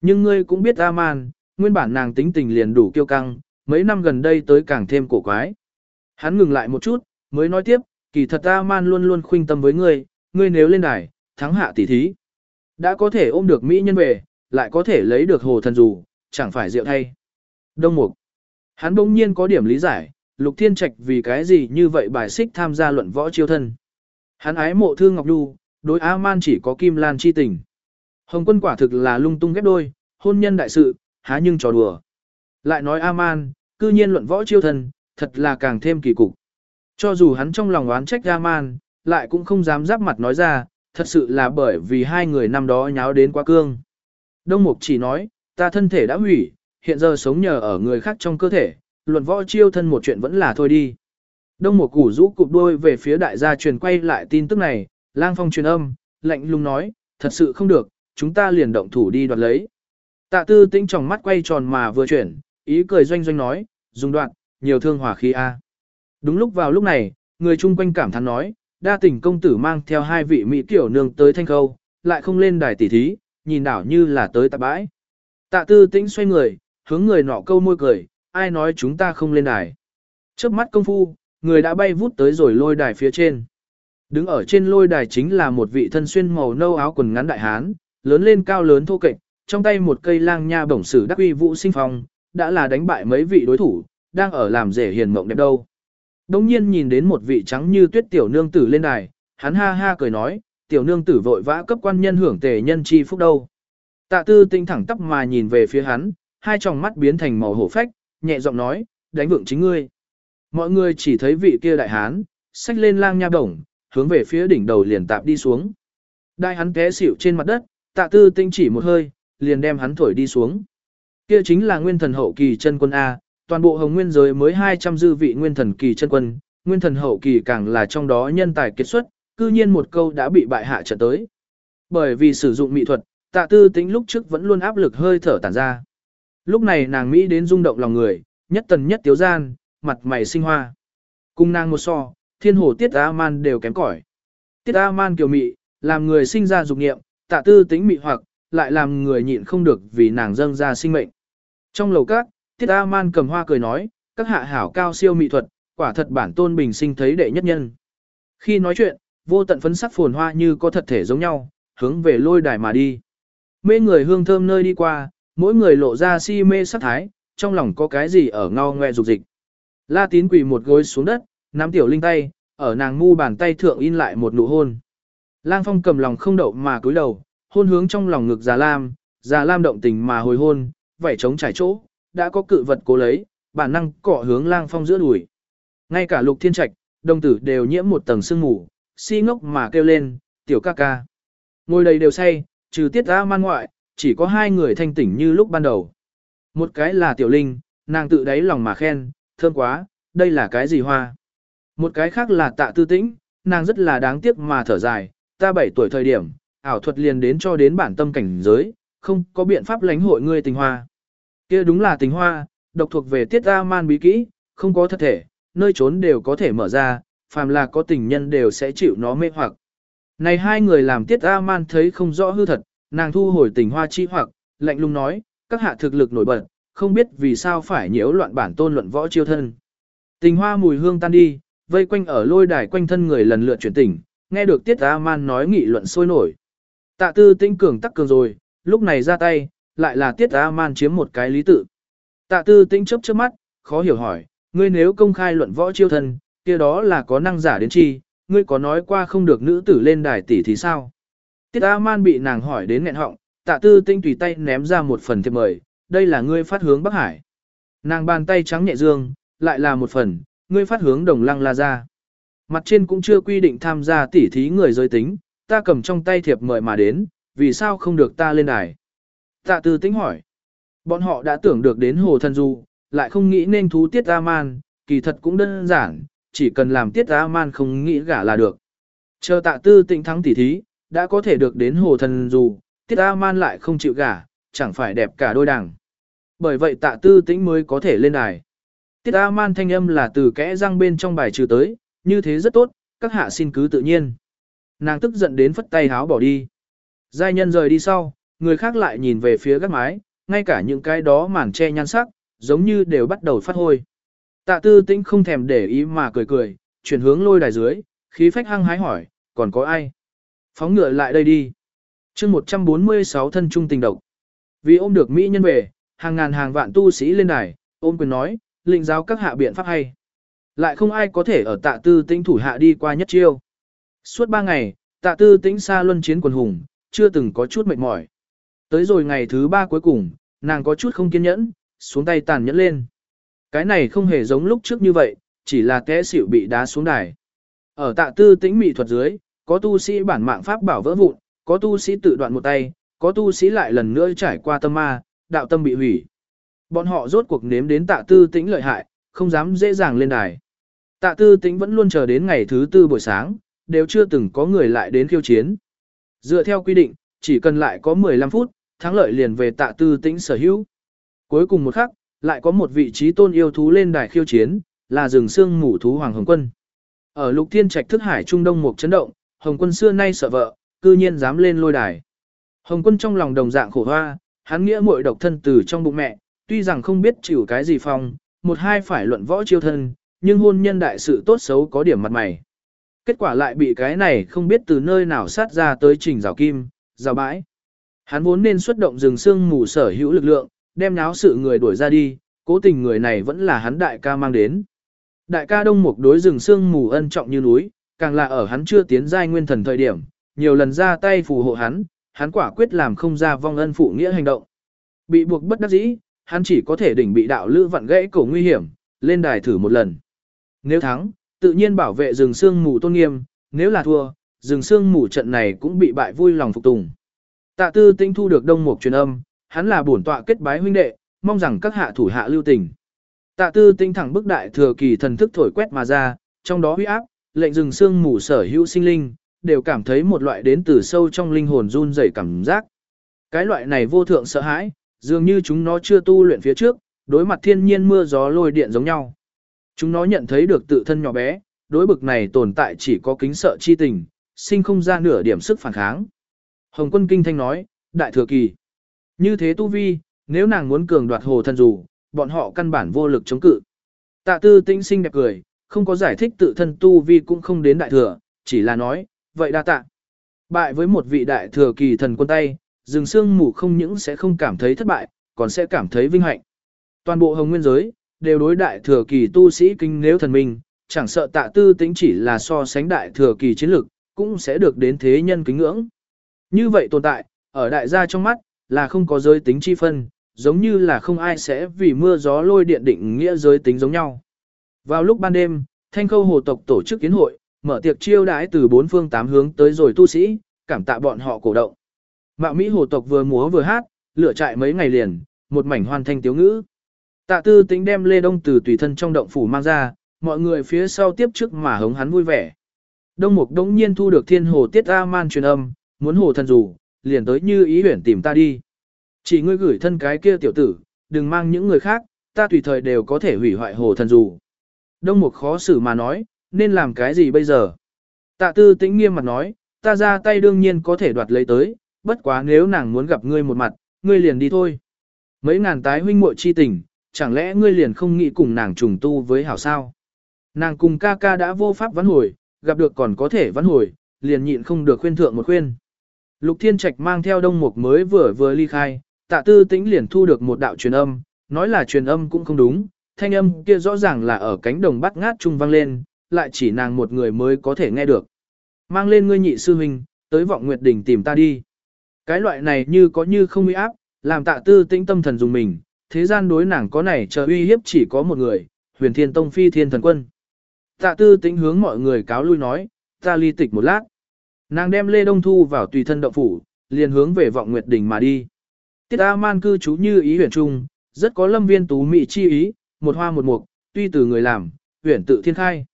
Nhưng ngươi cũng biết A Man, nguyên bản nàng tính tình liền đủ kiêu căng, mấy năm gần đây tới càng thêm cổ quái. Hắn ngừng lại một chút, mới nói tiếp, kỳ thật A Man luôn luôn khuynh tâm với ngươi, ngươi nếu lên đài, thắng hạ tỷ thí. Đã có thể ôm được Mỹ nhân về, lại có thể lấy được hồ thần dù, chẳng phải rượu thay. Đông Mục. Hắn bỗng nhiên có điểm lý giải, Lục Thiên Trạch vì cái gì như vậy bài xích tham gia luận võ chiêu thân. Hắn ái mộ thương Ngọc Nhu, đối A-man chỉ có Kim Lan chi tình. Hồng quân quả thực là lung tung ghép đôi, hôn nhân đại sự, há nhưng trò đùa. Lại nói A-man, cư nhiên luận võ chiêu thân, thật là càng thêm kỳ cục. Cho dù hắn trong lòng oán trách A-man, lại cũng không dám giáp mặt nói ra, thật sự là bởi vì hai người năm đó nháo đến quá cương. Đông Mục chỉ nói, ta thân thể đã hủy, hiện giờ sống nhờ ở người khác trong cơ thể, luận võ chiêu thân một chuyện vẫn là thôi đi. Đông Mục củ rũ cụp đôi về phía đại gia truyền quay lại tin tức này, lang phong truyền âm, lạnh lùng nói, thật sự không được, chúng ta liền động thủ đi đoạt lấy. Tạ tư tĩnh trong mắt quay tròn mà vừa chuyển, ý cười doanh doanh nói, dùng đoạn, nhiều thương hỏa khí A. Đúng lúc vào lúc này, người chung quanh cảm thán nói, đa tình công tử mang theo hai vị mỹ tiểu nương tới thanh khâu, lại không lên đài tỉ thí, nhìn đảo như là tới tạ bãi. Tạ tư tĩnh xoay người, hướng người nọ câu môi cười, ai nói chúng ta không lên đài. Trước mắt công phu, người đã bay vút tới rồi lôi đài phía trên. Đứng ở trên lôi đài chính là một vị thân xuyên màu nâu áo quần ngắn đại hán, lớn lên cao lớn thô kệch, trong tay một cây lang nha bổng sử đắc uy vũ sinh phong, đã là đánh bại mấy vị đối thủ, đang ở làm rể hiền mộng đẹp đâu. Đông nhiên nhìn đến một vị trắng như tuyết tiểu nương tử lên đài, hắn ha ha cười nói, tiểu nương tử vội vã cấp quan nhân hưởng tề nhân chi phúc đâu. Tạ tư tinh thẳng tắp mà nhìn về phía hắn, hai tròng mắt biến thành màu hổ phách, nhẹ giọng nói, đánh vượng chính ngươi. Mọi người chỉ thấy vị kia đại hán, xách lên lang nha bổng, hướng về phía đỉnh đầu liền tạp đi xuống. Đại hắn té xỉu trên mặt đất, tạ tư tinh chỉ một hơi, liền đem hắn thổi đi xuống. Kia chính là nguyên thần hậu kỳ chân quân A, toàn bộ hồng nguyên giới mới 200 dư vị nguyên thần kỳ chân quân, nguyên thần hậu kỳ càng là trong đó nhân tài kết xuất, cư nhiên một câu đã bị bại hạ trận tới. Bởi vì sử dụng mỹ thuật, tạ tư tính lúc trước vẫn luôn áp lực hơi thở tản ra. Lúc này nàng Mỹ đến rung động lòng người, nhất tần nhất tiếu gian, mặt mày sinh hoa. Cung nàng một so, thiên hồ tiết A-man đều kém cỏi. Tiết A-man kiều mị, làm người sinh ra dục nghiệm, tạ tư tính mị hoặc, lại làm người nhịn không được vì nàng dâng ra sinh mệnh. Trong lầu các, Tiết A-man cầm hoa cười nói, các hạ hảo cao siêu mị thuật, quả thật bản tôn bình sinh thấy đệ nhất nhân. Khi nói chuyện, vô tận phấn sắc phồn hoa như có thật thể giống nhau, hướng về lôi đài mà đi. Mê người hương thơm nơi đi qua, mỗi người lộ ra si mê sắc thái, trong lòng có cái gì ở ngao ngoe dục dịch. La tín quỳ một gối xuống đất, nắm tiểu linh tay, ở nàng mu bàn tay thượng in lại một nụ hôn. Lang phong cầm lòng không đậu mà cúi đầu, hôn hướng trong lòng ngực già lam, già lam động tình mà hồi hôn, vảy trống trải chỗ, đã có cự vật cố lấy, bản năng cọ hướng lang phong giữa đùi. Ngay cả lục thiên trạch, đồng tử đều nhiễm một tầng sương mù, si ngốc mà kêu lên, tiểu ca ca. Ngồi đầy đều say, trừ tiết ra man ngoại, chỉ có hai người thanh tỉnh như lúc ban đầu. Một cái là tiểu linh, nàng tự đáy lòng mà khen, thơm quá, đây là cái gì hoa. Một cái khác là tạ tư tĩnh, nàng rất là đáng tiếc mà thở dài, ta bảy tuổi thời điểm, ảo thuật liền đến cho đến bản tâm cảnh giới, không có biện pháp lánh hội ngươi tình hoa. kia đúng là tình hoa, độc thuộc về tiết ra man bí kỹ, không có thật thể, nơi trốn đều có thể mở ra, phàm là có tình nhân đều sẽ chịu nó mê hoặc. Này hai người làm tiết A-man thấy không rõ hư thật, nàng thu hồi tình hoa chi hoặc, lạnh lùng nói, các hạ thực lực nổi bật, không biết vì sao phải nhiễu loạn bản tôn luận võ chiêu thân. Tình hoa mùi hương tan đi, vây quanh ở lôi đài quanh thân người lần lượt chuyển tỉnh, nghe được tiết A-man nói nghị luận sôi nổi. Tạ tư tinh cường tắc cường rồi, lúc này ra tay, lại là tiết A-man chiếm một cái lý tự. Tạ tư tinh chấp trước mắt, khó hiểu hỏi, ngươi nếu công khai luận võ chiêu thân, kia đó là có năng giả đến chi, ngươi có nói qua không được nữ tử lên đài tỷ thì sao? Tiết A-man bị nàng hỏi đến nghẹn họng, tạ tư tinh tùy tay ném ra một phần thiệp mời, đây là ngươi phát hướng Bắc Hải. Nàng bàn tay trắng nhẹ dương, lại là một phần, ngươi phát hướng đồng lăng la ra. Mặt trên cũng chưa quy định tham gia tỉ thí người giới tính, ta cầm trong tay thiệp mời mà đến, vì sao không được ta lên đài? Tạ tư tính hỏi. Bọn họ đã tưởng được đến hồ thần du, lại không nghĩ nên thú tiết A-man, kỳ thật cũng đơn giản, chỉ cần làm tiết A-man không nghĩ gả là được. Chờ tạ tư tĩnh thắng tỉ thí, đã có thể được đến hồ thần dù, tiết A-man lại không chịu gả, chẳng phải đẹp cả đôi đảng. Bởi vậy tạ tư tĩnh mới có thể lên đài. Tiết A-man thanh âm là từ kẽ răng bên trong bài trừ tới, như thế rất tốt, các hạ xin cứ tự nhiên. Nàng tức giận đến phất tay háo bỏ đi. Giai nhân rời đi sau, người khác lại nhìn về phía gác mái, ngay cả những cái đó màn che nhan sắc, giống như đều bắt đầu phát hôi. Tạ tư tĩnh không thèm để ý mà cười cười, chuyển hướng lôi đài dưới, khí phách hăng hái hỏi, còn có ai? Phóng ngựa lại đây đi. chương 146 thân trung tình độc. Vì ôm được Mỹ nhân về, hàng ngàn hàng vạn tu sĩ lên đài, ôm quyền nói, lĩnh giáo các hạ biện pháp hay. Lại không ai có thể ở tạ tư tĩnh thủ hạ đi qua nhất chiêu. Suốt ba ngày, tạ tư tĩnh xa luân chiến quần hùng, chưa từng có chút mệt mỏi. Tới rồi ngày thứ ba cuối cùng, nàng có chút không kiên nhẫn, xuống tay tàn nhẫn lên. Cái này không hề giống lúc trước như vậy, chỉ là té xỉu bị đá xuống đài. Ở tạ tư tĩnh mỹ thuật dưới, có tu sĩ bản mạng pháp bảo vỡ vụn, có tu sĩ tự đoạn một tay, có tu sĩ lại lần nữa trải qua tâm ma, đạo tâm bị hủy. Bọn họ rốt cuộc nếm đến tạ tư tĩnh lợi hại, không dám dễ dàng lên đài. Tạ tư tĩnh vẫn luôn chờ đến ngày thứ tư buổi sáng, đều chưa từng có người lại đến khiêu chiến. Dựa theo quy định, chỉ cần lại có 15 phút, thắng lợi liền về tạ tư tĩnh sở hữu. Cuối cùng một khắc, lại có một vị trí tôn yêu thú lên đài khiêu chiến, là rừng xương mủ thú Hoàng Hồng Quân. Ở lục thiên trạch thức hải trung đông một chấn động, Hồng Quân xưa nay sợ vợ, cư nhiên dám lên lôi đài. Hồng Quân trong lòng đồng dạng khổ hoa, hắn nghĩa muội độc thân từ trong bụng mẹ, tuy rằng không biết chịu cái gì phong, một hai phải luận võ chiêu thân, nhưng hôn nhân đại sự tốt xấu có điểm mặt mày. Kết quả lại bị cái này không biết từ nơi nào sát ra tới trình rào kim, rào bãi. Hắn vốn nên xuất động rừng xương mù sở hữu lực lượng, đem náo sự người đuổi ra đi, cố tình người này vẫn là hắn đại ca mang đến. Đại ca đông mục đối rừng Sương mù ân trọng như núi, càng là ở hắn chưa tiến giai nguyên thần thời điểm, nhiều lần ra tay phù hộ hắn, hắn quả quyết làm không ra vong ân phụ nghĩa hành động. Bị buộc bất đắc dĩ, hắn chỉ có thể đỉnh bị đạo lữ vặn gãy cổ nguy hiểm, lên đài thử một lần. Nếu thắng, tự nhiên bảo vệ rừng Sương mù tôn nghiêm, nếu là thua, rừng Sương mù trận này cũng bị bại vui lòng phục tùng. Tạ tư tinh thu được đông mục truyền âm, hắn là bổn tọa kết bái huynh đệ, mong rằng các hạ thủ hạ lưu tình. Tạ tư tinh thẳng bức đại thừa kỳ thần thức thổi quét mà ra, trong đó huy áp, lệnh rừng xương mù sở hữu sinh linh, đều cảm thấy một loại đến từ sâu trong linh hồn run rẩy cảm giác. Cái loại này vô thượng sợ hãi, dường như chúng nó chưa tu luyện phía trước, đối mặt thiên nhiên mưa gió lôi điện giống nhau. Chúng nó nhận thấy được tự thân nhỏ bé, đối bực này tồn tại chỉ có kính sợ chi tình, sinh không ra nửa điểm sức phản kháng. Hồng quân kinh thanh nói, đại thừa kỳ. Như thế tu vi, nếu nàng muốn cường đoạt hồ thần dù, bọn họ căn bản vô lực chống cự. Tạ tư tinh sinh đẹp cười, không có giải thích tự thân tu vi cũng không đến đại thừa, chỉ là nói, vậy đa tạ. Bại với một vị đại thừa kỳ thần quân tay, rừng xương mù không những sẽ không cảm thấy thất bại, còn sẽ cảm thấy vinh hạnh. Toàn bộ hồng nguyên giới, đều đối đại thừa kỳ tu sĩ kinh nếu thần minh, chẳng sợ tạ tư tính chỉ là so sánh đại thừa kỳ chiến lực, cũng sẽ được đến thế nhân kính ngưỡng. Như vậy tồn tại, ở đại gia trong mắt, là không có giới tính chi phân, giống như là không ai sẽ vì mưa gió lôi điện định nghĩa giới tính giống nhau. Vào lúc ban đêm, Thanh Khâu hồ tộc tổ chức kiến hội, mở tiệc chiêu đãi từ bốn phương tám hướng tới rồi tu sĩ, cảm tạ bọn họ cổ động. Mạo Mỹ hồ tộc vừa múa vừa hát, lửa trại mấy ngày liền, một mảnh hoàn thanh tiếu ngữ. Tạ tư tính đem Lê Đông từ tùy thân trong động phủ mang ra, mọi người phía sau tiếp trước mà hống hắn vui vẻ. Đông Mục đống nhiên thu được thiên hồ tiết A-man truyền âm, muốn hồ thần rủ liền tới như ý huyển tìm ta đi. Chỉ ngươi gửi thân cái kia tiểu tử, đừng mang những người khác, ta tùy thời đều có thể hủy hoại hồ thần dù. Đông Mục khó xử mà nói, nên làm cái gì bây giờ? Tạ tư tĩnh nghiêm mặt nói, ta ra tay đương nhiên có thể đoạt lấy tới, bất quá nếu nàng muốn gặp ngươi một mặt, ngươi liền đi thôi. Mấy ngàn tái huynh muội chi tình, chẳng lẽ ngươi liền không nghĩ cùng nàng trùng tu với hảo sao? Nàng cùng ca ca đã vô pháp vãn hồi, gặp được còn có thể vãn hồi, liền nhịn không được khuyên thượng một khuyên. Lục Thiên Trạch mang theo đông mục mới vừa vừa ly khai, tạ tư tĩnh liền thu được một đạo truyền âm, nói là truyền âm cũng không đúng, thanh âm kia rõ ràng là ở cánh đồng bắt ngát trung vang lên, lại chỉ nàng một người mới có thể nghe được. Mang lên ngươi nhị sư huynh, tới vọng nguyệt đỉnh tìm ta đi. Cái loại này như có như không uy áp, làm tạ tư tĩnh tâm thần dùng mình, thế gian đối nàng có này chờ uy hiếp chỉ có một người, huyền thiên tông phi thiên thần quân. Tạ tư tĩnh hướng mọi người cáo lui nói, ta ly tịch một lát. Nàng đem Lê Đông Thu vào tùy thân động phủ, liền hướng về vọng nguyệt đỉnh mà đi. Tiết A Man cư trú như ý huyền trung, rất có lâm viên tú mị chi ý, một hoa một mục, tuy từ người làm, huyền tự thiên khai.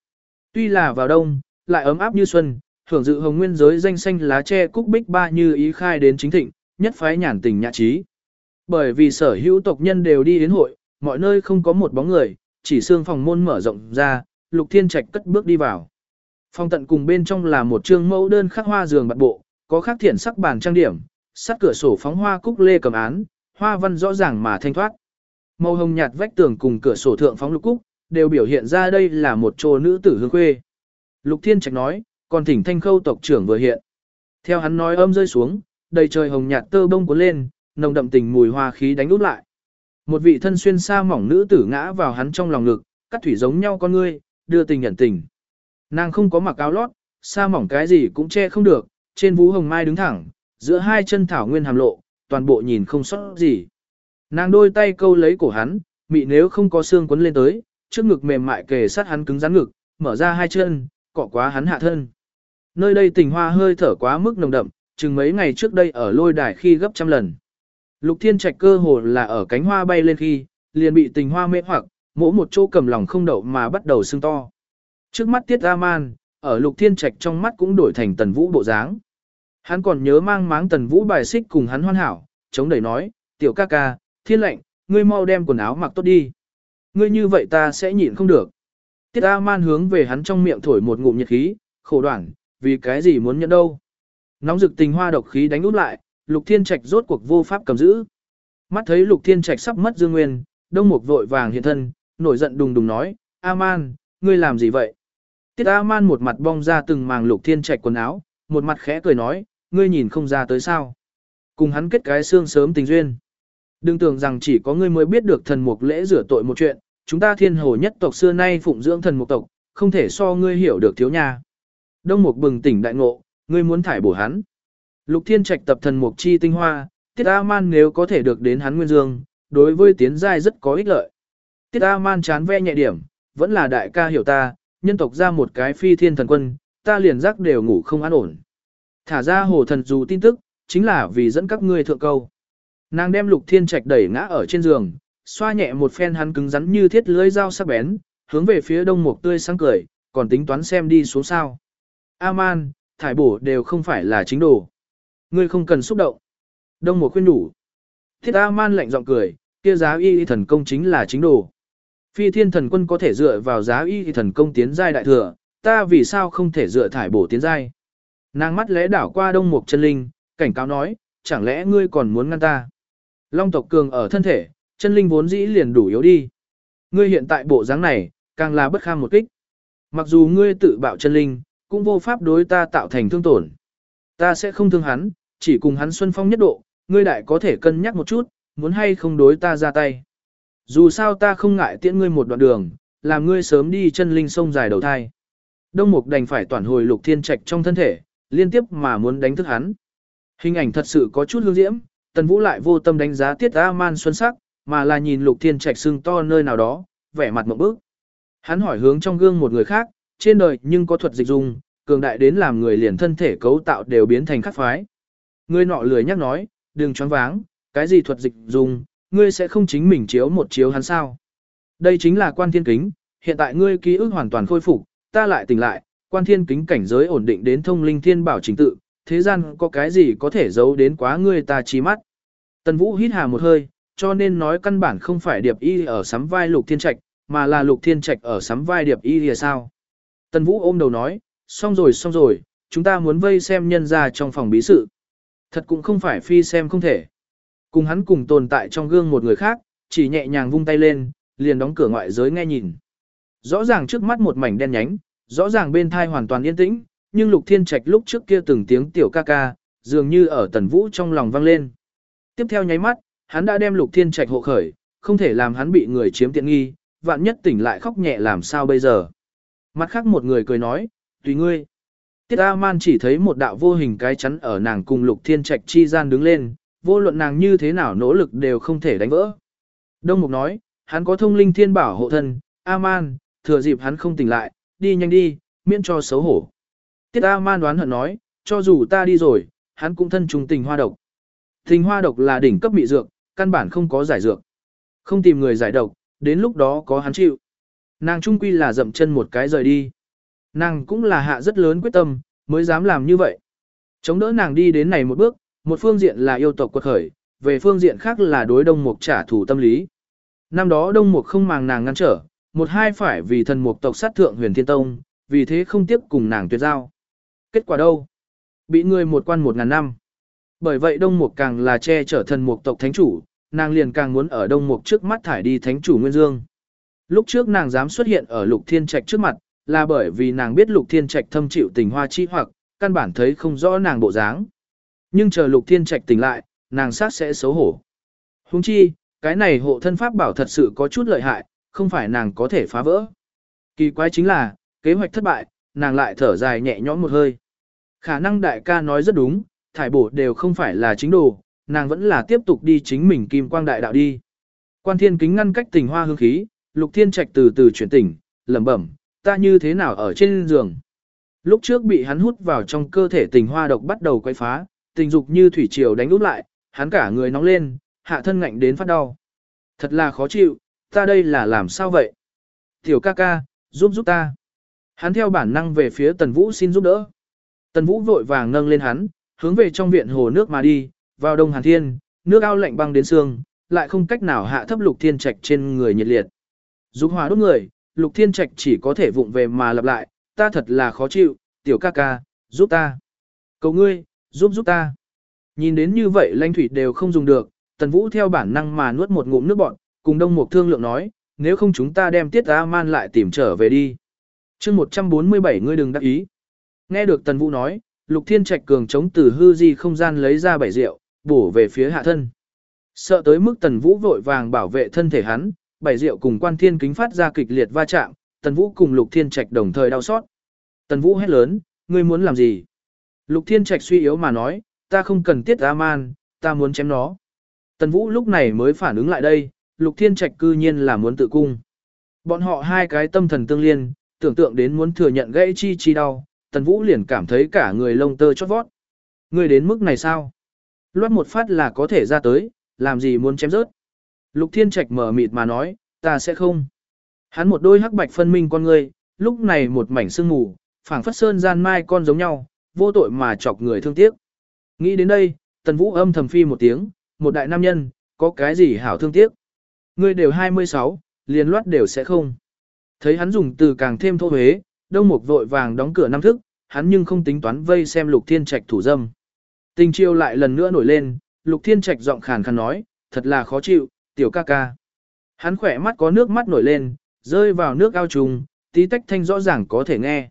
Tuy là vào đông, lại ấm áp như xuân, thưởng dự hồng nguyên giới danh xanh lá tre cúc bích ba như ý khai đến chính thịnh, nhất phái nhàn tình nhã trí. Bởi vì sở hữu tộc nhân đều đi đến hội, mọi nơi không có một bóng người, chỉ xương phòng môn mở rộng ra, Lục Thiên Trạch cất bước đi vào. Phòng tận cùng bên trong là một trương mẫu đơn khắc hoa giường bạt bộ, có khắc thiện sắc bàn trang điểm, sắt cửa sổ phóng hoa cúc lê cầm án, hoa văn rõ ràng mà thanh thoát. Màu hồng nhạt vách tường cùng cửa sổ thượng phóng lục cúc, đều biểu hiện ra đây là một chỗ nữ tử hương khuê. Lục Thiên Trạch nói, còn thỉnh thanh khâu tộc trưởng vừa hiện. Theo hắn nói âm rơi xuống, đầy trời hồng nhạt tơ bông cuốn lên, nồng đậm tình mùi hoa khí đánh út lại. Một vị thân xuyên sa mỏng nữ tử ngã vào hắn trong lòng ngực, cắt thủy giống nhau con ngươi, đưa tình nhận tình. Nàng không có mặc áo lót, sa mỏng cái gì cũng che không được, trên vú hồng mai đứng thẳng, giữa hai chân thảo nguyên hàm lộ, toàn bộ nhìn không sót gì. Nàng đôi tay câu lấy cổ hắn, mị nếu không có xương quấn lên tới, trước ngực mềm mại kề sát hắn cứng rắn ngực, mở ra hai chân, cọ quá hắn hạ thân. Nơi đây tình hoa hơi thở quá mức nồng đậm, chừng mấy ngày trước đây ở lôi đài khi gấp trăm lần. Lục thiên trạch cơ hồ là ở cánh hoa bay lên khi, liền bị tình hoa mê hoặc, mỗi một chỗ cầm lòng không đậu mà bắt đầu sưng to. Trước mắt tiết A-man, ở lục thiên trạch trong mắt cũng đổi thành tần vũ bộ dáng. Hắn còn nhớ mang máng tần vũ bài xích cùng hắn hoan hảo, chống đẩy nói, tiểu ca ca, thiên lệnh, ngươi mau đem quần áo mặc tốt đi. Ngươi như vậy ta sẽ nhịn không được. Tiết A-man hướng về hắn trong miệng thổi một ngụm nhiệt khí, khổ đoạn, vì cái gì muốn nhận đâu. Nóng rực tình hoa độc khí đánh út lại, Lục Thiên Trạch rốt cuộc vô pháp cầm giữ. Mắt thấy Lục Thiên Trạch sắp mất dương nguyên, Đông Mục vội vàng hiện thân, nổi giận đùng đùng nói, A-man, ngươi làm gì vậy? Tiết A-man một mặt bong ra từng màng Lục Thiên Trạch quần áo, một mặt khẽ cười nói, ngươi nhìn không ra tới sao. Cùng hắn kết cái xương sớm tình duyên. Đừng tưởng rằng chỉ có ngươi mới biết được thần mục lễ rửa tội một chuyện, chúng ta thiên hồ nhất tộc xưa nay phụng dưỡng thần mục tộc, không thể so ngươi hiểu được thiếu nhà. Đông mục bừng tỉnh đại ngộ, ngươi muốn thải bổ hắn. Lục thiên trạch tập thần mục chi tinh hoa, tiết A-man nếu có thể được đến hắn nguyên dương, đối với tiến giai rất có ích lợi. Tiết A-man chán ve nhẹ điểm, vẫn là đại ca hiểu ta, nhân tộc ra một cái phi thiên thần quân, ta liền giác đều ngủ không an ổn. Thả ra hồ thần dù tin tức, chính là vì dẫn các ngươi thượng câu. Nàng đem lục thiên trạch đẩy ngã ở trên giường, xoa nhẹ một phen hắn cứng rắn như thiết lưới dao sắc bén, hướng về phía đông mục tươi sáng cười, còn tính toán xem đi xuống sao. aman thải bổ đều không phải là chính đồ. Ngươi không cần xúc động. Đông mục khuyên đủ. Thiết aman lạnh giọng cười, kia giá y thần công chính là chính đồ. Phi thiên thần quân có thể dựa vào giá y thần công tiến giai đại thừa, ta vì sao không thể dựa thải bổ tiến giai. Nàng mắt lẽ đảo qua đông mục chân linh, cảnh cáo nói, chẳng lẽ ngươi còn muốn ngăn ta. Long tộc cường ở thân thể, chân linh vốn dĩ liền đủ yếu đi. Ngươi hiện tại bộ dáng này, càng là bất kham một kích. Mặc dù ngươi tự bạo chân linh, cũng vô pháp đối ta tạo thành thương tổn. Ta sẽ không thương hắn, chỉ cùng hắn xuân phong nhất độ, ngươi đại có thể cân nhắc một chút, muốn hay không đối ta ra tay. Dù sao ta không ngại tiễn ngươi một đoạn đường, làm ngươi sớm đi chân linh sông dài đầu thai. Đông Mục đành phải toàn hồi lục thiên trạch trong thân thể, liên tiếp mà muốn đánh thức hắn. Hình ảnh thật sự có chút hương diễm, tần vũ lại vô tâm đánh giá tiết A-man xuân sắc, mà là nhìn lục thiên trạch sưng to nơi nào đó, vẻ mặt mộng bức. Hắn hỏi hướng trong gương một người khác, trên đời nhưng có thuật dịch dung, cường đại đến làm người liền thân thể cấu tạo đều biến thành khắc phái. Người nọ lười nhắc nói, đừng choáng váng, cái gì thuật dịch dung, ngươi sẽ không chính mình chiếu một chiếu hắn sao. Đây chính là quan thiên kính, hiện tại ngươi ký ức hoàn toàn khôi phục, ta lại tỉnh lại, quan thiên kính cảnh giới ổn định đến thông linh thiên bảo trình tự, thế gian có cái gì có thể giấu đến quá ngươi ta trí mắt. Tần Vũ hít hà một hơi, cho nên nói căn bản không phải điệp y ở sắm vai lục thiên trạch, mà là lục thiên trạch ở sắm vai điệp y thì sao. Tần Vũ ôm đầu nói, xong rồi xong rồi, chúng ta muốn vây xem nhân ra trong phòng bí sự. Thật cũng không phải phi xem không thể. Cùng hắn cùng tồn tại trong gương một người khác, chỉ nhẹ nhàng vung tay lên, liền đóng cửa ngoại giới nghe nhìn. Rõ ràng trước mắt một mảnh đen nhánh, rõ ràng bên thai hoàn toàn yên tĩnh, nhưng Lục Thiên Trạch lúc trước kia từng tiếng tiểu ca ca, dường như ở Tần Vũ trong lòng vang lên. Tiếp theo nháy mắt, hắn đã đem Lục Thiên Trạch hộ khởi, không thể làm hắn bị người chiếm tiện nghi, vạn nhất tỉnh lại khóc nhẹ làm sao bây giờ. Mặt khác một người cười nói, tùy ngươi. Tiết A-man chỉ thấy một đạo vô hình cái chắn ở nàng cùng Lục Thiên Trạch chi gian đứng lên, vô luận nàng như thế nào nỗ lực đều không thể đánh vỡ. Đông Mục nói, hắn có thông linh thiên bảo hộ thân, A-man, thừa dịp hắn không tỉnh lại, đi nhanh đi, miễn cho xấu hổ. Tiết A-man đoán hận nói, cho dù ta đi rồi, hắn cũng thân trùng tình hoa độc. Tình hoa độc là đỉnh cấp bị dược, căn bản không có giải dược. Không tìm người giải độc, đến lúc đó có hắn chịu. Nàng trung quy là dậm chân một cái rời đi. Nàng cũng là hạ rất lớn quyết tâm, mới dám làm như vậy. Chống đỡ nàng đi đến này một bước, một phương diện là yêu tộc quật khởi, về phương diện khác là đối đông mục trả thù tâm lý. Năm đó đông mục không màng nàng ngăn trở, một hai phải vì thần mục tộc sát thượng huyền thiên tông, vì thế không tiếp cùng nàng tuyệt giao. Kết quả đâu? Bị người một quan một ngàn năm. Bởi vậy đông mục càng là che chở thần mục tộc thánh chủ, nàng liền càng muốn ở đông mục trước mắt thải đi thánh chủ Nguyên Dương. Lúc trước nàng dám xuất hiện ở lục thiên trạch trước mặt, là bởi vì nàng biết lục thiên trạch thâm chịu tình hoa chi hoặc, căn bản thấy không rõ nàng bộ dáng. Nhưng chờ lục thiên trạch tỉnh lại, nàng sát sẽ xấu hổ. Huống chi, cái này hộ thân pháp bảo thật sự có chút lợi hại, không phải nàng có thể phá vỡ. Kỳ quái chính là, kế hoạch thất bại, nàng lại thở dài nhẹ nhõm một hơi. Khả năng đại ca nói rất đúng, thải bổ đều không phải là chính đồ, nàng vẫn là tiếp tục đi chính mình kim quang đại đạo đi. Quan thiên kính ngăn cách tình hoa hương khí, lục thiên trạch từ từ chuyển tỉnh, lẩm bẩm, ta như thế nào ở trên giường. Lúc trước bị hắn hút vào trong cơ thể tình hoa độc bắt đầu quay phá, tình dục như thủy triều đánh úp lại, hắn cả người nóng lên, hạ thân ngạnh đến phát đau. Thật là khó chịu, ta đây là làm sao vậy? Tiểu ca ca, giúp giúp ta. Hắn theo bản năng về phía Tần Vũ xin giúp đỡ. Tần Vũ vội vàng nâng lên hắn, hướng về trong viện hồ nước mà đi, vào đông hàn thiên, nước ao lạnh băng đến xương, lại không cách nào hạ thấp lục thiên trạch trên người nhiệt liệt. Dục hỏa đốt người, lục thiên trạch chỉ có thể vụng về mà lặp lại, ta thật là khó chịu, tiểu ca ca, giúp ta. Cầu ngươi, giúp giúp ta. Nhìn đến như vậy lanh thủy đều không dùng được, tần vũ theo bản năng mà nuốt một ngụm nước bọn, cùng đông mục thương lượng nói, nếu không chúng ta đem tiết A man lại tìm trở về đi. chương 147 ngươi đừng đắc ý. Nghe được tần vũ nói, lục thiên trạch cường chống từ hư di không gian lấy ra bảy rượu, bổ về phía hạ thân. Sợ tới mức tần vũ vội vàng bảo vệ thân thể hắn, bảy rượu cùng quan thiên kính phát ra kịch liệt va chạm, tần vũ cùng lục thiên trạch đồng thời đau xót. Tần vũ hét lớn, ngươi muốn làm gì? Lục thiên trạch suy yếu mà nói, ta không cần tiết A man, ta muốn chém nó. Tần vũ lúc này mới phản ứng lại đây, lục thiên trạch cư nhiên là muốn tự cung. Bọn họ hai cái tâm thần tương liên, tưởng tượng đến muốn thừa nhận gãy chi chi đau, tần vũ liền cảm thấy cả người lông tơ chót vót. Ngươi đến mức này sao? Loát một phát là có thể ra tới, làm gì muốn chém rớt. Lục Thiên Trạch mở mịt mà nói, ta sẽ không. Hắn một đôi hắc bạch phân minh con người, lúc này một mảnh sương mù, phảng phất sơn gian mai con giống nhau, vô tội mà chọc người thương tiếc. Nghĩ đến đây, Tần Vũ âm thầm phi một tiếng, một đại nam nhân, có cái gì hảo thương tiếc. Ngươi đều 26, liền loát đều sẽ không. Thấy hắn dùng từ càng thêm thô huế, đông mục vội vàng đóng cửa năm thức, hắn nhưng không tính toán vây xem lục thiên trạch thủ dâm. Tình chiêu lại lần nữa nổi lên, lục thiên trạch giọng khàn khàn nói, thật là khó chịu, tiểu ca ca. Hắn khỏe mắt có nước mắt nổi lên, rơi vào nước ao trùng, tí tách thanh rõ ràng có thể nghe.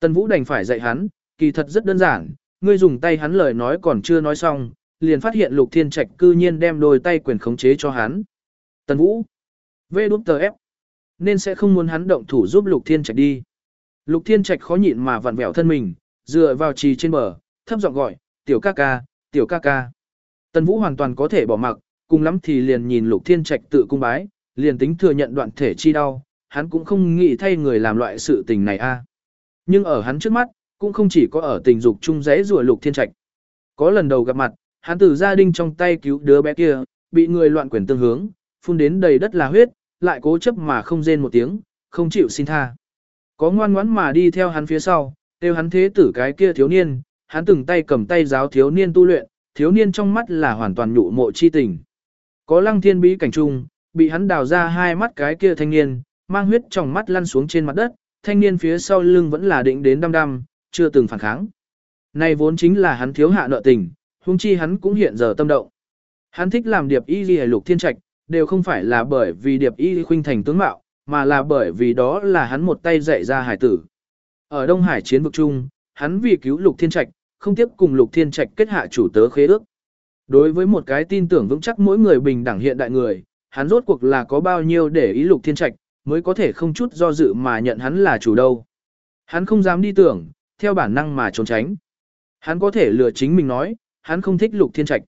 Tần Vũ đành phải dạy hắn, kỳ thật rất đơn giản, ngươi dùng tay hắn lời nói còn chưa nói xong, liền phát hiện Lục Thiên Trạch cư nhiên đem đôi tay quyền khống chế cho hắn. Tần Vũ, vê đút tờ ép, nên sẽ không muốn hắn động thủ giúp Lục Thiên Trạch đi. Lục Thiên Trạch khó nhịn mà vặn vẹo thân mình, dựa vào trì trên bờ, thấp giọng gọi, tiểu ca ca, tiểu ca ca. Tần Vũ hoàn toàn có thể bỏ mặc, cùng lắm thì liền nhìn Lục Thiên Trạch tự cung bái, liền tính thừa nhận đoạn thể chi đau, hắn cũng không nghĩ thay người làm loại sự tình này a. Nhưng ở hắn trước mắt, cũng không chỉ có ở tình dục chung rẽ rùa Lục Thiên Trạch. Có lần đầu gặp mặt, hắn từ gia đình trong tay cứu đứa bé kia, bị người loạn quyền tương hướng, phun đến đầy đất là huyết, lại cố chấp mà không rên một tiếng, không chịu xin tha. Có ngoan ngoãn mà đi theo hắn phía sau, đều hắn thế tử cái kia thiếu niên, hắn từng tay cầm tay giáo thiếu niên tu luyện, thiếu niên trong mắt là hoàn toàn nhụ mộ chi tình. Có lăng thiên bí cảnh trung, bị hắn đào ra hai mắt cái kia thanh niên, mang huyết trong mắt lăn xuống trên mặt đất, thanh niên phía sau lưng vẫn là định đến đăm đăm, chưa từng phản kháng. nay vốn chính là hắn thiếu hạ nợ tình, huống chi hắn cũng hiện giờ tâm động. Hắn thích làm điệp y ghi lục thiên trạch, đều không phải là bởi vì điệp y khuynh thành tướng mạo, mà là bởi vì đó là hắn một tay dạy ra hải tử. Ở Đông Hải chiến vực chung, hắn vì cứu lục thiên trạch, không tiếp cùng lục thiên trạch kết hạ chủ tớ khế ước. Đối với một cái tin tưởng vững chắc mỗi người bình đẳng hiện đại người, hắn rốt cuộc là có bao nhiêu để ý lục thiên trạch, mới có thể không chút do dự mà nhận hắn là chủ đâu. Hắn không dám đi tưởng, theo bản năng mà trốn tránh. Hắn có thể lừa chính mình nói, hắn không thích lục thiên trạch.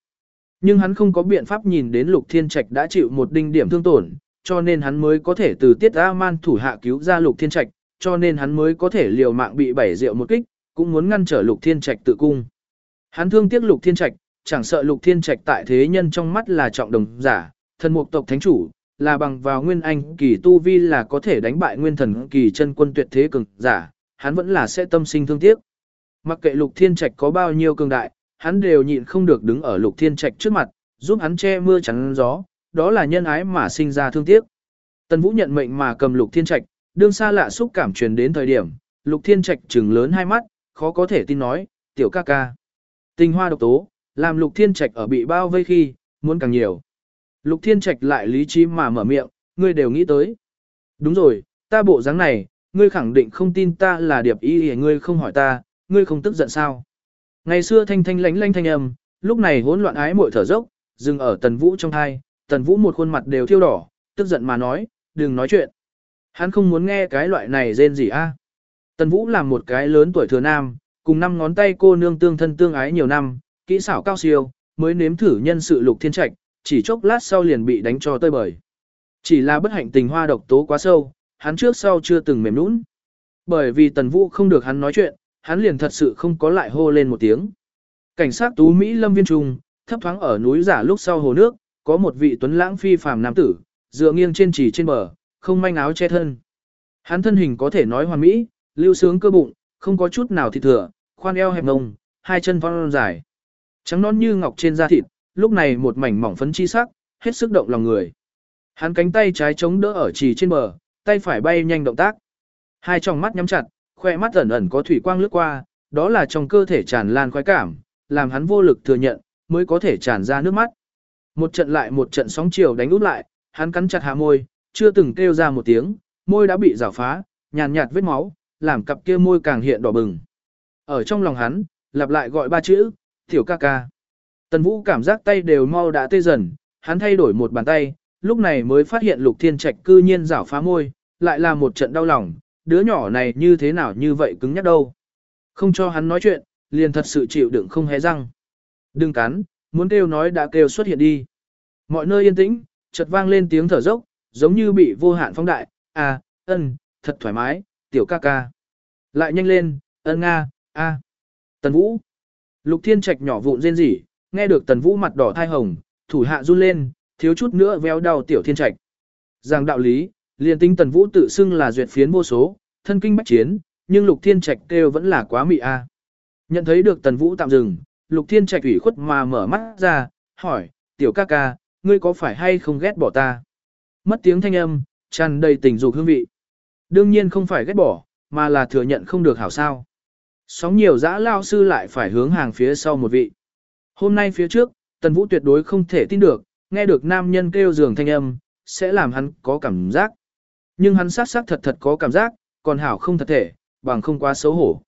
Nhưng hắn không có biện pháp nhìn đến lục thiên trạch đã chịu một đinh điểm thương tổn, cho nên hắn mới có thể từ tiết A-man thủ hạ cứu ra lục thiên trạch, cho nên hắn mới có thể liều mạng bị bảy rượu một kích, cũng muốn ngăn trở lục thiên trạch tự cung. Hắn thương tiếc lục thiên trạch, chẳng sợ lục thiên trạch tại thế nhân trong mắt là trọng đồng giả, thần mục tộc thánh chủ, là bằng vào nguyên anh kỳ tu vi là có thể đánh bại nguyên thần kỳ chân quân tuyệt thế cường giả, hắn vẫn là sẽ tâm sinh thương tiếc. Mặc kệ lục thiên trạch có bao nhiêu cường đại, hắn đều nhịn không được đứng ở lục thiên trạch trước mặt, giúp hắn che mưa chắn gió, đó là nhân ái mà sinh ra thương tiếc. Tần Vũ nhận mệnh mà cầm lục thiên trạch, đương xa lạ xúc cảm truyền đến thời điểm, lục thiên trạch trừng lớn hai mắt, khó có thể tin nói, tiểu ca ca. Tình hoa độc tố, làm lục thiên trạch ở bị bao vây khi, muốn càng nhiều. Lục thiên trạch lại lý trí mà mở miệng, ngươi đều nghĩ tới. Đúng rồi, ta bộ dáng này, ngươi khẳng định không tin ta là điệp ý hề ngươi không hỏi ta, ngươi không tức giận sao. Ngày xưa thanh thanh lánh lánh thanh âm, lúc này hỗn loạn ái muội thở dốc, dừng ở tần vũ trong hai, tần vũ một khuôn mặt đều thiêu đỏ, tức giận mà nói, đừng nói chuyện. Hắn không muốn nghe cái loại này rên gì a. Tần vũ là một cái lớn tuổi thừa nam, cùng năm ngón tay cô nương tương thân tương ái nhiều năm, kỹ xảo cao siêu, mới nếm thử nhân sự lục thiên trạch, chỉ chốc lát sau liền bị đánh cho tơi bời. Chỉ là bất hạnh tình hoa độc tố quá sâu, hắn trước sau chưa từng mềm nũng. Bởi vì tần vũ không được hắn nói chuyện, hắn liền thật sự không có lại hô lên một tiếng. Cảnh sát tú Mỹ lâm viên trung, thấp thoáng ở núi giả lúc sau hồ nước, có một vị tuấn lãng phi phàm nam tử, dựa nghiêng trên chỉ trên bờ, không manh áo che thân. Hắn thân hình có thể nói hoàn mỹ, lưu sướng cơ bụng, không có chút nào thịt thừa, khoan eo hẹp ngông, hai chân vong dài. Trắng non như ngọc trên da thịt, lúc này một mảnh mỏng phấn chi sắc, hết sức động lòng người. Hắn cánh tay trái chống đỡ ở trì trên bờ, tay phải bay nhanh động tác. Hai tròng mắt nhắm chặt, khoe mắt ẩn ẩn có thủy quang lướt qua, đó là trong cơ thể tràn lan khoái cảm, làm hắn vô lực thừa nhận, mới có thể tràn ra nước mắt. Một trận lại một trận sóng chiều đánh út lại, hắn cắn chặt hạ môi, chưa từng kêu ra một tiếng, môi đã bị rào phá, nhàn nhạt vết máu, làm cặp kia môi càng hiện đỏ bừng. Ở trong lòng hắn, lặp lại gọi ba chữ, tiểu ca ca. Tần Vũ cảm giác tay đều mau đã tê dần, hắn thay đổi một bàn tay, lúc này mới phát hiện Lục Thiên Trạch cư nhiên rảo phá môi, lại là một trận đau lòng, đứa nhỏ này như thế nào như vậy cứng nhắc đâu. Không cho hắn nói chuyện, liền thật sự chịu đựng không hé răng. Đừng cắn, muốn kêu nói đã kêu xuất hiện đi. Mọi nơi yên tĩnh, chợt vang lên tiếng thở dốc, giống như bị vô hạn phong đại, à, ân, thật thoải mái, tiểu ca ca. Lại nhanh lên, ân nga, a. Tần Vũ. Lục Thiên Trạch nhỏ vụn rên rỉ, nghe được Tần Vũ mặt đỏ thai hồng, thủ hạ run lên, thiếu chút nữa véo đau tiểu thiên trạch. Giảng đạo lý, liền tính tần vũ tự xưng là duyệt phiến vô số, thân kinh bách chiến, nhưng lục thiên trạch kêu vẫn là quá mị a. Nhận thấy được tần vũ tạm dừng, lục thiên trạch ủy khuất mà mở mắt ra, hỏi, tiểu ca ca, ngươi có phải hay không ghét bỏ ta? Mất tiếng thanh âm, tràn đầy tình dục hương vị. Đương nhiên không phải ghét bỏ, mà là thừa nhận không được hảo sao. Sóng nhiều dã lao sư lại phải hướng hàng phía sau một vị. Hôm nay phía trước, Tần Vũ tuyệt đối không thể tin được, nghe được nam nhân kêu giường thanh âm, sẽ làm hắn có cảm giác. Nhưng hắn sát sát thật thật có cảm giác, còn hảo không thật thể, bằng không quá xấu hổ.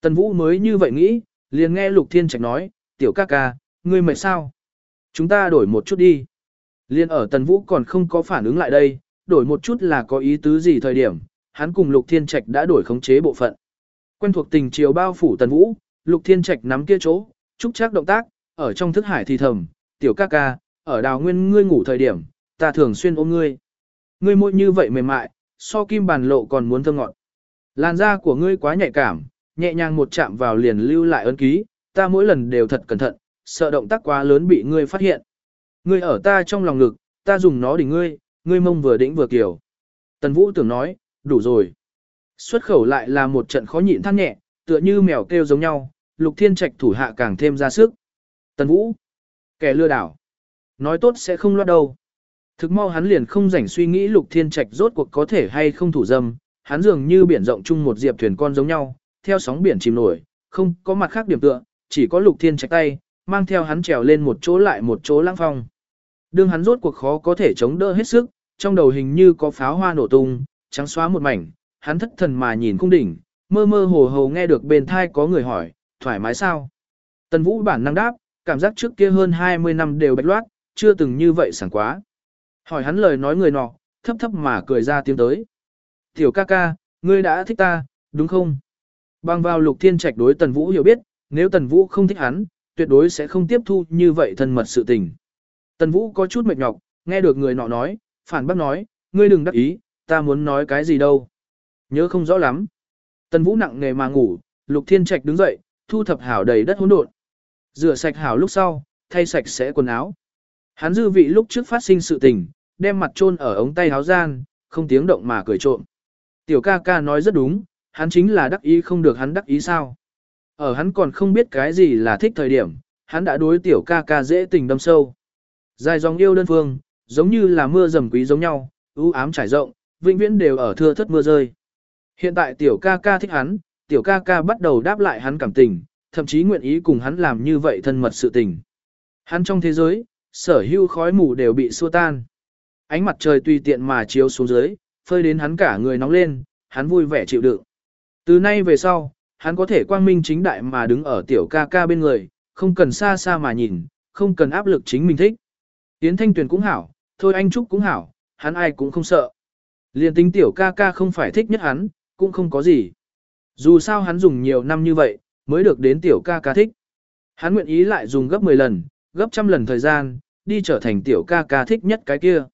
Tần Vũ mới như vậy nghĩ, liền nghe Lục Thiên Trạch nói, tiểu ca ca, ngươi mệt sao? Chúng ta đổi một chút đi. Liên ở Tần Vũ còn không có phản ứng lại đây, đổi một chút là có ý tứ gì thời điểm, hắn cùng Lục Thiên Trạch đã đổi khống chế bộ phận. Quen thuộc tình chiều bao phủ Tần Vũ, Lục Thiên Trạch nắm kia chỗ, trúc chắc động tác, ở trong thức hải thì thầm, tiểu ca ca, ở đào nguyên ngươi ngủ thời điểm, ta thường xuyên ôm ngươi. Ngươi môi như vậy mềm mại, so kim bàn lộ còn muốn thơm ngọt. Làn da của ngươi quá nhạy cảm, nhẹ nhàng một chạm vào liền lưu lại ấn ký, ta mỗi lần đều thật cẩn thận, sợ động tác quá lớn bị ngươi phát hiện. Ngươi ở ta trong lòng ngực, ta dùng nó đỉnh ngươi, ngươi mông vừa đỉnh vừa kiểu. Tần Vũ tưởng nói, đủ rồi. Xuất khẩu lại là một trận khó nhịn than nhẹ, tựa như mèo kêu giống nhau, Lục Thiên Trạch thủ hạ càng thêm ra sức. Tần Vũ, kẻ lừa đảo. Nói tốt sẽ không loát đâu. Thực mau hắn liền không rảnh suy nghĩ Lục Thiên Trạch rốt cuộc có thể hay không thủ dâm, hắn dường như biển rộng chung một diệp thuyền con giống nhau, theo sóng biển chìm nổi, không có mặt khác điểm tựa, chỉ có Lục Thiên Trạch tay, mang theo hắn trèo lên một chỗ lại một chỗ lãng phong. Đương hắn rốt cuộc khó có thể chống đỡ hết sức, trong đầu hình như có pháo hoa nổ tung, trắng xóa một mảnh, hắn thất thần mà nhìn cung đỉnh, mơ mơ hồ hồ nghe được bên thai có người hỏi, thoải mái sao? Tần Vũ bản năng đáp, cảm giác trước kia hơn 20 năm đều bạch loát, chưa từng như vậy sảng quá. Hỏi hắn lời nói người nọ, thấp thấp mà cười ra tiếng tới. Tiểu ca ca, ngươi đã thích ta, đúng không? Bằng vào lục thiên trạch đối Tần Vũ hiểu biết, nếu Tần Vũ không thích hắn, tuyệt đối sẽ không tiếp thu như vậy thân mật sự tình. Tần Vũ có chút mệt nhọc, nghe được người nọ nói, phản bác nói, ngươi đừng đắc ý, ta muốn nói cái gì đâu. Nhớ không rõ lắm. Tần Vũ nặng nề mà ngủ, Lục Thiên Trạch đứng dậy, thu thập hảo đầy đất hỗn độn. Rửa sạch hảo lúc sau, thay sạch sẽ quần áo. Hắn dư vị lúc trước phát sinh sự tình, đem mặt chôn ở ống tay áo gian, không tiếng động mà cười trộm. Tiểu ca ca nói rất đúng, hắn chính là đắc ý không được hắn đắc ý sao. Ở hắn còn không biết cái gì là thích thời điểm, hắn đã đối tiểu ca ca dễ tình đâm sâu. Dài dòng yêu đơn phương, giống như là mưa rầm quý giống nhau, u ám trải rộng, vĩnh viễn đều ở thưa thất mưa rơi. Hiện tại tiểu ca ca thích hắn, tiểu ca ca bắt đầu đáp lại hắn cảm tình, thậm chí nguyện ý cùng hắn làm như vậy thân mật sự tình. Hắn trong thế giới, sở hữu khói mù đều bị xua tan. Ánh mặt trời tùy tiện mà chiếu xuống dưới, phơi đến hắn cả người nóng lên, hắn vui vẻ chịu đựng. Từ nay về sau, hắn có thể quang minh chính đại mà đứng ở tiểu ca ca bên người, không cần xa xa mà nhìn, không cần áp lực chính mình thích. Yến Thanh Tuyền cũng hảo, thôi anh Trúc cũng hảo, hắn ai cũng không sợ. Liên tính tiểu ca ca không phải thích nhất hắn, cũng không có gì. Dù sao hắn dùng nhiều năm như vậy, mới được đến tiểu ca ca thích. Hắn nguyện ý lại dùng gấp 10 lần, gấp trăm lần thời gian, đi trở thành tiểu ca ca thích nhất cái kia.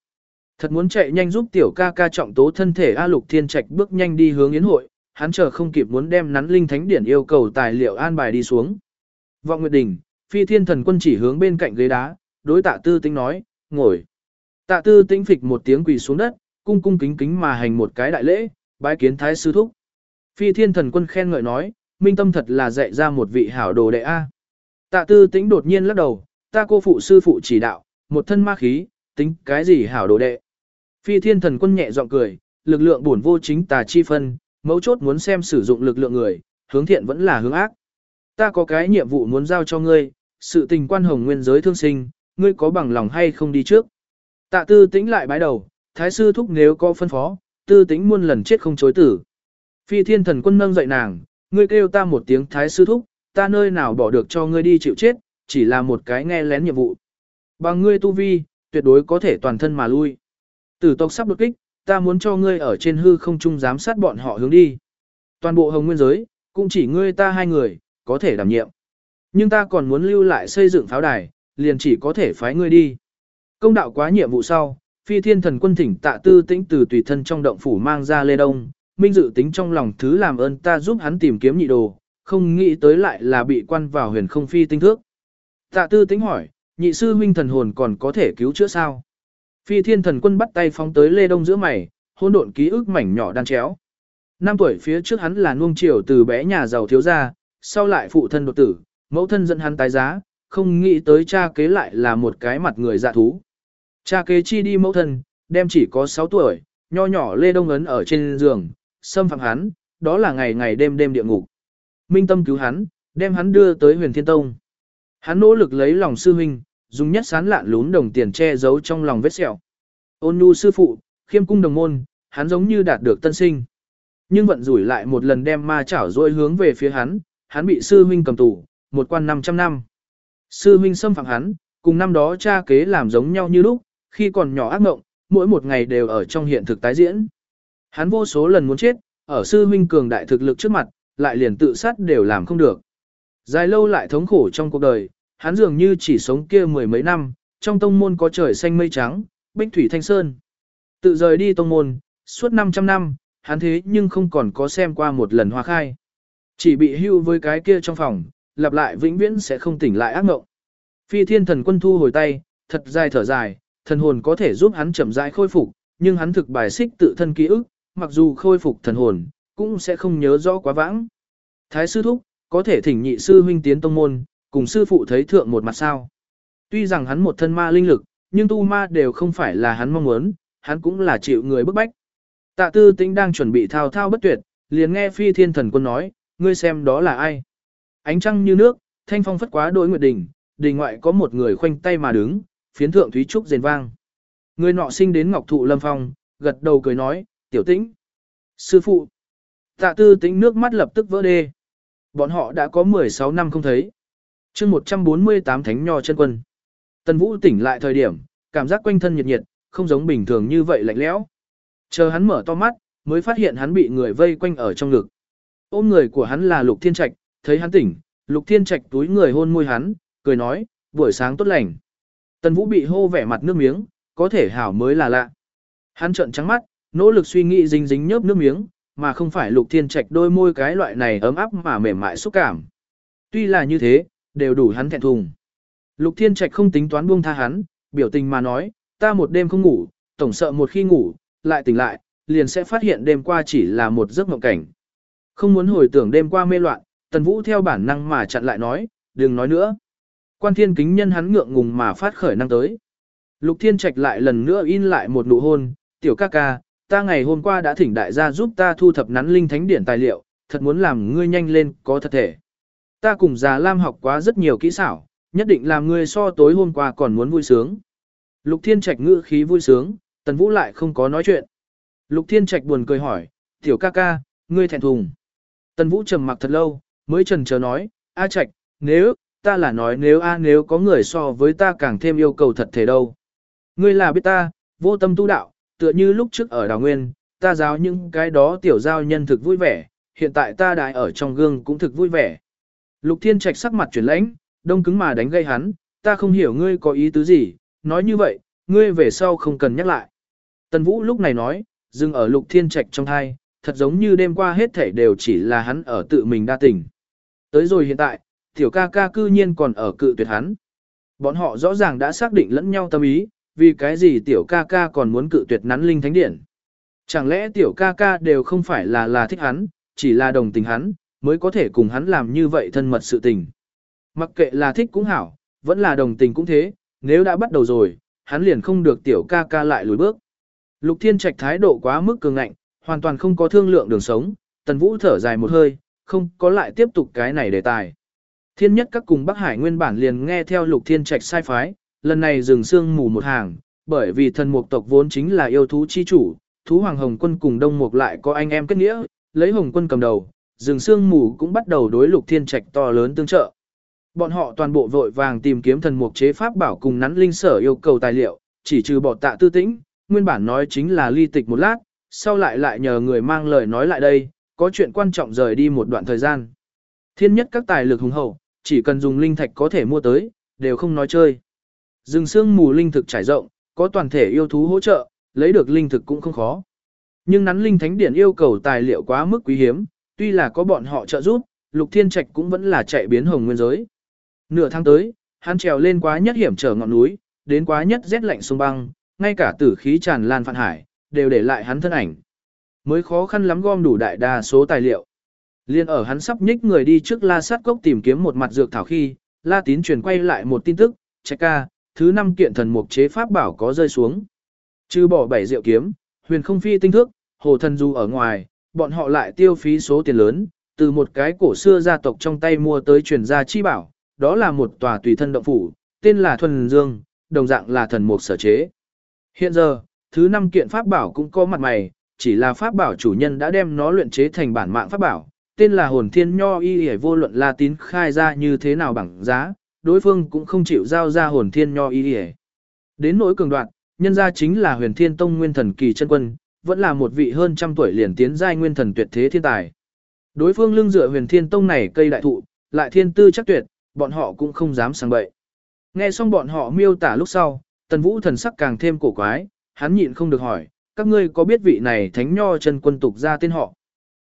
Thật muốn chạy nhanh giúp tiểu ca ca trọng tố thân thể A Lục Thiên Trạch bước nhanh đi hướng yến hội, hắn chờ không kịp muốn đem nắn linh thánh điển yêu cầu tài liệu an bài đi xuống. Vọng Nguyệt Đình, phi thiên thần quân chỉ hướng bên cạnh ghế đá, đối tạ tư tính nói, ngồi. Tạ tư tĩnh phịch một tiếng quỳ xuống đất, cung cung kính kính mà hành một cái đại lễ, bái kiến thái sư thúc. Phi thiên thần quân khen ngợi nói, minh tâm thật là dạy ra một vị hảo đồ đệ A. Tạ tư tĩnh đột nhiên lắc đầu, ta cô phụ sư phụ chỉ đạo, một thân ma khí, tính cái gì hảo đồ đệ. Phi thiên thần quân nhẹ giọng cười, lực lượng bổn vô chính tà chi phân, mấu chốt muốn xem sử dụng lực lượng người, hướng thiện vẫn là hướng ác. Ta có cái nhiệm vụ muốn giao cho ngươi, sự tình quan hồng nguyên giới thương sinh, ngươi có bằng lòng hay không đi trước. Tạ tư tĩnh lại bái đầu, thái sư thúc nếu có phân phó, tư tĩnh muôn lần chết không chối tử. Phi thiên thần quân nâng dậy nàng, ngươi kêu ta một tiếng thái sư thúc, ta nơi nào bỏ được cho ngươi đi chịu chết, chỉ là một cái nghe lén nhiệm vụ. Bằng ngươi tu vi, tuyệt đối có thể toàn thân mà lui. Tử tộc sắp đột kích, ta muốn cho ngươi ở trên hư không trung giám sát bọn họ hướng đi. Toàn bộ hồng nguyên giới, cũng chỉ ngươi ta hai người, có thể đảm nhiệm. Nhưng ta còn muốn lưu lại xây dựng pháo đài, liền chỉ có thể phái ngươi đi. Công đạo quá nhiệm vụ sau, phi thiên thần quân thỉnh tạ tư tĩnh từ tùy thân trong động phủ mang ra lê đông, minh dự tính trong lòng thứ làm ơn ta giúp hắn tìm kiếm nhị đồ, không nghĩ tới lại là bị quan vào huyền không phi tinh thước. Tạ tư tĩnh hỏi, nhị sư huynh thần hồn còn có thể cứu chữa sao? Phi thiên thần quân bắt tay phóng tới Lê Đông giữa mày, hôn độn ký ức mảnh nhỏ đan chéo. Năm tuổi phía trước hắn là nuông chiều từ bé nhà giàu thiếu gia, sau lại phụ thân đột tử, mẫu thân dẫn hắn tái giá, không nghĩ tới cha kế lại là một cái mặt người dạ thú. Cha kế chi đi mẫu thân, đem chỉ có 6 tuổi, nho nhỏ Lê Đông ấn ở trên giường, xâm phạm hắn, đó là ngày ngày đêm đêm địa ngục. Minh tâm cứu hắn, đem hắn đưa tới huyền thiên tông. Hắn nỗ lực lấy lòng sư huynh, dùng nhất sán lạn lún đồng tiền che giấu trong lòng vết sẹo. Ôn nhu sư phụ, khiêm cung đồng môn, hắn giống như đạt được tân sinh. Nhưng vận rủi lại một lần đem ma chảo rôi hướng về phía hắn, hắn bị sư huynh cầm tù, một quan 500 năm. Sư huynh xâm phạm hắn, cùng năm đó cha kế làm giống nhau như lúc, khi còn nhỏ ác mộng, mỗi một ngày đều ở trong hiện thực tái diễn. Hắn vô số lần muốn chết, ở sư huynh cường đại thực lực trước mặt, lại liền tự sát đều làm không được. Dài lâu lại thống khổ trong cuộc đời, hắn dường như chỉ sống kia mười mấy năm, trong tông môn có trời xanh mây trắng, bích thủy thanh sơn. Tự rời đi tông môn, suốt 500 năm, hắn thế nhưng không còn có xem qua một lần hoa khai. Chỉ bị hưu với cái kia trong phòng, lặp lại vĩnh viễn sẽ không tỉnh lại ác mộng. Phi thiên thần quân thu hồi tay, thật dài thở dài, thần hồn có thể giúp hắn chậm rãi khôi phục, nhưng hắn thực bài xích tự thân ký ức, mặc dù khôi phục thần hồn, cũng sẽ không nhớ rõ quá vãng. Thái sư thúc, có thể thỉnh nhị sư huynh tiến tông môn, cùng sư phụ thấy thượng một mặt sao. Tuy rằng hắn một thân ma linh lực, nhưng tu ma đều không phải là hắn mong muốn, hắn cũng là chịu người bức bách. Tạ tư tĩnh đang chuẩn bị thao thao bất tuyệt, liền nghe phi thiên thần quân nói, ngươi xem đó là ai. Ánh trăng như nước, thanh phong phất quá đối nguyệt đỉnh đình ngoại có một người khoanh tay mà đứng, phiến thượng thúy trúc rền vang. Người nọ sinh đến ngọc thụ lâm phong, gật đầu cười nói, tiểu tĩnh. Sư phụ. Tạ tư tĩnh nước mắt lập tức vỡ đê. Bọn họ đã có 16 năm không thấy. chương 148 thánh nho chân quân. Tần Vũ tỉnh lại thời điểm, cảm giác quanh thân nhiệt nhiệt, không giống bình thường như vậy lạnh lẽo. Chờ hắn mở to mắt, mới phát hiện hắn bị người vây quanh ở trong ngực. Ôm người của hắn là Lục Thiên Trạch, thấy hắn tỉnh, Lục Thiên Trạch túi người hôn môi hắn, cười nói, buổi sáng tốt lành. Tần Vũ bị hô vẻ mặt nước miếng, có thể hảo mới là lạ. Hắn trợn trắng mắt, nỗ lực suy nghĩ dính dính nhớp nước miếng, mà không phải Lục Thiên Trạch đôi môi cái loại này ấm áp mà mềm mại xúc cảm. Tuy là như thế, đều đủ hắn thẹn thùng. Lục Thiên Trạch không tính toán buông tha hắn, biểu tình mà nói, ta một đêm không ngủ, tổng sợ một khi ngủ, lại tỉnh lại, liền sẽ phát hiện đêm qua chỉ là một giấc mộng cảnh. Không muốn hồi tưởng đêm qua mê loạn, Tần Vũ theo bản năng mà chặn lại nói, đừng nói nữa. Quan thiên kính nhân hắn ngượng ngùng mà phát khởi năng tới. Lục Thiên Trạch lại lần nữa in lại một nụ hôn, tiểu ca ca, ta ngày hôm qua đã thỉnh đại gia giúp ta thu thập nắn linh thánh điển tài liệu, thật muốn làm ngươi nhanh lên, có thật thể. Ta cùng già Lam học quá rất nhiều kỹ xảo, nhất định làm ngươi so tối hôm qua còn muốn vui sướng. Lục Thiên Trạch ngữ khí vui sướng, Tần Vũ lại không có nói chuyện. Lục Thiên Trạch buồn cười hỏi, tiểu ca ca, ngươi thẹn thùng. Tần Vũ trầm mặc thật lâu, mới trần chờ nói, A Trạch, nếu, ta là nói nếu A nếu có người so với ta càng thêm yêu cầu thật thể đâu. Ngươi là biết ta, vô tâm tu đạo, tựa như lúc trước ở đào nguyên, ta giáo những cái đó tiểu giao nhân thực vui vẻ, hiện tại ta đại ở trong gương cũng thực vui vẻ. Lục Thiên Trạch sắc mặt chuyển lãnh, đông cứng mà đánh gây hắn, ta không hiểu ngươi có ý tứ gì, nói như vậy, ngươi về sau không cần nhắc lại. Tần Vũ lúc này nói, dừng ở Lục Thiên Trạch trong thai, thật giống như đêm qua hết thảy đều chỉ là hắn ở tự mình đa tình. Tới rồi hiện tại, tiểu ca ca cư nhiên còn ở cự tuyệt hắn. Bọn họ rõ ràng đã xác định lẫn nhau tâm ý, vì cái gì tiểu ca ca còn muốn cự tuyệt nắn linh thánh điện. Chẳng lẽ tiểu ca ca đều không phải là là thích hắn, chỉ là đồng tình hắn, mới có thể cùng hắn làm như vậy thân mật sự tình. Mặc kệ là thích cũng hảo, vẫn là đồng tình cũng thế, nếu đã bắt đầu rồi, hắn liền không được tiểu ca ca lại lùi bước. Lục Thiên Trạch thái độ quá mức cường ngạnh, hoàn toàn không có thương lượng đường sống, Tần Vũ thở dài một hơi, không có lại tiếp tục cái này đề tài. Thiên nhất các cùng Bắc Hải nguyên bản liền nghe theo Lục Thiên Trạch sai phái, lần này dừng xương mù một hàng, bởi vì thần mục tộc vốn chính là yêu thú chi chủ, thú hoàng hồng quân cùng đông mục lại có anh em kết nghĩa, lấy hồng quân cầm đầu, rừng xương mù cũng bắt đầu đối lục thiên trạch to lớn tương trợ. Bọn họ toàn bộ vội vàng tìm kiếm thần mục chế pháp bảo cùng nắn linh sở yêu cầu tài liệu, chỉ trừ bỏ tạ tư tĩnh, nguyên bản nói chính là ly tịch một lát, sau lại lại nhờ người mang lời nói lại đây, có chuyện quan trọng rời đi một đoạn thời gian. Thiên nhất các tài lực hùng hậu, chỉ cần dùng linh thạch có thể mua tới, đều không nói chơi. Rừng xương mù linh thực trải rộng, có toàn thể yêu thú hỗ trợ, lấy được linh thực cũng không khó. Nhưng nắn linh thánh điển yêu cầu tài liệu quá mức quý hiếm, tuy là có bọn họ trợ giúp, Lục Thiên Trạch cũng vẫn là chạy biến hồng nguyên giới. Nửa tháng tới, hắn trèo lên quá nhất hiểm trở ngọn núi, đến quá nhất rét lạnh sông băng, ngay cả tử khí tràn lan phản hải, đều để lại hắn thân ảnh. Mới khó khăn lắm gom đủ đại đa số tài liệu. Liên ở hắn sắp nhích người đi trước la sát cốc tìm kiếm một mặt dược thảo khi, la tín truyền quay lại một tin tức, "Trạch ca, thứ năm kiện thần mục chế pháp bảo có rơi xuống. Trừ bỏ bảy rượu kiếm, huyền không phi tinh thước, hồ thần du ở ngoài, bọn họ lại tiêu phí số tiền lớn, từ một cái cổ xưa gia tộc trong tay mua tới truyền gia chi bảo, đó là một tòa tùy thân động phủ, tên là Thuần Dương, đồng dạng là thần mục sở chế. Hiện giờ, thứ năm kiện pháp bảo cũng có mặt mày, chỉ là pháp bảo chủ nhân đã đem nó luyện chế thành bản mạng pháp bảo, tên là hồn thiên nho y hề vô luận la tín khai ra như thế nào bằng giá, đối phương cũng không chịu giao ra hồn thiên nho y hề. Đến nỗi cường đoạn, nhân ra chính là huyền thiên tông nguyên thần kỳ chân quân, vẫn là một vị hơn trăm tuổi liền tiến giai nguyên thần tuyệt thế thiên tài. Đối phương lưng dựa huyền thiên tông này cây đại thụ, lại thiên tư chắc tuyệt, bọn họ cũng không dám sang bậy. Nghe xong bọn họ miêu tả lúc sau, tần vũ thần sắc càng thêm cổ quái, hắn nhịn không được hỏi, các ngươi có biết vị này thánh nho chân quân tục ra tên họ?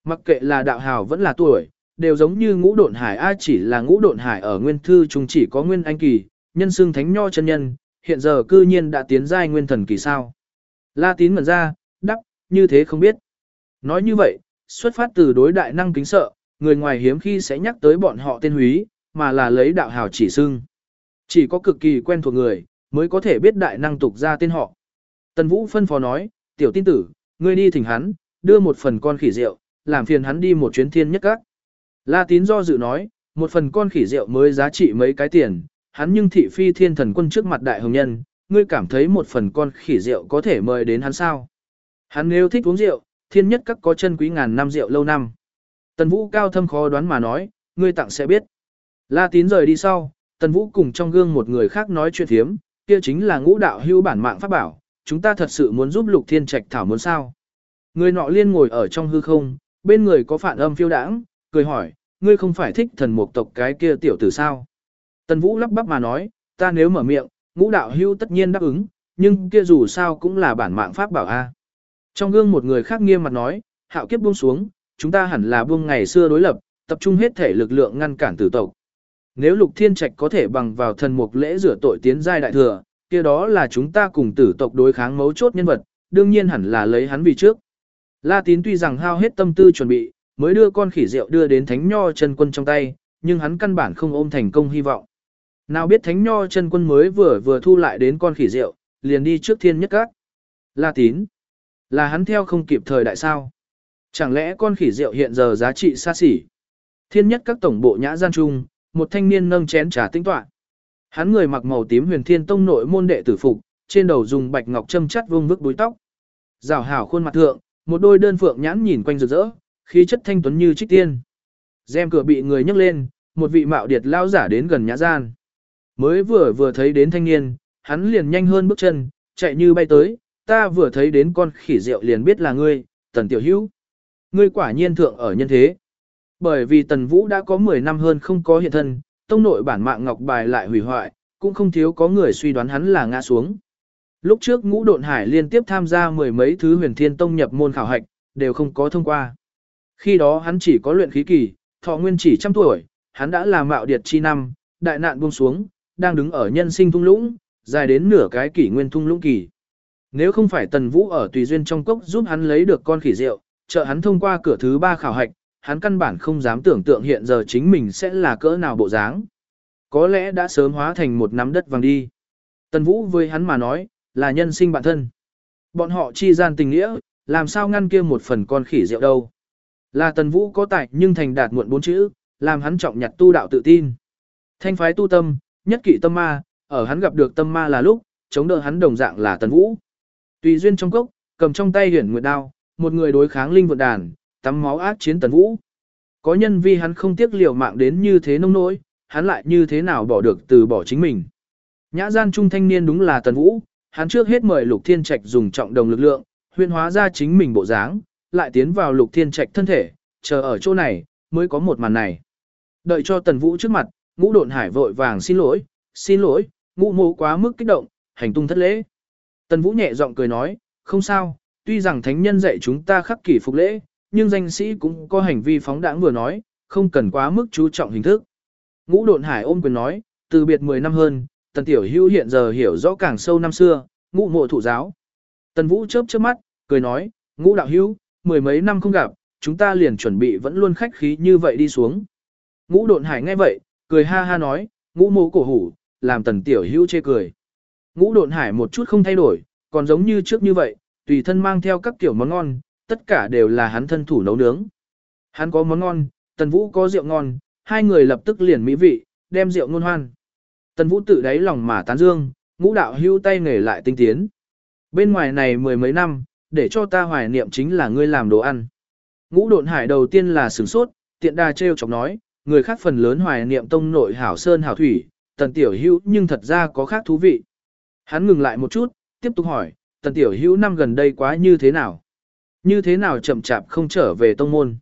Mặc kệ là đạo hào vẫn là tuổi, đều giống như ngũ độn hải a chỉ là ngũ độn hải ở nguyên thư chúng chỉ có nguyên anh kỳ, nhân xương thánh nho chân nhân, hiện giờ cư nhiên đã tiến giai nguyên thần kỳ sao. La tín ngẩn ra, đắc, như thế không biết. Nói như vậy, xuất phát từ đối đại năng kính sợ, người ngoài hiếm khi sẽ nhắc tới bọn họ tên húy, mà là lấy đạo hào chỉ xưng. Chỉ có cực kỳ quen thuộc người, mới có thể biết đại năng tục ra tên họ. Tần Vũ phân phó nói, tiểu tin tử, ngươi đi thỉnh hắn, đưa một phần con khỉ rượu, làm phiền hắn đi một chuyến thiên nhất các. La tín do dự nói, một phần con khỉ rượu mới giá trị mấy cái tiền, hắn nhưng thị phi thiên thần quân trước mặt đại hồng nhân, ngươi cảm thấy một phần con khỉ rượu có thể mời đến hắn sao. Hắn nếu thích uống rượu, thiên nhất các có chân quý ngàn năm rượu lâu năm. Tần vũ cao thâm khó đoán mà nói, ngươi tặng sẽ biết. La tín rời đi sau, tần vũ cùng trong gương một người khác nói chuyện thiếm, kia chính là ngũ đạo hưu bản mạng pháp bảo, chúng ta thật sự muốn giúp lục thiên trạch thảo muốn sao. Người nọ liên ngồi ở trong hư không, bên người có phản âm phiêu đãng, cười hỏi, ngươi không phải thích thần mục tộc cái kia tiểu tử sao? Tần Vũ lắp bắp mà nói, ta nếu mở miệng, ngũ đạo hưu tất nhiên đáp ứng, nhưng kia dù sao cũng là bản mạng pháp bảo a. Trong gương một người khác nghiêm mặt nói, hạo kiếp buông xuống, chúng ta hẳn là buông ngày xưa đối lập, tập trung hết thể lực lượng ngăn cản tử tộc. Nếu Lục Thiên Trạch có thể bằng vào thần mục lễ rửa tội tiến giai đại thừa, kia đó là chúng ta cùng tử tộc đối kháng mấu chốt nhân vật, đương nhiên hẳn là lấy hắn vì trước. La Tín tuy rằng hao hết tâm tư chuẩn bị, mới đưa con khỉ rượu đưa đến Thánh Nho chân quân trong tay, nhưng hắn căn bản không ôm thành công hy vọng. Nào biết Thánh Nho chân quân mới vừa vừa thu lại đến con khỉ rượu, liền đi trước thiên nhất các. La Tín, là hắn theo không kịp thời đại sao? Chẳng lẽ con khỉ rượu hiện giờ giá trị xa xỉ? Thiên nhất các tổng bộ nhã gian trung, một thanh niên nâng chén trà tinh toán. Hắn người mặc màu tím huyền thiên tông nội môn đệ tử phục, trên đầu dùng bạch ngọc châm chắt vương vức búi tóc. Rào hảo khuôn mặt thượng, một đôi đơn phượng nhãn nhìn quanh rực rỡ, khí chất thanh tuấn như trích tiên. Rèm cửa bị người nhấc lên, một vị mạo điệt lao giả đến gần nhã gian. Mới vừa vừa thấy đến thanh niên, hắn liền nhanh hơn bước chân, chạy như bay tới, ta vừa thấy đến con khỉ rượu liền biết là ngươi, tần tiểu hữu. Ngươi quả nhiên thượng ở nhân thế. Bởi vì tần vũ đã có 10 năm hơn không có hiện thân, tông nội bản mạng ngọc bài lại hủy hoại, cũng không thiếu có người suy đoán hắn là ngã xuống. Lúc trước ngũ độn hải liên tiếp tham gia mười mấy thứ huyền thiên tông nhập môn khảo hạch, đều không có thông qua. Khi đó hắn chỉ có luyện khí kỳ, thọ nguyên chỉ trăm tuổi, hắn đã là mạo điệt chi năm, đại nạn buông xuống, đang đứng ở nhân sinh thung lũng, dài đến nửa cái kỷ nguyên thung lũng kỳ. Nếu không phải tần vũ ở tùy duyên trong cốc giúp hắn lấy được con khỉ rượu, trợ hắn thông qua cửa thứ ba khảo hạch, hắn căn bản không dám tưởng tượng hiện giờ chính mình sẽ là cỡ nào bộ dáng. Có lẽ đã sớm hóa thành một nắm đất vàng đi. Tần vũ với hắn mà nói, là nhân sinh bản thân. Bọn họ chi gian tình nghĩa, làm sao ngăn kia một phần con khỉ rượu đâu. Là tần vũ có tài nhưng thành đạt muộn bốn chữ, làm hắn trọng nhặt tu đạo tự tin. Thanh phái tu tâm, nhất kỵ tâm ma, ở hắn gặp được tâm ma là lúc, chống đỡ hắn đồng dạng là tần vũ. Tùy duyên trong cốc, cầm trong tay hiển nguyệt đao, một người đối kháng linh vượt đàn, tắm máu ác chiến tần vũ. Có nhân vi hắn không tiếc liều mạng đến như thế nông nỗi, hắn lại như thế nào bỏ được từ bỏ chính mình. Nhã gian trung thanh niên đúng là tần vũ, hắn trước hết mời Lục Thiên Trạch dùng trọng đồng lực lượng, huyên hóa ra chính mình bộ dáng, lại tiến vào Lục Thiên Trạch thân thể, chờ ở chỗ này, mới có một màn này. Đợi cho Tần Vũ trước mặt, ngũ độn hải vội vàng xin lỗi, xin lỗi, ngũ mô quá mức kích động, hành tung thất lễ. Tần Vũ nhẹ giọng cười nói, không sao, tuy rằng thánh nhân dạy chúng ta khắc kỷ phục lễ, nhưng danh sĩ cũng có hành vi phóng đãng vừa nói, không cần quá mức chú trọng hình thức. Ngũ độn hải ôm quyền nói, từ biệt 10 năm hơn, tần tiểu hữu hiện giờ hiểu rõ càng sâu năm xưa, ngũ mộ thụ giáo. Tần Vũ chớp chớp mắt, cười nói, ngũ đạo hữu, mười mấy năm không gặp, chúng ta liền chuẩn bị vẫn luôn khách khí như vậy đi xuống. Ngũ độn hải nghe vậy, cười ha ha nói, ngũ mộ cổ hủ, làm tần tiểu hữu chê cười. Ngũ độn hải một chút không thay đổi, còn giống như trước như vậy, tùy thân mang theo các kiểu món ngon, tất cả đều là hắn thân thủ nấu nướng. Hắn có món ngon, tần vũ có rượu ngon, hai người lập tức liền mỹ vị, đem rượu ngôn hoan. Tần vũ tự đáy lòng mà tán dương, ngũ đạo hưu tay nghề lại tinh tiến. Bên ngoài này mười mấy năm, để cho ta hoài niệm chính là ngươi làm đồ ăn. Ngũ độn hải đầu tiên là sửng sốt, tiện đà treo chọc nói, người khác phần lớn hoài niệm tông nội hảo sơn hảo thủy, tần tiểu hữu nhưng thật ra có khác thú vị. Hắn ngừng lại một chút, tiếp tục hỏi, tần tiểu hữu năm gần đây quá như thế nào? Như thế nào chậm chạp không trở về tông môn?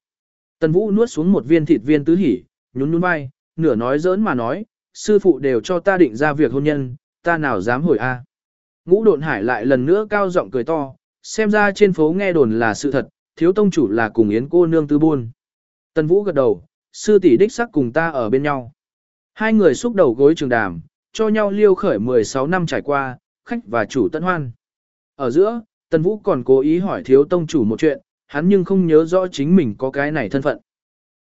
Tần vũ nuốt xuống một viên thịt viên tứ hỉ, nhún nhún vai, nửa nói giỡn mà nói, sư phụ đều cho ta định ra việc hôn nhân, ta nào dám hồi a? Ngũ độn hải lại lần nữa cao giọng cười to, xem ra trên phố nghe đồn là sự thật, thiếu tông chủ là cùng yến cô nương tư buôn. Tần vũ gật đầu, sư tỷ đích sắc cùng ta ở bên nhau. Hai người xúc đầu gối trường đàm, cho nhau liêu khởi 16 năm trải qua, khách và chủ tận hoan. Ở giữa, Tần Vũ còn cố ý hỏi thiếu tông chủ một chuyện, hắn nhưng không nhớ rõ chính mình có cái này thân phận.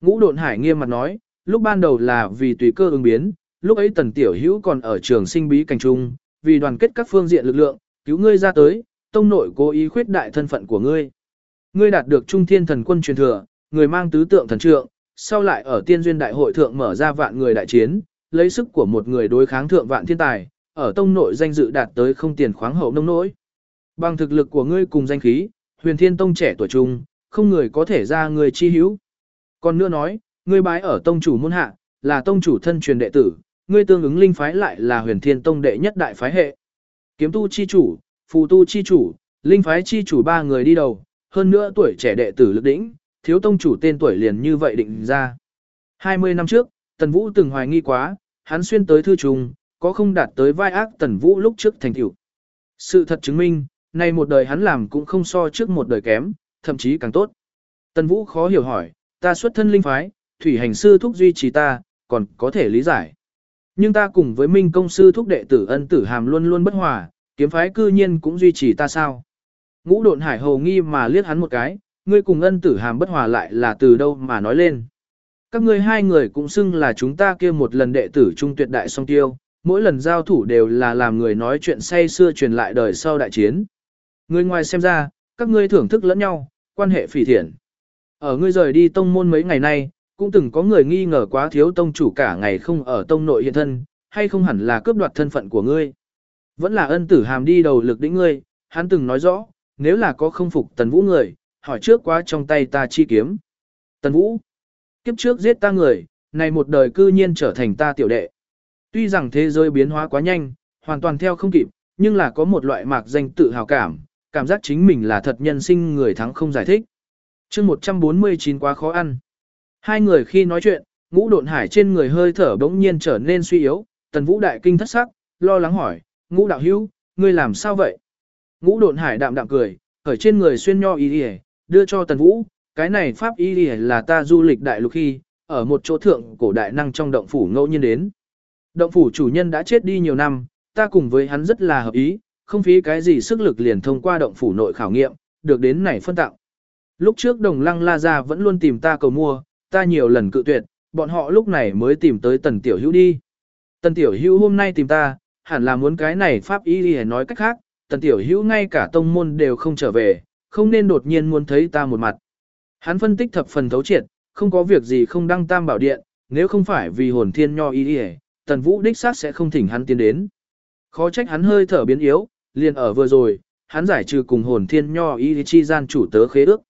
Ngũ độn hải nghiêm mặt nói, lúc ban đầu là vì tùy cơ ứng biến, lúc ấy Tần Tiểu Hữu còn ở trường sinh bí cảnh trung, vì đoàn kết các phương diện lực lượng, cứu ngươi ra tới, tông nội cố ý khuyết đại thân phận của ngươi. Ngươi đạt được trung thiên thần quân truyền thừa, người mang tứ tượng thần trượng, sau lại ở tiên duyên đại hội thượng mở ra vạn người đại chiến, lấy sức của một người đối kháng thượng vạn thiên tài, ở tông nội danh dự đạt tới không tiền khoáng hậu nông nỗi. Bằng thực lực của ngươi cùng danh khí, huyền thiên tông trẻ tuổi trung, không người có thể ra người chi hữu. Còn nữa nói, ngươi bái ở tông chủ môn hạ, là tông chủ thân truyền đệ tử, ngươi tương ứng linh phái lại là huyền thiên tông đệ nhất đại phái hệ. Kiếm tu chi chủ, phù tu chi chủ, linh phái chi chủ ba người đi đầu, hơn nữa tuổi trẻ đệ tử lực đỉnh, thiếu tông chủ tên tuổi liền như vậy định ra. 20 năm trước, Tần Vũ từng hoài nghi quá, hắn xuyên tới thư trùng, có không đạt tới vai ác Tần Vũ lúc trước thành tiểu. Sự thật chứng minh, nay một đời hắn làm cũng không so trước một đời kém, thậm chí càng tốt. Tần Vũ khó hiểu hỏi, ta xuất thân linh phái, thủy hành sư thúc duy trì ta, còn có thể lý giải. Nhưng ta cùng với Minh công sư thúc đệ tử ân tử hàm luôn luôn bất hòa, kiếm phái cư nhiên cũng duy trì ta sao. Ngũ độn hải hầu nghi mà liếc hắn một cái, ngươi cùng ân tử hàm bất hòa lại là từ đâu mà nói lên. Các ngươi hai người cũng xưng là chúng ta kia một lần đệ tử trung tuyệt đại song tiêu, mỗi lần giao thủ đều là làm người nói chuyện say xưa truyền lại đời sau đại chiến. Người ngoài xem ra, các ngươi thưởng thức lẫn nhau, quan hệ phỉ thiện. Ở ngươi rời đi tông môn mấy ngày nay, cũng từng có người nghi ngờ quá thiếu tông chủ cả ngày không ở tông nội hiện thân, hay không hẳn là cướp đoạt thân phận của ngươi. Vẫn là ân tử hàm đi đầu lực đỉnh ngươi, hắn từng nói rõ, nếu là có không phục tần vũ người, hỏi trước quá trong tay ta chi kiếm. Tần vũ, kiếp trước giết ta người, này một đời cư nhiên trở thành ta tiểu đệ. Tuy rằng thế giới biến hóa quá nhanh, hoàn toàn theo không kịp, nhưng là có một loại mạc danh tự hào cảm, cảm giác chính mình là thật nhân sinh người thắng không giải thích. chương 149 quá khó ăn. Hai người khi nói chuyện, ngũ độn hải trên người hơi thở bỗng nhiên trở nên suy yếu, tần vũ đại kinh thất sắc, lo lắng hỏi, ngũ đạo hữu, ngươi làm sao vậy? Ngũ độn hải đạm đạm cười, ở trên người xuyên nho y đi đưa cho tần vũ, cái này pháp y đi là ta du lịch đại lục khi, ở một chỗ thượng cổ đại năng trong động phủ ngẫu nhiên đến. Động phủ chủ nhân đã chết đi nhiều năm, ta cùng với hắn rất là hợp ý, không phí cái gì sức lực liền thông qua động phủ nội khảo nghiệm, được đến này phân tặng. Lúc trước đồng lăng la ra vẫn luôn tìm ta cầu mua, ta nhiều lần cự tuyệt, bọn họ lúc này mới tìm tới tần tiểu hữu đi. Tần tiểu hữu hôm nay tìm ta, hẳn là muốn cái này pháp y đi nói cách khác, tần tiểu hữu ngay cả tông môn đều không trở về, không nên đột nhiên muốn thấy ta một mặt. Hắn phân tích thập phần thấu triệt, không có việc gì không đăng tam bảo điện, nếu không phải vì hồn thiên nho y đi tần vũ đích xác sẽ không thỉnh hắn tiến đến. Khó trách hắn hơi thở biến yếu, liền ở vừa rồi, hắn giải trừ cùng hồn thiên nho y chi gian chủ tớ khế ước.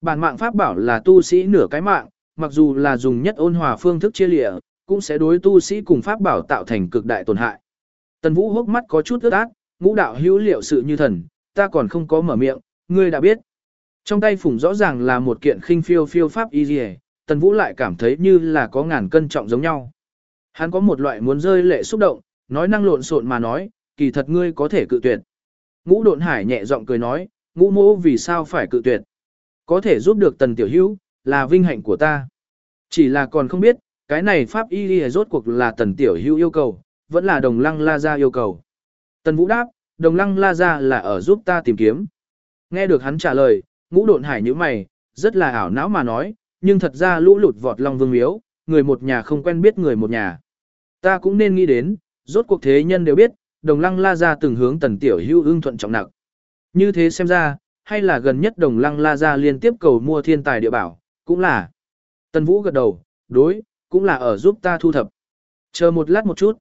Bản mạng pháp bảo là tu sĩ nửa cái mạng, mặc dù là dùng nhất ôn hòa phương thức chia lịa, cũng sẽ đối tu sĩ cùng pháp bảo tạo thành cực đại tổn hại. Tần Vũ hốc mắt có chút ướt át, ngũ đạo hữu liệu sự như thần, ta còn không có mở miệng, ngươi đã biết. Trong tay phủng rõ ràng là một kiện khinh phiêu phiêu pháp y dì Tần Vũ lại cảm thấy như là có ngàn cân trọng giống nhau. Hắn có một loại muốn rơi lệ xúc động, nói năng lộn xộn mà nói, kỳ thật ngươi có thể cự tuyệt. Ngũ độn hải nhẹ giọng cười nói, ngũ mô vì sao phải cự tuyệt. Có thể giúp được tần tiểu hữu, là vinh hạnh của ta. Chỉ là còn không biết, cái này pháp y đi rốt cuộc là tần tiểu hữu yêu cầu, vẫn là đồng lăng la ra yêu cầu. Tần vũ đáp, đồng lăng la ra là ở giúp ta tìm kiếm. Nghe được hắn trả lời, ngũ độn hải như mày, rất là ảo não mà nói, nhưng thật ra lũ lụt vọt long vương miếu, người một nhà không quen biết người một nhà. Ta cũng nên nghĩ đến, rốt cuộc thế nhân đều biết, đồng lăng la ra từng hướng tần tiểu hưu ưng thuận trọng nặng. Như thế xem ra, hay là gần nhất đồng lăng la ra liên tiếp cầu mua thiên tài địa bảo, cũng là. Tần vũ gật đầu, đối, cũng là ở giúp ta thu thập. Chờ một lát một chút.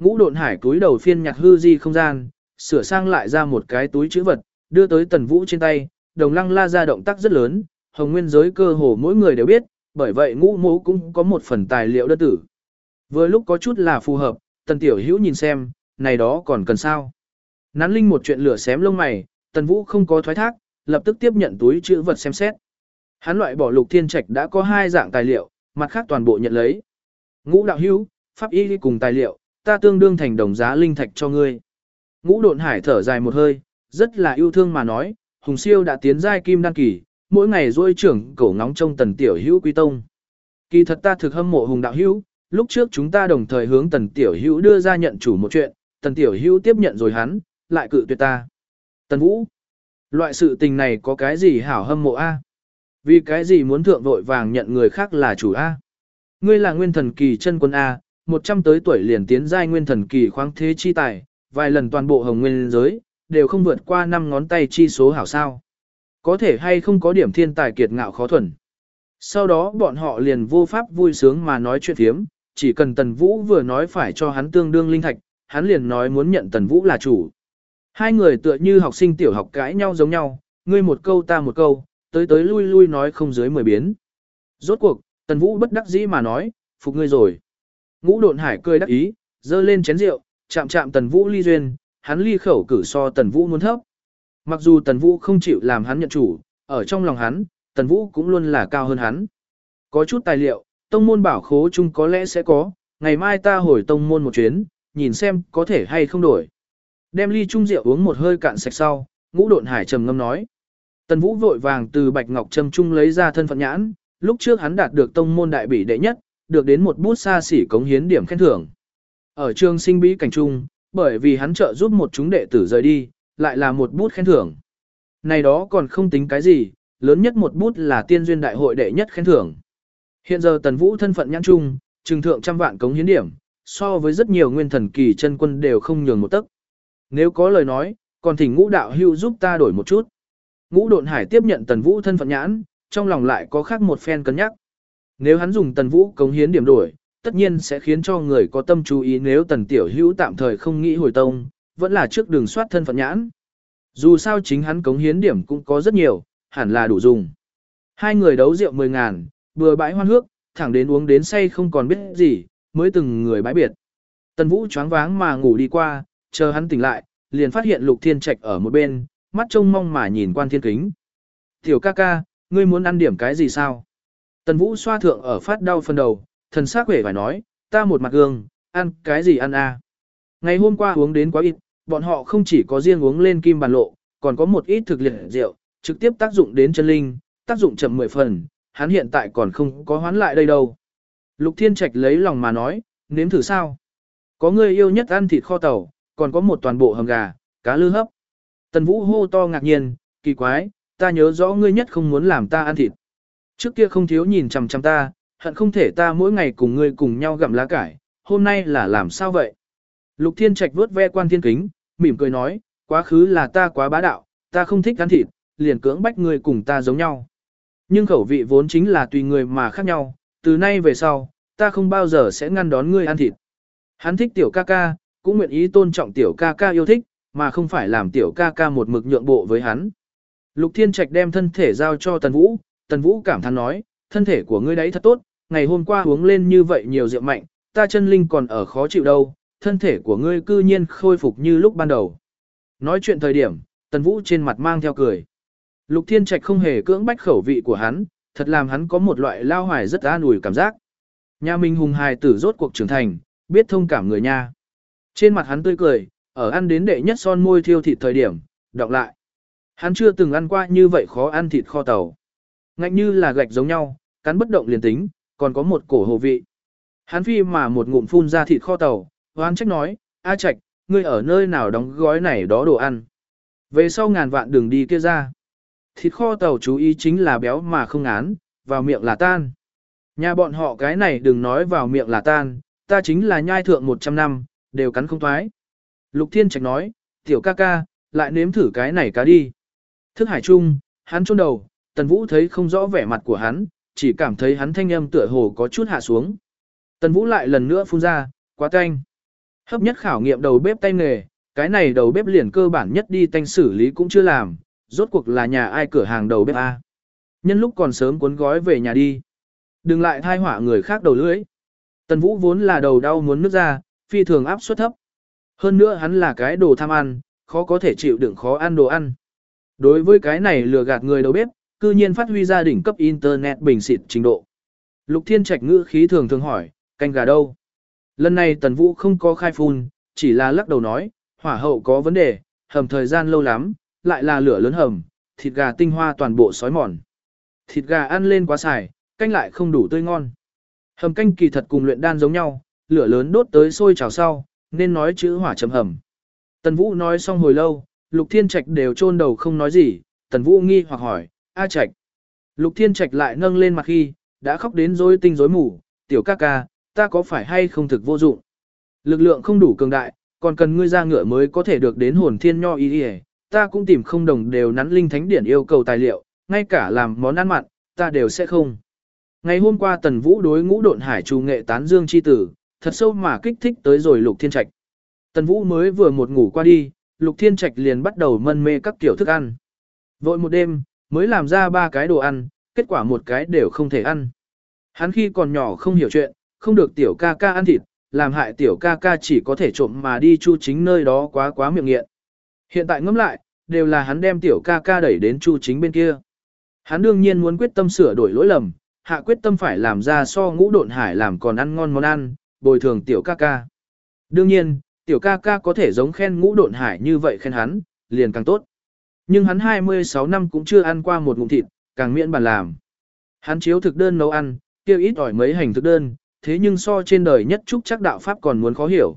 Ngũ độn hải túi đầu phiên nhặt hư di không gian, sửa sang lại ra một cái túi chữ vật, đưa tới tần vũ trên tay, đồng lăng la ra động tác rất lớn, hồng nguyên giới cơ hồ mỗi người đều biết, bởi vậy ngũ mố cũng có một phần tài liệu đơn tử. Vừa lúc có chút là phù hợp, tần tiểu hữu nhìn xem, này đó còn cần sao. Nán linh một chuyện lửa xém lông mày, tần vũ không có thoái thác, lập tức tiếp nhận túi chữ vật xem xét. Hắn loại bỏ lục thiên trạch đã có hai dạng tài liệu, mặt khác toàn bộ nhận lấy. Ngũ đạo hữu, pháp y cùng tài liệu, ta tương đương thành đồng giá linh thạch cho ngươi. Ngũ độn hải thở dài một hơi, rất là yêu thương mà nói, Hùng Siêu đã tiến giai kim đăng kỳ, mỗi ngày rôi trưởng cổ ngóng trong tần tiểu hữu quý tông. Kỳ thật ta thực hâm mộ Hùng Đạo Hữu, lúc trước chúng ta đồng thời hướng tần tiểu hữu đưa ra nhận chủ một chuyện, tần tiểu hữu tiếp nhận rồi hắn, lại cự tuyệt ta. Tần Vũ, loại sự tình này có cái gì hảo hâm mộ a? Vì cái gì muốn thượng vội vàng nhận người khác là chủ a? Ngươi là nguyên thần kỳ chân quân a, 100 tới tuổi liền tiến giai nguyên thần kỳ khoáng thế chi tài, vài lần toàn bộ hồng nguyên giới, đều không vượt qua năm ngón tay chi số hảo sao. Có thể hay không có điểm thiên tài kiệt ngạo khó thuần. Sau đó bọn họ liền vô pháp vui sướng mà nói chuyện thiếm, chỉ cần Tần Vũ vừa nói phải cho hắn tương đương linh thạch, hắn liền nói muốn nhận Tần Vũ là chủ. Hai người tựa như học sinh tiểu học cãi nhau giống nhau, ngươi một câu ta một câu, tới tới lui lui nói không dưới mười biến. Rốt cuộc, Tần Vũ bất đắc dĩ mà nói, phục ngươi rồi. Ngũ độn hải cười đắc ý, dơ lên chén rượu, chạm chạm Tần Vũ ly duyên, hắn ly khẩu cử so Tần Vũ muốn thấp. Mặc dù Tần Vũ không chịu làm hắn nhận chủ, ở trong lòng hắn, Tần Vũ cũng luôn là cao hơn hắn. Có chút tài liệu, tông môn bảo khố chung có lẽ sẽ có, ngày mai ta hồi tông môn một chuyến, nhìn xem có thể hay không đổi. Đem ly chung rượu uống một hơi cạn sạch sau, ngũ độn hải trầm ngâm nói. Tần Vũ vội vàng từ bạch ngọc trầm trung lấy ra thân phận nhãn, lúc trước hắn đạt được tông môn đại bỉ đệ nhất, được đến một bút xa xỉ cống hiến điểm khen thưởng. Ở trường sinh bí cảnh trung, bởi vì hắn trợ giúp một chúng đệ tử rời đi, lại là một bút khen thưởng. Này đó còn không tính cái gì, lớn nhất một bút là tiên duyên đại hội đệ nhất khen thưởng. Hiện giờ Tần Vũ thân phận nhãn trung, trừng thượng trăm vạn cống hiến điểm, so với rất nhiều nguyên thần kỳ chân quân đều không nhường một tấc. Nếu có lời nói, còn thỉnh ngũ đạo hưu giúp ta đổi một chút. Ngũ độn hải tiếp nhận Tần Vũ thân phận nhãn, trong lòng lại có khác một phen cân nhắc. Nếu hắn dùng Tần Vũ cống hiến điểm đổi, tất nhiên sẽ khiến cho người có tâm chú ý nếu Tần Tiểu Hữu tạm thời không nghĩ hồi tông, vẫn là trước đường soát thân phận nhãn. Dù sao chính hắn cống hiến điểm cũng có rất nhiều, hẳn là đủ dùng. Hai người đấu rượu mười ngàn, vừa bãi hoan hước, thẳng đến uống đến say không còn biết gì, mới từng người bãi biệt. Tần Vũ choáng váng mà ngủ đi qua, chờ hắn tỉnh lại, liền phát hiện Lục Thiên Trạch ở một bên, mắt trông mong mà nhìn quan thiên kính. Tiểu ca ca, ngươi muốn ăn điểm cái gì sao? Tần Vũ xoa thượng ở phát đau phần đầu, thần sắc vẻ phải nói, ta một mặt gương, ăn cái gì ăn à? Ngày hôm qua uống đến quá ít, bọn họ không chỉ có riêng uống lên kim bàn lộ, còn có một ít thực liệt rượu, trực tiếp tác dụng đến chân linh, tác dụng chậm 10 phần, hắn hiện tại còn không có hoán lại đây đâu. Lục Thiên Trạch lấy lòng mà nói, nếm thử sao? Có người yêu nhất ăn thịt kho tàu, còn có một toàn bộ hầm gà, cá lư hấp. Tần Vũ hô to ngạc nhiên, kỳ quái, ta nhớ rõ ngươi nhất không muốn làm ta ăn thịt. Trước kia không thiếu nhìn chằm chằm ta, hận không thể ta mỗi ngày cùng ngươi cùng nhau gặm lá cải, hôm nay là làm sao vậy? Lục Thiên Trạch vuốt ve quan thiên kính, mỉm cười nói, quá khứ là ta quá bá đạo, ta không thích ăn thịt, liền cưỡng bách ngươi cùng ta giống nhau. Nhưng khẩu vị vốn chính là tùy người mà khác nhau, từ nay về sau, ta không bao giờ sẽ ngăn đón ngươi ăn thịt. Hắn thích tiểu ca ca, cũng nguyện ý tôn trọng tiểu ca ca yêu thích, mà không phải làm tiểu ca ca một mực nhượng bộ với hắn. Lục Thiên Trạch đem thân thể giao cho Tần Vũ, Tần Vũ cảm thán nói, thân thể của ngươi đấy thật tốt, ngày hôm qua uống lên như vậy nhiều rượu mạnh, ta chân linh còn ở khó chịu đâu, thân thể của ngươi cư nhiên khôi phục như lúc ban đầu. Nói chuyện thời điểm, Tần Vũ trên mặt mang theo cười. Lục Thiên Trạch không hề cưỡng bách khẩu vị của hắn, thật làm hắn có một loại lao hoài rất an ủi cảm giác. Nhà mình hùng hài tử rốt cuộc trưởng thành, biết thông cảm người nha. Trên mặt hắn tươi cười, ở ăn đến đệ nhất son môi thiêu thịt thời điểm, đọc lại. Hắn chưa từng ăn qua như vậy khó ăn thịt kho tàu. Ngạnh như là gạch giống nhau, cắn bất động liền tính, còn có một cổ hồ vị. Hắn phi mà một ngụm phun ra thịt kho tàu, hoan trách nói, A Trạch, ngươi ở nơi nào đóng gói này đó đồ ăn. Về sau ngàn vạn đường đi kia ra. Thịt kho tàu chú ý chính là béo mà không ngán, vào miệng là tan. Nhà bọn họ cái này đừng nói vào miệng là tan, ta chính là nhai thượng 100 năm, đều cắn không thoái. Lục Thiên Trạch nói, tiểu ca ca, lại nếm thử cái này cá đi. Thức hải trung, hắn chôn đầu, Tần Vũ thấy không rõ vẻ mặt của hắn, chỉ cảm thấy hắn thanh âm tựa hồ có chút hạ xuống. Tần Vũ lại lần nữa phun ra, quá canh. Hấp nhất khảo nghiệm đầu bếp tay nghề, cái này đầu bếp liền cơ bản nhất đi tanh xử lý cũng chưa làm, rốt cuộc là nhà ai cửa hàng đầu bếp A. Nhân lúc còn sớm cuốn gói về nhà đi. Đừng lại thai họa người khác đầu lưỡi. Tần Vũ vốn là đầu đau muốn nước ra, phi thường áp suất thấp. Hơn nữa hắn là cái đồ tham ăn, khó có thể chịu đựng khó ăn đồ ăn. Đối với cái này lừa gạt người đầu bếp, cư nhiên phát huy gia đỉnh cấp internet bình xịt trình độ. Lục Thiên Trạch ngữ khí thường thường hỏi, canh gà đâu? Lần này Tần Vũ không có khai phun, chỉ là lắc đầu nói, hỏa hậu có vấn đề, hầm thời gian lâu lắm, lại là lửa lớn hầm, thịt gà tinh hoa toàn bộ sói mòn. Thịt gà ăn lên quá xài, canh lại không đủ tươi ngon. Hầm canh kỳ thật cùng luyện đan giống nhau, lửa lớn đốt tới sôi trào sau, nên nói chữ hỏa chấm hầm. Tần Vũ nói xong hồi lâu, Lục Thiên Trạch đều chôn đầu không nói gì, Tần Vũ nghi hoặc hỏi, A Trạch. Lục Thiên Trạch lại nâng lên mặt khi, đã khóc đến rối tinh rối mù, tiểu ca ca, ta có phải hay không thực vô dụng? Lực lượng không đủ cường đại, còn cần ngươi ra ngựa mới có thể được đến hồn thiên nho y, ta cũng tìm không đồng đều nắn linh thánh điển yêu cầu tài liệu, ngay cả làm món ăn mặn, ta đều sẽ không. Ngày hôm qua Tần Vũ đối ngũ độn hải trù nghệ tán dương chi tử, thật sâu mà kích thích tới rồi Lục Thiên Trạch. Tần Vũ mới vừa một ngủ qua đi, Lục Thiên Trạch liền bắt đầu mân mê các kiểu thức ăn. Vội một đêm, mới làm ra ba cái đồ ăn, kết quả một cái đều không thể ăn. Hắn khi còn nhỏ không hiểu chuyện, không được tiểu ca ca ăn thịt, làm hại tiểu ca ca chỉ có thể trộm mà đi chu chính nơi đó quá quá miệng nghiện. Hiện tại ngẫm lại, đều là hắn đem tiểu ca ca đẩy đến chu chính bên kia. Hắn đương nhiên muốn quyết tâm sửa đổi lỗi lầm, hạ quyết tâm phải làm ra so ngũ độn hải làm còn ăn ngon món ăn, bồi thường tiểu ca ca. Đương nhiên, tiểu ca ca có thể giống khen ngũ độn hải như vậy khen hắn, liền càng tốt. Nhưng hắn 26 năm cũng chưa ăn qua một ngụm thịt, càng miễn bàn làm. Hắn chiếu thực đơn nấu ăn, kêu ít ỏi mấy hành thực đơn, thế nhưng so trên đời nhất trúc chắc đạo pháp còn muốn khó hiểu.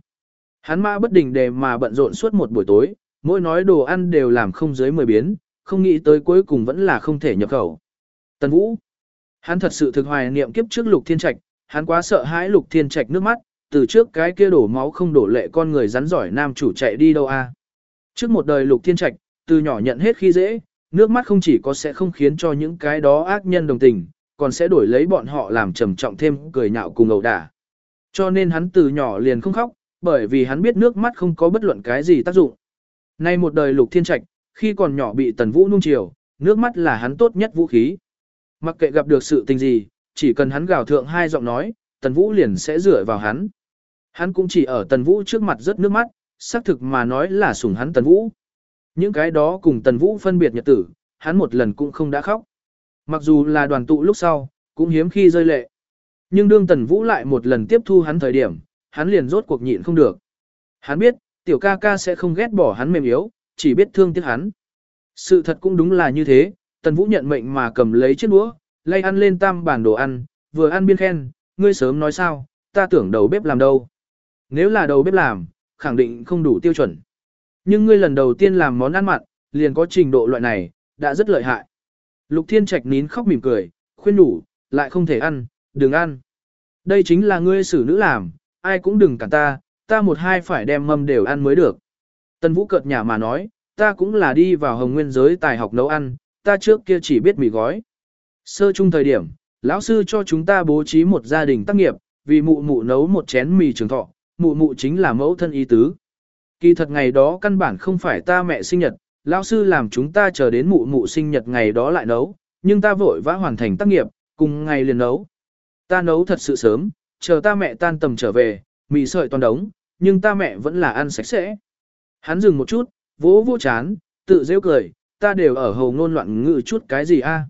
Hắn ma bất định đề mà bận rộn suốt một buổi tối, mỗi nói đồ ăn đều làm không dưới 10 biến, không nghĩ tới cuối cùng vẫn là không thể nhập khẩu. Tần Vũ, hắn thật sự thực hoài niệm kiếp trước Lục Thiên Trạch, hắn quá sợ hãi Lục Thiên Trạch nước mắt, từ trước cái kia đổ máu không đổ lệ con người rắn giỏi nam chủ chạy đi đâu a? Trước một đời Lục Thiên Trạch, từ nhỏ nhận hết khi dễ, nước mắt không chỉ có sẽ không khiến cho những cái đó ác nhân đồng tình, còn sẽ đổi lấy bọn họ làm trầm trọng thêm cười nhạo cùng ẩu đả. Cho nên hắn từ nhỏ liền không khóc, bởi vì hắn biết nước mắt không có bất luận cái gì tác dụng. Nay một đời lục thiên trạch, khi còn nhỏ bị tần vũ nung chiều, nước mắt là hắn tốt nhất vũ khí. Mặc kệ gặp được sự tình gì, chỉ cần hắn gào thượng hai giọng nói, tần vũ liền sẽ dựa vào hắn. Hắn cũng chỉ ở tần vũ trước mặt rất nước mắt, xác thực mà nói là sủng hắn tần vũ. Những cái đó cùng tần vũ phân biệt nhật tử, hắn một lần cũng không đã khóc. Mặc dù là đoàn tụ lúc sau, cũng hiếm khi rơi lệ. Nhưng đương tần vũ lại một lần tiếp thu hắn thời điểm, hắn liền rốt cuộc nhịn không được. Hắn biết, tiểu ca ca sẽ không ghét bỏ hắn mềm yếu, chỉ biết thương tiếc hắn. Sự thật cũng đúng là như thế, tần vũ nhận mệnh mà cầm lấy chiếc đũa, lay ăn lên tam bản đồ ăn, vừa ăn biên khen, ngươi sớm nói sao, ta tưởng đầu bếp làm đâu. Nếu là đầu bếp làm, khẳng định không đủ tiêu chuẩn. Nhưng ngươi lần đầu tiên làm món ăn mặn, liền có trình độ loại này, đã rất lợi hại. Lục Thiên Trạch nín khóc mỉm cười, khuyên đủ, lại không thể ăn, đừng ăn. Đây chính là ngươi xử nữ làm, ai cũng đừng cản ta, ta một hai phải đem mâm đều ăn mới được. Tân Vũ cợt nhả mà nói, ta cũng là đi vào hồng nguyên giới tài học nấu ăn, ta trước kia chỉ biết mì gói. Sơ chung thời điểm, lão sư cho chúng ta bố trí một gia đình tác nghiệp, vì mụ mụ nấu một chén mì trường thọ, mụ mụ chính là mẫu thân ý tứ. Kỳ thật ngày đó căn bản không phải ta mẹ sinh nhật, lão sư làm chúng ta chờ đến mụ mụ sinh nhật ngày đó lại nấu, nhưng ta vội vã hoàn thành tác nghiệp, cùng ngày liền nấu. Ta nấu thật sự sớm, chờ ta mẹ tan tầm trở về, mì sợi toàn đống, nhưng ta mẹ vẫn là ăn sạch sẽ. Hắn dừng một chút, vỗ vỗ chán, tự rêu cười, ta đều ở hầu ngôn loạn ngự chút cái gì a? À?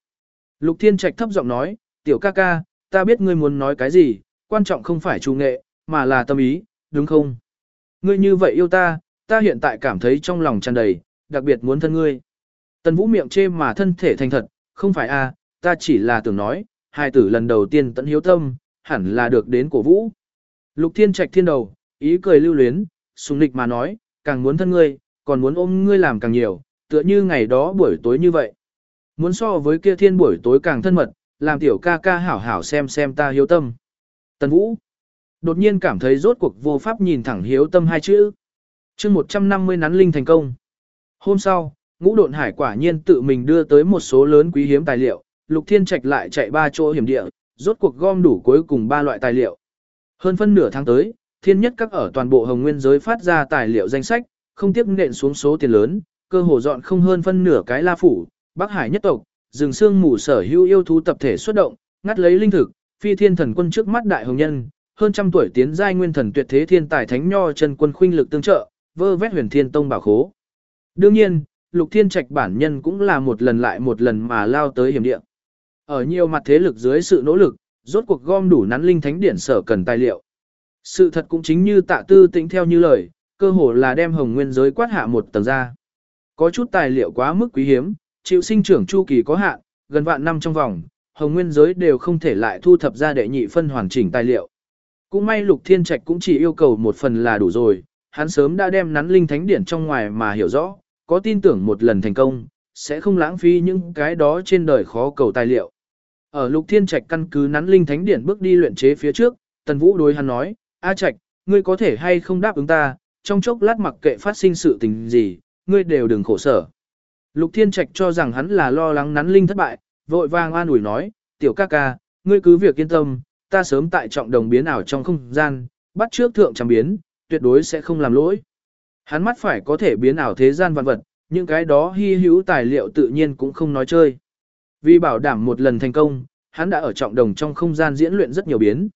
Lục Thiên Trạch thấp giọng nói, tiểu ca ca, ta biết ngươi muốn nói cái gì, quan trọng không phải trù nghệ, mà là tâm ý, đúng không? Ngươi như vậy yêu ta, ta hiện tại cảm thấy trong lòng tràn đầy, đặc biệt muốn thân ngươi. Tần Vũ miệng chê mà thân thể thành thật, không phải a, ta chỉ là tưởng nói, hai tử lần đầu tiên tận hiếu tâm, hẳn là được đến cổ vũ. Lục Thiên Trạch thiên đầu, ý cười lưu luyến, sùng lịch mà nói, càng muốn thân ngươi, còn muốn ôm ngươi làm càng nhiều, tựa như ngày đó buổi tối như vậy. Muốn so với kia thiên buổi tối càng thân mật, làm tiểu ca ca hảo hảo xem xem ta hiếu tâm. Tần Vũ đột nhiên cảm thấy rốt cuộc vô pháp nhìn thẳng hiếu tâm hai chữ chương 150 nắn linh thành công. Hôm sau, ngũ độn hải quả nhiên tự mình đưa tới một số lớn quý hiếm tài liệu, Lục Thiên Trạch lại chạy ba chỗ hiểm địa, rốt cuộc gom đủ cuối cùng ba loại tài liệu. Hơn phân nửa tháng tới, thiên nhất các ở toàn bộ hồng nguyên giới phát ra tài liệu danh sách, không tiếc nện xuống số tiền lớn, cơ hồ dọn không hơn phân nửa cái la phủ, Bắc Hải nhất tộc, rừng xương mù sở hữu yêu thú tập thể xuất động, ngắt lấy linh thực, phi thiên thần quân trước mắt đại hồng nhân, hơn trăm tuổi tiến giai nguyên thần tuyệt thế thiên tài thánh nho chân quân khuynh lực tương trợ, vơ vét huyền thiên tông bảo khố. Đương nhiên, lục thiên trạch bản nhân cũng là một lần lại một lần mà lao tới hiểm địa. Ở nhiều mặt thế lực dưới sự nỗ lực, rốt cuộc gom đủ nắn linh thánh điển sở cần tài liệu. Sự thật cũng chính như tạ tư tính theo như lời, cơ hồ là đem hồng nguyên giới quát hạ một tầng ra. Có chút tài liệu quá mức quý hiếm, chịu sinh trưởng chu kỳ có hạn, gần vạn năm trong vòng, hồng nguyên giới đều không thể lại thu thập ra đệ nhị phân hoàn chỉnh tài liệu. Cũng may lục thiên trạch cũng chỉ yêu cầu một phần là đủ rồi, hắn sớm đã đem nắn linh thánh điển trong ngoài mà hiểu rõ, có tin tưởng một lần thành công, sẽ không lãng phí những cái đó trên đời khó cầu tài liệu. Ở lục thiên trạch căn cứ nắn linh thánh điển bước đi luyện chế phía trước, tần vũ đối hắn nói, A trạch, ngươi có thể hay không đáp ứng ta, trong chốc lát mặc kệ phát sinh sự tình gì, ngươi đều đừng khổ sở. Lục Thiên Trạch cho rằng hắn là lo lắng nắn linh thất bại, vội vàng an ủi nói, tiểu ca ca, ngươi cứ việc yên tâm, ta sớm tại trọng đồng biến ảo trong không gian, bắt trước thượng trăm biến, tuyệt đối sẽ không làm lỗi. Hắn mắt phải có thể biến ảo thế gian vạn vật, những cái đó hy hữu tài liệu tự nhiên cũng không nói chơi. Vì bảo đảm một lần thành công, hắn đã ở trọng đồng trong không gian diễn luyện rất nhiều biến.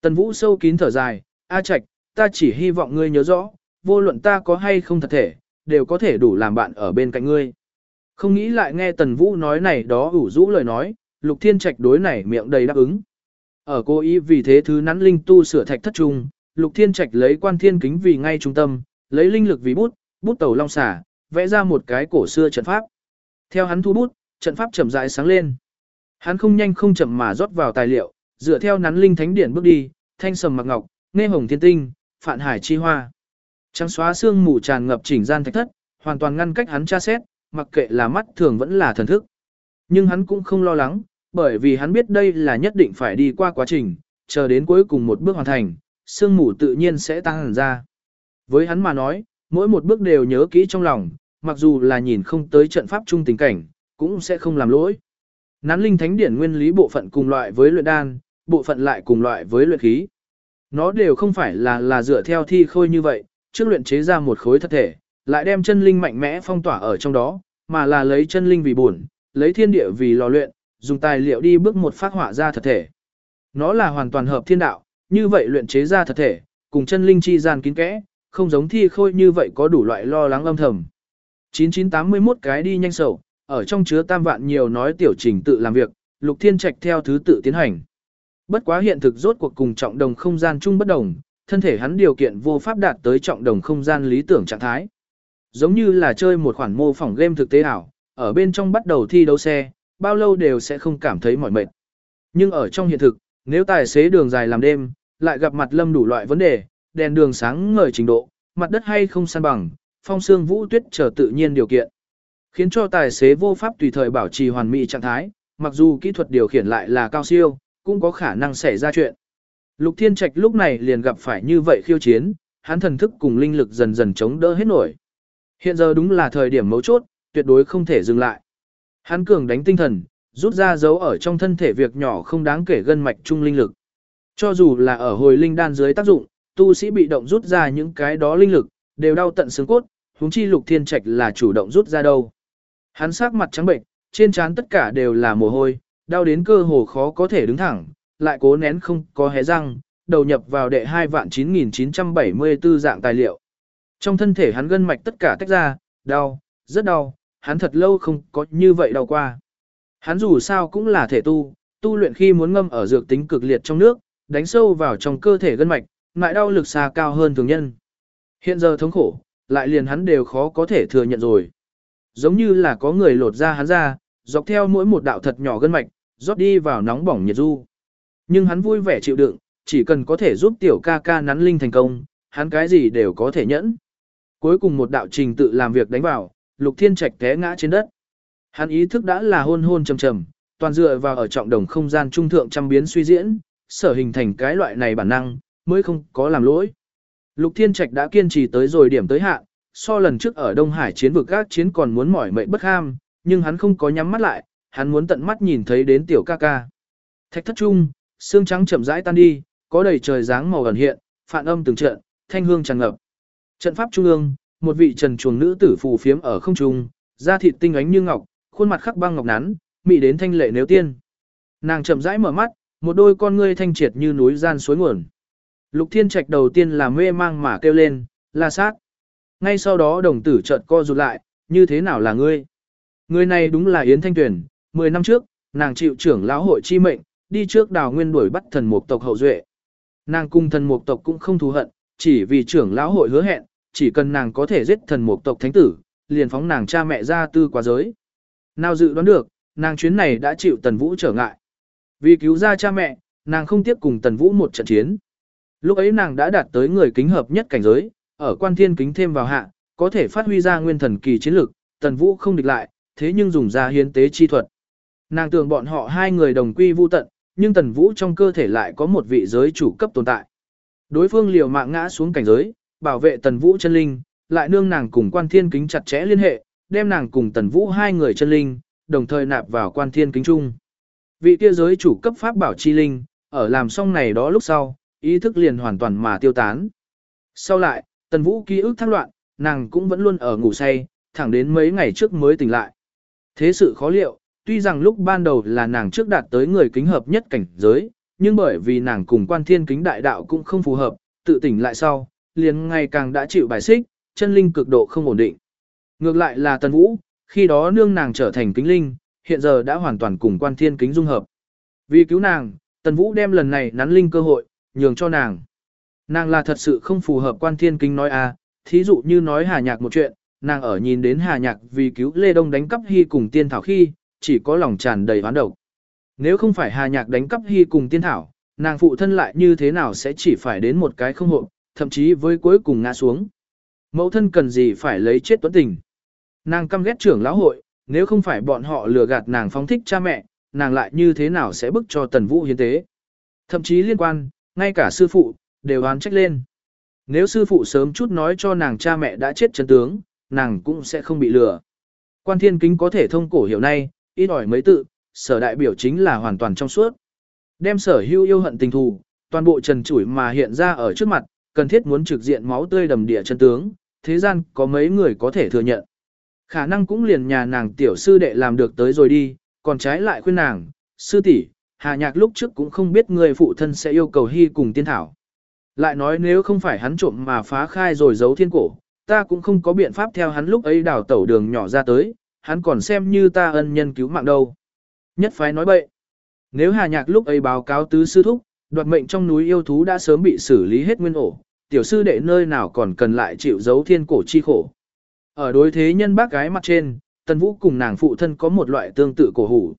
Tần Vũ sâu kín thở dài, A Trạch, ta chỉ hy vọng ngươi nhớ rõ, vô luận ta có hay không thật thể, đều có thể đủ làm bạn ở bên cạnh ngươi. Không nghĩ lại nghe Tần Vũ nói này đó ủ rũ lời nói, Lục Thiên Trạch đối này miệng đầy đáp ứng. Ở cô ý vì thế thứ nắn linh tu sửa thạch thất trung, Lục Thiên Trạch lấy quan thiên kính vì ngay trung tâm, lấy linh lực vì bút, bút tàu long xả, vẽ ra một cái cổ xưa trận pháp. Theo hắn thu bút, trận pháp chậm rãi sáng lên. Hắn không nhanh không chậm mà rót vào tài liệu, dựa theo nắn linh thánh điển bước đi, thanh sầm mặc ngọc, nghe hồng thiên tinh, phạn hải chi hoa. Trắng xóa xương mù tràn ngập chỉnh gian thạch thất, hoàn toàn ngăn cách hắn tra xét, mặc kệ là mắt thường vẫn là thần thức. Nhưng hắn cũng không lo lắng, bởi vì hắn biết đây là nhất định phải đi qua quá trình, chờ đến cuối cùng một bước hoàn thành, Sương mù tự nhiên sẽ tăng hẳn ra. Với hắn mà nói, mỗi một bước đều nhớ kỹ trong lòng, mặc dù là nhìn không tới trận pháp chung tình cảnh, cũng sẽ không làm lỗi. Nán linh thánh điển nguyên lý bộ phận cùng loại với luyện đan, bộ phận lại cùng loại với luyện khí. Nó đều không phải là là dựa theo thi khôi như vậy, trước luyện chế ra một khối thật thể, lại đem chân linh mạnh mẽ phong tỏa ở trong đó, mà là lấy chân linh vì bổn, lấy thiên địa vì lò luyện, dùng tài liệu đi bước một phát họa ra thật thể. Nó là hoàn toàn hợp thiên đạo, như vậy luyện chế ra thật thể, cùng chân linh chi gian kín kẽ, không giống thi khôi như vậy có đủ loại lo lắng âm thầm. 9981 cái đi nhanh sầu, ở trong chứa tam vạn nhiều nói tiểu trình tự làm việc, lục thiên trạch theo thứ tự tiến hành. Bất quá hiện thực rốt cuộc cùng trọng đồng không gian chung bất đồng, thân thể hắn điều kiện vô pháp đạt tới trọng đồng không gian lý tưởng trạng thái. Giống như là chơi một khoản mô phỏng game thực tế ảo, ở bên trong bắt đầu thi đấu xe, bao lâu đều sẽ không cảm thấy mỏi mệt. Nhưng ở trong hiện thực, nếu tài xế đường dài làm đêm, lại gặp mặt lâm đủ loại vấn đề, đèn đường sáng ngời trình độ, mặt đất hay không san bằng, phong sương vũ tuyết trở tự nhiên điều kiện. Khiến cho tài xế vô pháp tùy thời bảo trì hoàn mỹ trạng thái, mặc dù kỹ thuật điều khiển lại là cao siêu, cũng có khả năng xảy ra chuyện. Lục Thiên Trạch lúc này liền gặp phải như vậy khiêu chiến, hắn thần thức cùng linh lực dần dần chống đỡ hết nổi. Hiện giờ đúng là thời điểm mấu chốt, tuyệt đối không thể dừng lại. Hắn cường đánh tinh thần, rút ra dấu ở trong thân thể việc nhỏ không đáng kể gân mạch trung linh lực. Cho dù là ở hồi linh đan dưới tác dụng, tu sĩ bị động rút ra những cái đó linh lực, đều đau tận xương cốt, huống chi Lục Thiên Trạch là chủ động rút ra đâu. Hắn sắc mặt trắng bệnh, trên trán tất cả đều là mồ hôi, đau đến cơ hồ khó có thể đứng thẳng, lại cố nén không có hé răng, đầu nhập vào đệ 2 vạn 9974 dạng tài liệu. Trong thân thể hắn gân mạch tất cả tách ra, đau, rất đau, hắn thật lâu không có như vậy đau qua. Hắn dù sao cũng là thể tu, tu luyện khi muốn ngâm ở dược tính cực liệt trong nước, đánh sâu vào trong cơ thể gân mạch, lại đau lực xa cao hơn thường nhân. Hiện giờ thống khổ, lại liền hắn đều khó có thể thừa nhận rồi. Giống như là có người lột ra hắn ra, dọc theo mỗi một đạo thật nhỏ gân mạch, rót đi vào nóng bỏng nhiệt du. Nhưng hắn vui vẻ chịu đựng, chỉ cần có thể giúp tiểu ca ca nắn linh thành công, hắn cái gì đều có thể nhẫn. Cuối cùng một đạo trình tự làm việc đánh vào, Lục Thiên Trạch té ngã trên đất. Hắn ý thức đã là hôn hôn trầm trầm, toàn dựa vào ở trọng đồng không gian trung thượng trăm biến suy diễn, sở hình thành cái loại này bản năng, mới không có làm lỗi. Lục Thiên Trạch đã kiên trì tới rồi điểm tới hạn, so lần trước ở Đông Hải chiến vực các chiến còn muốn mỏi mệt bất ham, nhưng hắn không có nhắm mắt lại, hắn muốn tận mắt nhìn thấy đến tiểu ca ca. Thạch thất trung, xương trắng chậm rãi tan đi, có đầy trời dáng màu ẩn hiện, phản âm từng trận, thanh hương tràn ngập. Trận pháp trung ương, một vị trần chuồng nữ tử phù phiếm ở không trung, da thịt tinh ánh như ngọc, khuôn mặt khắc băng ngọc nắn, mị đến thanh lệ nếu tiên. Nàng chậm rãi mở mắt, một đôi con ngươi thanh triệt như núi gian suối nguồn. Lục Thiên Trạch đầu tiên là mê mang mà kêu lên, la sát. Ngay sau đó đồng tử chợt co rụt lại, như thế nào là ngươi? Người này đúng là Yến Thanh Tuyền, 10 năm trước, nàng chịu trưởng lão hội chi mệnh, đi trước đào nguyên đuổi bắt thần mục tộc hậu duệ. Nàng cung thần mục tộc cũng không thù hận, chỉ vì trưởng lão hội hứa hẹn, chỉ cần nàng có thể giết thần mục tộc thánh tử, liền phóng nàng cha mẹ ra tư quá giới. Nào dự đoán được, nàng chuyến này đã chịu tần vũ trở ngại. Vì cứu ra cha mẹ, nàng không tiếp cùng tần vũ một trận chiến. Lúc ấy nàng đã đạt tới người kính hợp nhất cảnh giới, ở quan thiên kính thêm vào hạ, có thể phát huy ra nguyên thần kỳ chiến lực, tần vũ không địch lại, thế nhưng dùng ra hiến tế chi thuật. Nàng tưởng bọn họ hai người đồng quy vu tận, nhưng tần vũ trong cơ thể lại có một vị giới chủ cấp tồn tại. Đối phương liều mạng ngã xuống cảnh giới, bảo vệ tần vũ chân linh, lại nương nàng cùng quan thiên kính chặt chẽ liên hệ, đem nàng cùng tần vũ hai người chân linh, đồng thời nạp vào quan thiên kính chung. Vị kia giới chủ cấp pháp bảo chi linh, ở làm xong này đó lúc sau, ý thức liền hoàn toàn mà tiêu tán. Sau lại, tần vũ ký ức thác loạn, nàng cũng vẫn luôn ở ngủ say, thẳng đến mấy ngày trước mới tỉnh lại. Thế sự khó liệu, tuy rằng lúc ban đầu là nàng trước đạt tới người kính hợp nhất cảnh giới, nhưng bởi vì nàng cùng quan thiên kính đại đạo cũng không phù hợp, tự tỉnh lại sau, liền ngày càng đã chịu bài xích, chân linh cực độ không ổn định. Ngược lại là Tần Vũ, khi đó nương nàng trở thành kính linh, hiện giờ đã hoàn toàn cùng quan thiên kính dung hợp. Vì cứu nàng, Tần Vũ đem lần này nắn linh cơ hội, nhường cho nàng. Nàng là thật sự không phù hợp quan thiên kính nói à, thí dụ như nói hà nhạc một chuyện, nàng ở nhìn đến hà nhạc vì cứu Lê Đông đánh cắp hy cùng tiên thảo khi, chỉ có lòng tràn đầy hoán độc. Nếu không phải hà nhạc đánh cắp hy cùng tiên thảo, nàng phụ thân lại như thế nào sẽ chỉ phải đến một cái không hộ, thậm chí với cuối cùng ngã xuống. Mẫu thân cần gì phải lấy chết tuấn tình. Nàng căm ghét trưởng lão hội, nếu không phải bọn họ lừa gạt nàng phóng thích cha mẹ, nàng lại như thế nào sẽ bức cho tần vũ hiến tế. Thậm chí liên quan, ngay cả sư phụ, đều oán trách lên. Nếu sư phụ sớm chút nói cho nàng cha mẹ đã chết chân tướng, nàng cũng sẽ không bị lừa. Quan thiên kính có thể thông cổ hiểu nay, ít ỏi mấy tự, sở đại biểu chính là hoàn toàn trong suốt. Đem sở hưu yêu hận tình thù, toàn bộ trần chủi mà hiện ra ở trước mặt, cần thiết muốn trực diện máu tươi đầm địa chân tướng, thế gian có mấy người có thể thừa nhận. Khả năng cũng liền nhà nàng tiểu sư đệ làm được tới rồi đi, còn trái lại khuyên nàng, sư tỷ, Hà Nhạc lúc trước cũng không biết người phụ thân sẽ yêu cầu hy cùng tiên thảo. Lại nói nếu không phải hắn trộm mà phá khai rồi giấu thiên cổ, ta cũng không có biện pháp theo hắn lúc ấy đào tẩu đường nhỏ ra tới, hắn còn xem như ta ân nhân cứu mạng đâu. Nhất phái nói bậy. Nếu Hà Nhạc lúc ấy báo cáo tứ sư thúc, đoạt mệnh trong núi yêu thú đã sớm bị xử lý hết nguyên ổ, tiểu sư đệ nơi nào còn cần lại chịu giấu thiên cổ chi khổ. Ở đối thế nhân bác gái mặt trên, Tần Vũ cùng nàng phụ thân có một loại tương tự cổ hủ.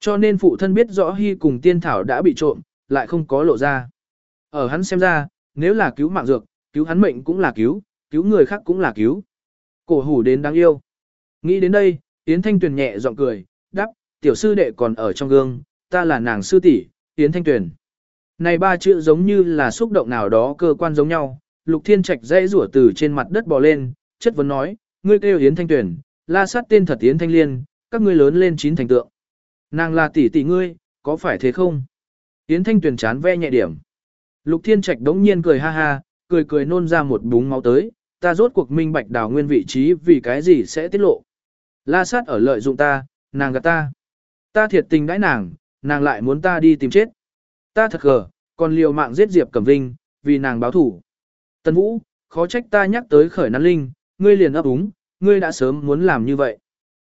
Cho nên phụ thân biết rõ Hy cùng tiên thảo đã bị trộm, lại không có lộ ra. Ở hắn xem ra, nếu là cứu mạng dược, cứu hắn mệnh cũng là cứu, cứu người khác cũng là cứu. Cổ hủ đến đáng yêu. Nghĩ đến đây, Yến Thanh Tuyền nhẹ giọng cười, đáp, tiểu sư đệ còn ở trong gương, ta là nàng sư tỷ, Yến Thanh Tuyền. Này ba chữ giống như là xúc động nào đó cơ quan giống nhau, Lục Thiên Trạch dây rủa từ trên mặt đất bò lên, chất vấn nói, ngươi kêu Yến Thanh Tuyển, la sát tên thật Yến Thanh Liên, các ngươi lớn lên chín thành tượng. Nàng là tỷ tỷ ngươi, có phải thế không? Yến Thanh Tuyển chán ve nhẹ điểm. Lục Thiên Trạch đống nhiên cười ha ha, cười cười nôn ra một búng máu tới, ta rốt cuộc minh bạch đào nguyên vị trí vì cái gì sẽ tiết lộ. La sát ở lợi dụng ta, nàng gạt ta. Ta thiệt tình đãi nàng, nàng lại muốn ta đi tìm chết. Ta thật gờ, còn liều mạng giết Diệp Cẩm Vinh, vì nàng báo thủ. Tân Vũ, khó trách ta nhắc tới khởi nắn linh, ngươi liền ấp úng, ngươi đã sớm muốn làm như vậy.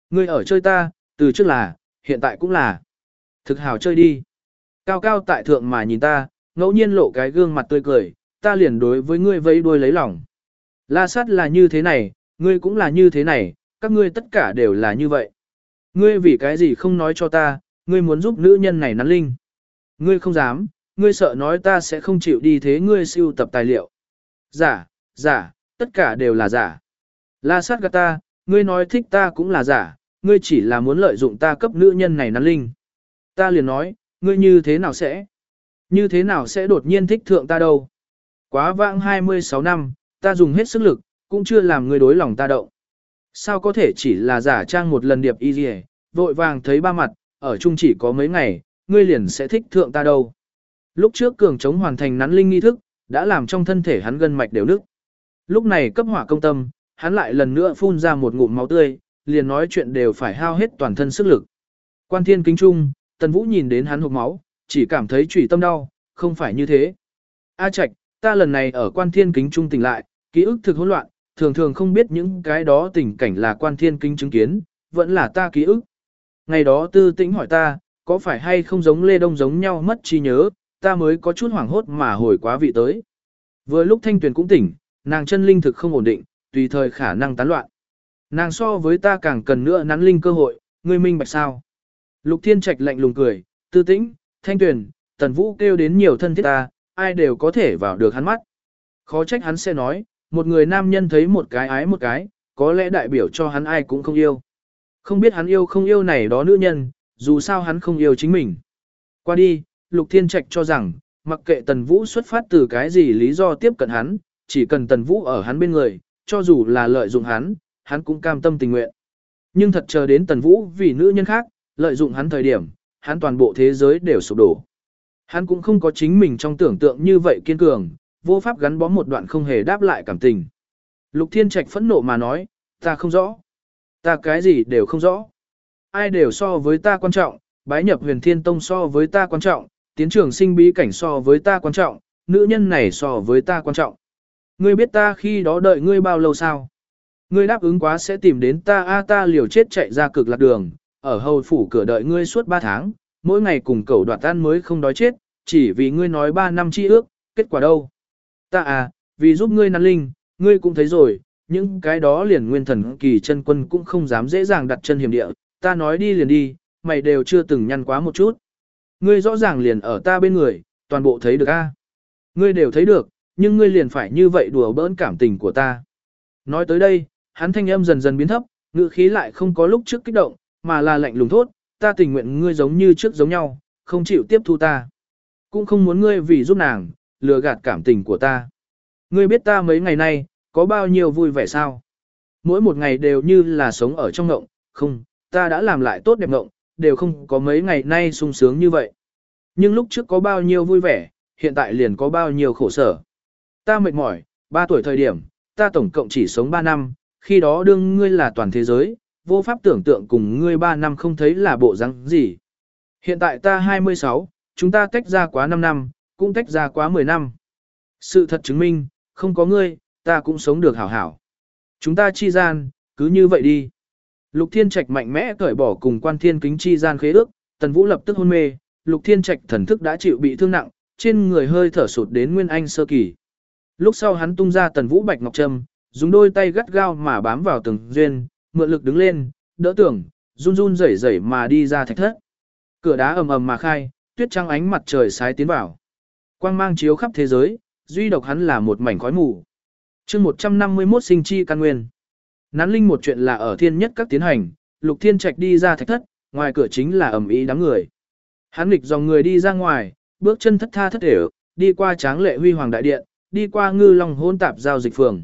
Ngươi ở chơi ta, từ trước là, hiện tại cũng là. Thực hào chơi đi. Cao cao tại thượng mà nhìn ta, ngẫu nhiên lộ cái gương mặt tươi cười, ta liền đối với ngươi vẫy đuôi lấy lòng. La sát là như thế này, ngươi cũng là như thế này, các ngươi tất cả đều là như vậy. Ngươi vì cái gì không nói cho ta, ngươi muốn giúp nữ nhân này nắn linh. Ngươi không dám, ngươi sợ nói ta sẽ không chịu đi thế ngươi siêu tập tài liệu. Giả, giả, tất cả đều là giả. La sát gạt ta, ngươi nói thích ta cũng là giả, ngươi chỉ là muốn lợi dụng ta cấp nữ nhân này nắn linh. Ta liền nói, ngươi như thế nào sẽ? Như thế nào sẽ đột nhiên thích thượng ta đâu? Quá vãng 26 năm, ta dùng hết sức lực, cũng chưa làm ngươi đối lòng ta động. Sao có thể chỉ là giả trang một lần điệp y gì vội vàng thấy ba mặt, ở chung chỉ có mấy ngày, ngươi liền sẽ thích thượng ta đâu. Lúc trước cường chống hoàn thành nắn linh nghi thức, đã làm trong thân thể hắn gân mạch đều nứt. Lúc này cấp hỏa công tâm, hắn lại lần nữa phun ra một ngụm máu tươi, liền nói chuyện đều phải hao hết toàn thân sức lực. Quan thiên kính trung, tần vũ nhìn đến hắn hộp máu, chỉ cảm thấy trùy tâm đau, không phải như thế. A Trạch, ta lần này ở quan thiên kính trung tỉnh lại, ký ức thực hỗn loạn, thường thường không biết những cái đó tình cảnh là quan thiên kính chứng kiến, vẫn là ta ký ức. Ngày đó tư tĩnh hỏi ta, có phải hay không giống Lê Đông giống nhau mất trí nhớ, ta mới có chút hoảng hốt mà hồi quá vị tới. Vừa lúc thanh tuyền cũng tỉnh, nàng chân linh thực không ổn định, tùy thời khả năng tán loạn. Nàng so với ta càng cần nữa nắn linh cơ hội, ngươi minh bạch sao. Lục Thiên Trạch lạnh lùng cười, tư tĩnh, thanh tuyền, tần vũ kêu đến nhiều thân thiết ta, ai đều có thể vào được hắn mắt. Khó trách hắn sẽ nói, một người nam nhân thấy một cái ái một cái, có lẽ đại biểu cho hắn ai cũng không yêu. Không biết hắn yêu không yêu này đó nữ nhân, dù sao hắn không yêu chính mình. Qua đi, Lục Thiên Trạch cho rằng, mặc kệ Tần Vũ xuất phát từ cái gì lý do tiếp cận hắn, chỉ cần Tần Vũ ở hắn bên người, cho dù là lợi dụng hắn, hắn cũng cam tâm tình nguyện. Nhưng thật chờ đến Tần Vũ vì nữ nhân khác, lợi dụng hắn thời điểm, hắn toàn bộ thế giới đều sụp đổ. Hắn cũng không có chính mình trong tưởng tượng như vậy kiên cường, vô pháp gắn bó một đoạn không hề đáp lại cảm tình. Lục Thiên Trạch phẫn nộ mà nói, ta không rõ. Ta cái gì đều không rõ. Ai đều so với ta quan trọng, bái nhập huyền thiên tông so với ta quan trọng, tiến trường sinh bí cảnh so với ta quan trọng, nữ nhân này so với ta quan trọng. Ngươi biết ta khi đó đợi ngươi bao lâu sao? Ngươi đáp ứng quá sẽ tìm đến ta a ta liều chết chạy ra cực lạc đường, ở hầu phủ cửa đợi ngươi suốt 3 tháng, mỗi ngày cùng cậu đoạt tan mới không đói chết, chỉ vì ngươi nói 3 năm chi ước, kết quả đâu? Ta à, vì giúp ngươi năn linh, ngươi cũng thấy rồi, những cái đó liền nguyên thần kỳ chân quân cũng không dám dễ dàng đặt chân hiểm địa, ta nói đi liền đi, mày đều chưa từng nhăn quá một chút. Ngươi rõ ràng liền ở ta bên người, toàn bộ thấy được a. Ngươi đều thấy được, nhưng ngươi liền phải như vậy đùa bỡn cảm tình của ta. Nói tới đây, hắn thanh âm dần dần biến thấp, ngữ khí lại không có lúc trước kích động, mà là lạnh lùng thốt, ta tình nguyện ngươi giống như trước giống nhau, không chịu tiếp thu ta. Cũng không muốn ngươi vì giúp nàng, lừa gạt cảm tình của ta. Ngươi biết ta mấy ngày nay, có bao nhiêu vui vẻ sao? Mỗi một ngày đều như là sống ở trong ngộng, không, ta đã làm lại tốt đẹp ngộng, đều không có mấy ngày nay sung sướng như vậy. Nhưng lúc trước có bao nhiêu vui vẻ, hiện tại liền có bao nhiêu khổ sở. Ta mệt mỏi, 3 tuổi thời điểm, ta tổng cộng chỉ sống 3 năm, khi đó đương ngươi là toàn thế giới, vô pháp tưởng tượng cùng ngươi 3 năm không thấy là bộ răng gì. Hiện tại ta 26, chúng ta tách ra quá 5 năm, cũng tách ra quá 10 năm. Sự thật chứng minh, không có ngươi, ta cũng sống được hảo hảo. Chúng ta chi gian, cứ như vậy đi. Lục Thiên Trạch mạnh mẽ cởi bỏ cùng quan thiên kính chi gian khế ước, Tần Vũ lập tức hôn mê, Lục Thiên Trạch thần thức đã chịu bị thương nặng, trên người hơi thở sụt đến nguyên anh sơ kỳ. Lúc sau hắn tung ra Tần Vũ Bạch Ngọc Trâm, dùng đôi tay gắt gao mà bám vào từng duyên, mượn lực đứng lên, đỡ tưởng, run run rẩy rẩy mà đi ra thạch thất. Cửa đá ầm ầm mà khai, tuyết trắng ánh mặt trời sái tiến vào. Quang mang chiếu khắp thế giới, duy độc hắn là một mảnh khói mù. Chương 151 sinh chi căn nguyên. Nán linh một chuyện là ở thiên nhất các tiến hành, Lục Thiên Trạch đi ra thạch thất, ngoài cửa chính là ầm ĩ đám người. Hắn nghịch dòng người đi ra ngoài, bước chân thất tha thất đều, đi qua tráng lệ huy hoàng đại điện, đi qua ngư long hôn tạp giao dịch phường.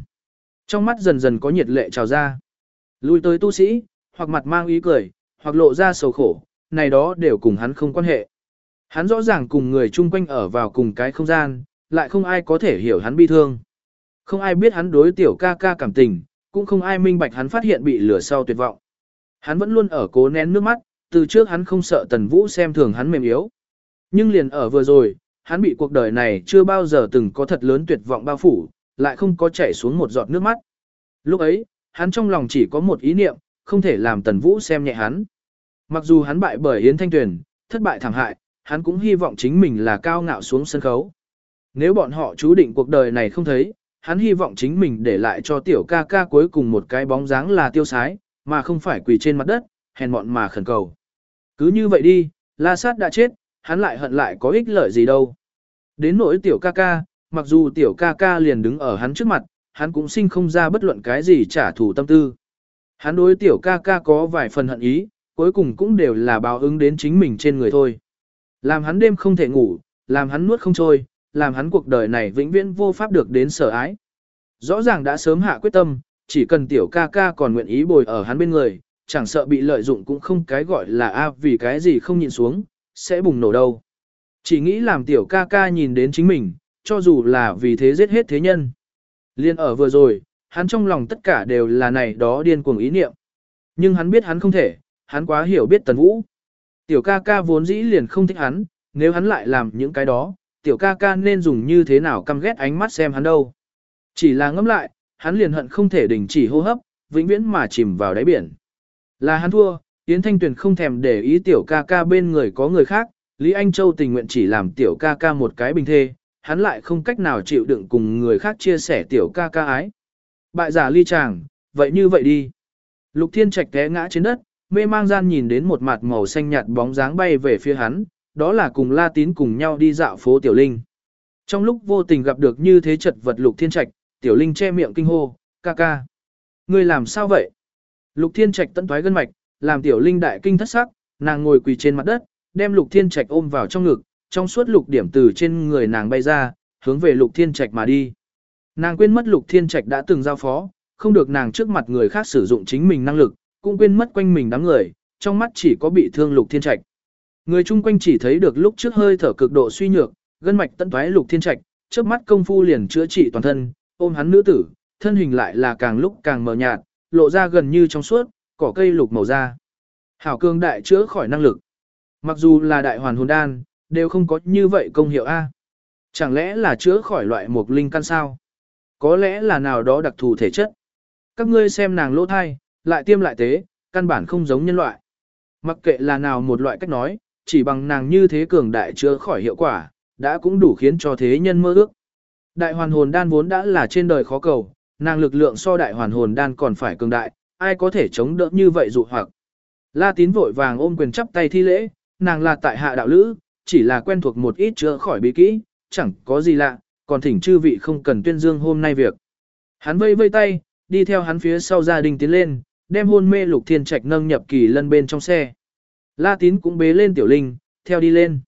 Trong mắt dần dần có nhiệt lệ trào ra. Lui tới tu sĩ, hoặc mặt mang ý cười, hoặc lộ ra sầu khổ, này đó đều cùng hắn không quan hệ. Hắn rõ ràng cùng người chung quanh ở vào cùng cái không gian, lại không ai có thể hiểu hắn bi thương. Không ai biết hắn đối tiểu ca ca cảm tình, cũng không ai minh bạch hắn phát hiện bị lửa sau tuyệt vọng. Hắn vẫn luôn ở cố nén nước mắt, từ trước hắn không sợ Tần Vũ xem thường hắn mềm yếu. Nhưng liền ở vừa rồi, hắn bị cuộc đời này chưa bao giờ từng có thật lớn tuyệt vọng bao phủ, lại không có chảy xuống một giọt nước mắt. Lúc ấy, hắn trong lòng chỉ có một ý niệm, không thể làm Tần Vũ xem nhẹ hắn. Mặc dù hắn bại bởi Yến Thanh Tuyền, thất bại thảm hại, hắn cũng hy vọng chính mình là cao ngạo xuống sân khấu. Nếu bọn họ chú định cuộc đời này không thấy, hắn hy vọng chính mình để lại cho tiểu ca ca cuối cùng một cái bóng dáng là tiêu sái, mà không phải quỳ trên mặt đất, hèn mọn mà khẩn cầu. Cứ như vậy đi, la sát đã chết, hắn lại hận lại có ích lợi gì đâu. Đến nỗi tiểu ca ca, mặc dù tiểu ca ca liền đứng ở hắn trước mặt, hắn cũng sinh không ra bất luận cái gì trả thù tâm tư. Hắn đối tiểu ca ca có vài phần hận ý, cuối cùng cũng đều là báo ứng đến chính mình trên người thôi. Làm hắn đêm không thể ngủ, làm hắn nuốt không trôi, làm hắn cuộc đời này vĩnh viễn vô pháp được đến sở ái. Rõ ràng đã sớm hạ quyết tâm, chỉ cần tiểu ca ca còn nguyện ý bồi ở hắn bên người, chẳng sợ bị lợi dụng cũng không cái gọi là a vì cái gì không nhìn xuống, sẽ bùng nổ đâu. Chỉ nghĩ làm tiểu ca ca nhìn đến chính mình, cho dù là vì thế giết hết thế nhân. Liên ở vừa rồi, hắn trong lòng tất cả đều là này đó điên cuồng ý niệm. Nhưng hắn biết hắn không thể, hắn quá hiểu biết tần vũ. Tiểu ca ca vốn dĩ liền không thích hắn, nếu hắn lại làm những cái đó, tiểu ca ca nên dùng như thế nào căm ghét ánh mắt xem hắn đâu. Chỉ là ngẫm lại, hắn liền hận không thể đình chỉ hô hấp, vĩnh viễn mà chìm vào đáy biển. Là hắn thua, Yến Thanh Tuyền không thèm để ý tiểu ca ca bên người có người khác, Lý Anh Châu tình nguyện chỉ làm tiểu ca ca một cái bình thê, hắn lại không cách nào chịu đựng cùng người khác chia sẻ tiểu ca ca ái. Bại giả ly chàng, vậy như vậy đi. Lục Thiên Trạch té ngã trên đất, mê mang gian nhìn đến một mặt màu xanh nhạt bóng dáng bay về phía hắn, đó là cùng La Tín cùng nhau đi dạo phố Tiểu Linh. Trong lúc vô tình gặp được như thế chật vật Lục Thiên Trạch, Tiểu Linh che miệng kinh hô, ca ca. Ngươi làm sao vậy? Lục Thiên Trạch tận thoái gân mạch, làm Tiểu Linh đại kinh thất sắc, nàng ngồi quỳ trên mặt đất, đem Lục Thiên Trạch ôm vào trong ngực, trong suốt lục điểm từ trên người nàng bay ra, hướng về Lục Thiên Trạch mà đi. Nàng quên mất Lục Thiên Trạch đã từng giao phó, không được nàng trước mặt người khác sử dụng chính mình năng lực, cũng quên mất quanh mình đám người, trong mắt chỉ có bị thương Lục Thiên Trạch. Người chung quanh chỉ thấy được lúc trước hơi thở cực độ suy nhược, gân mạch tận thoái Lục Thiên Trạch, trước mắt công phu liền chữa trị toàn thân, ôm hắn nữ tử, thân hình lại là càng lúc càng mờ nhạt, lộ ra gần như trong suốt, cỏ cây lục màu da. Hảo cương đại chữa khỏi năng lực. Mặc dù là đại hoàn hồn đan, đều không có như vậy công hiệu A. Chẳng lẽ là chữa khỏi loại mục linh căn sao? Có lẽ là nào đó đặc thù thể chất. Các ngươi xem nàng lỗ thai, lại tiêm lại tế, căn bản không giống nhân loại. Mặc kệ là nào một loại cách nói, chỉ bằng nàng như thế cường đại chữa khỏi hiệu quả, đã cũng đủ khiến cho thế nhân mơ ước. Đại hoàn hồn đan vốn đã là trên đời khó cầu, nàng lực lượng so đại hoàn hồn đan còn phải cường đại, ai có thể chống đỡ như vậy dụ hoặc. La tín vội vàng ôm quyền chắp tay thi lễ, nàng là tại hạ đạo lữ, chỉ là quen thuộc một ít chữa khỏi bí kỹ, chẳng có gì lạ, còn thỉnh chư vị không cần tuyên dương hôm nay việc. Hắn vây vây tay, đi theo hắn phía sau gia đình tiến lên, đem hôn mê lục thiên trạch nâng nhập kỳ lân bên trong xe. La tín cũng bế lên tiểu linh, theo đi lên.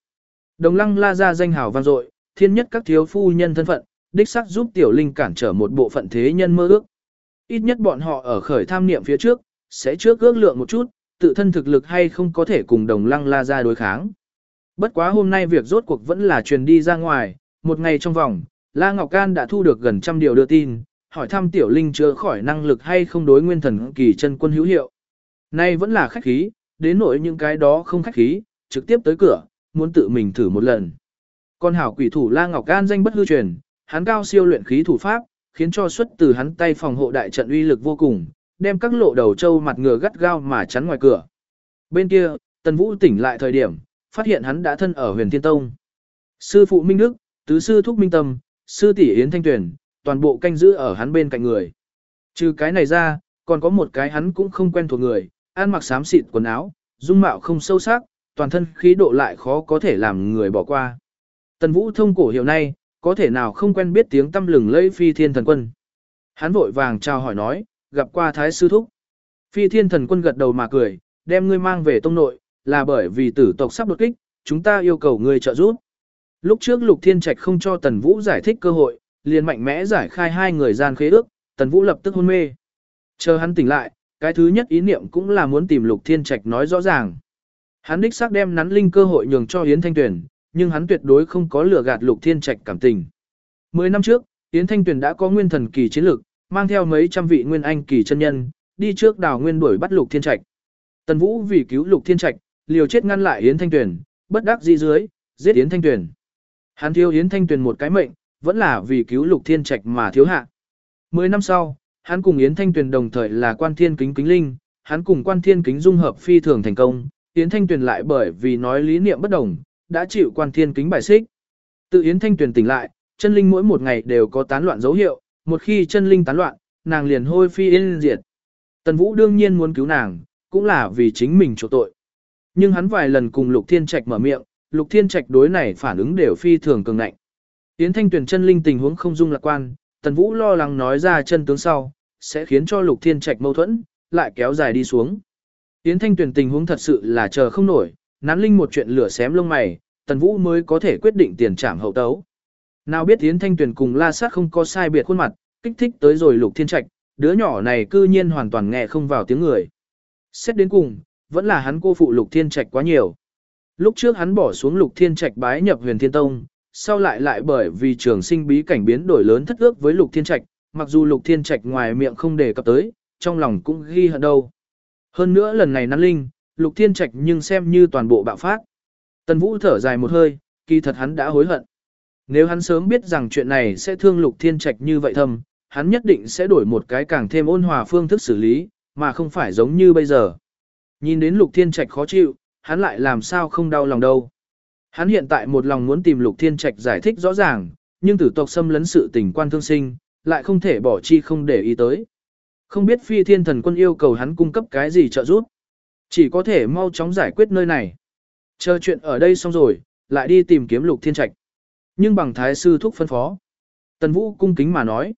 Đồng lăng la ra danh hào vang dội, thiên nhất các thiếu phu nhân thân phận, đích xác giúp tiểu linh cản trở một bộ phận thế nhân mơ ước. Ít nhất bọn họ ở khởi tham niệm phía trước, sẽ trước ước lượng một chút, tự thân thực lực hay không có thể cùng đồng lăng la ra đối kháng. Bất quá hôm nay việc rốt cuộc vẫn là truyền đi ra ngoài, một ngày trong vòng, La Ngọc Can đã thu được gần trăm điều đưa tin, hỏi thăm tiểu linh chữa khỏi năng lực hay không đối nguyên thần kỳ chân quân hữu hiệu. Nay vẫn là khách khí, đến nỗi những cái đó không khách khí, trực tiếp tới cửa, muốn tự mình thử một lần. Con hảo quỷ thủ La Ngọc Can danh bất hư truyền, hắn cao siêu luyện khí thủ pháp, khiến cho xuất từ hắn tay phòng hộ đại trận uy lực vô cùng, đem các lộ đầu châu mặt ngựa gắt gao mà chắn ngoài cửa. Bên kia, Tần Vũ tỉnh lại thời điểm, phát hiện hắn đã thân ở huyền thiên tông. Sư phụ Minh Đức, tứ sư Thúc Minh Tâm, sư tỷ Yến Thanh Tuyền, toàn bộ canh giữ ở hắn bên cạnh người. Trừ cái này ra, còn có một cái hắn cũng không quen thuộc người, ăn mặc xám xịt quần áo, dung mạo không sâu sắc, toàn thân khí độ lại khó có thể làm người bỏ qua. Tần Vũ thông cổ hiệu này, có thể nào không quen biết tiếng tâm lừng lẫy phi thiên thần quân. Hắn vội vàng chào hỏi nói, gặp qua thái sư thúc. Phi thiên thần quân gật đầu mà cười, đem ngươi mang về tông nội, là bởi vì tử tộc sắp đột kích, chúng ta yêu cầu ngươi trợ giúp. Lúc trước lục thiên trạch không cho tần vũ giải thích cơ hội, liền mạnh mẽ giải khai hai người gian khế ước, tần vũ lập tức hôn mê. Chờ hắn tỉnh lại, cái thứ nhất ý niệm cũng là muốn tìm lục thiên trạch nói rõ ràng. Hắn đích xác đem nắn linh cơ hội nhường cho Yến Thanh Tuyền, nhưng hắn tuyệt đối không có lừa gạt Lục Thiên Trạch cảm tình. Mười năm trước, Yến Thanh Tuyền đã có nguyên thần kỳ chiến lực, mang theo mấy trăm vị nguyên anh kỳ chân nhân, đi trước đào nguyên đuổi bắt Lục Thiên Trạch. Tần Vũ vì cứu Lục Thiên Trạch, liều chết ngăn lại Yến Thanh Tuyền, bất đắc dĩ dưới, giết Yến Thanh Tuyền. Hắn thiếu Yến Thanh Tuyền một cái mệnh, vẫn là vì cứu Lục Thiên Trạch mà thiếu hạ. Mười năm sau, hắn cùng Yến Thanh Tuyền đồng thời là quan thiên kính kính linh, hắn cùng quan thiên kính dung hợp phi thường thành công, Yến Thanh Tuyền lại bởi vì nói lý niệm bất đồng, đã chịu quan thiên kính bài xích. Tự Yến Thanh Tuyền tỉnh lại, chân linh mỗi một ngày đều có tán loạn dấu hiệu, một khi chân linh tán loạn, nàng liền hôi phi yên diệt. Tần Vũ đương nhiên muốn cứu nàng, cũng là vì chính mình chỗ tội. Nhưng hắn vài lần cùng Lục Thiên Trạch mở miệng, Lục Thiên Trạch đối này phản ứng đều phi thường cường ngạnh. Yến Thanh Tuyền chân linh tình huống không dung lạc quan, Tần Vũ lo lắng nói ra chân tướng sau, sẽ khiến cho Lục Thiên Trạch mâu thuẫn, lại kéo dài đi xuống. Yến Thanh Tuyền tình huống thật sự là chờ không nổi, nán linh một chuyện lửa xém lông mày, Tần Vũ mới có thể quyết định tiền trảm hậu tấu. Nào biết Yến Thanh Tuyền cùng La Sát không có sai biệt khuôn mặt, kích thích tới rồi Lục Thiên Trạch, đứa nhỏ này cư nhiên hoàn toàn nghe không vào tiếng người. Xét đến cùng, vẫn là hắn cô phụ Lục Thiên Trạch quá nhiều. Lúc trước hắn bỏ xuống Lục Thiên Trạch bái nhập Huyền Thiên Tông, sau lại lại bởi vì trường sinh bí cảnh biến đổi lớn thất ước với Lục Thiên Trạch, mặc dù Lục Thiên Trạch ngoài miệng không đề cập tới, trong lòng cũng ghi hận đâu. Hơn nữa lần này Nan linh, Lục Thiên Trạch nhưng xem như toàn bộ bạo phát. Tần Vũ thở dài một hơi, kỳ thật hắn đã hối hận. Nếu hắn sớm biết rằng chuyện này sẽ thương Lục Thiên Trạch như vậy thầm, hắn nhất định sẽ đổi một cái càng thêm ôn hòa phương thức xử lý, mà không phải giống như bây giờ. Nhìn đến Lục Thiên Trạch khó chịu, hắn lại làm sao không đau lòng đâu. Hắn hiện tại một lòng muốn tìm Lục Thiên Trạch giải thích rõ ràng, nhưng tử tộc xâm lấn sự tình quan thương sinh, lại không thể bỏ chi không để ý tới. Không biết phi thiên thần quân yêu cầu hắn cung cấp cái gì trợ giúp. Chỉ có thể mau chóng giải quyết nơi này. Chờ chuyện ở đây xong rồi, lại đi tìm kiếm Lục Thiên Trạch. Nhưng bằng thái sư thúc phân phó. Tần Vũ cung kính mà nói.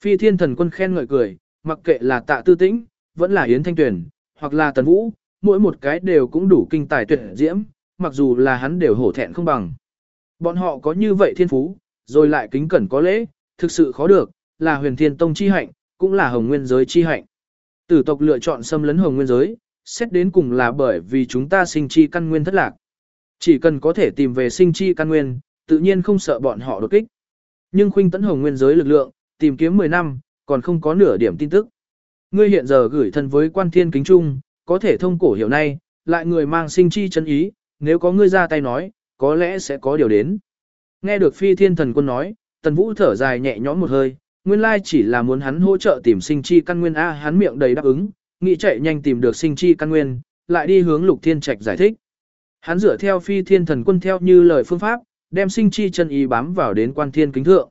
Phi thiên thần quân khen ngợi cười, mặc kệ là tạ tư tĩnh, vẫn là Yến Thanh Tuyền, hoặc là Tần Vũ, mỗi một cái đều cũng đủ kinh tài tuyệt diễm, mặc dù là hắn đều hổ thẹn không bằng. Bọn họ có như vậy thiên phú, rồi lại kính cẩn có lễ, thực sự khó được, là huyền thiên tông chi hạnh, cũng là hồng nguyên giới chi hạnh. Tử tộc lựa chọn xâm lấn hồng nguyên giới, xét đến cùng là bởi vì chúng ta sinh chi căn nguyên thất lạc. Chỉ cần có thể tìm về sinh chi căn nguyên, tự nhiên không sợ bọn họ đột kích. Nhưng khuynh tấn hồng nguyên giới lực lượng, tìm kiếm 10 năm, còn không có nửa điểm tin tức. Ngươi hiện giờ gửi thân với quan thiên kính trung, có thể thông cổ hiểu nay, lại người mang sinh chi chân ý, nếu có ngươi ra tay nói, có lẽ sẽ có điều đến. Nghe được phi thiên thần quân nói, tần vũ thở dài nhẹ nhõm một hơi, nguyên lai chỉ là muốn hắn hỗ trợ tìm sinh chi căn nguyên A hắn miệng đầy đáp ứng, nghĩ chạy nhanh tìm được sinh chi căn nguyên, lại đi hướng lục thiên trạch giải thích. Hắn dựa theo phi thiên thần quân theo như lời phương pháp, đem sinh chi chân ý bám vào đến quan thiên kính thượng.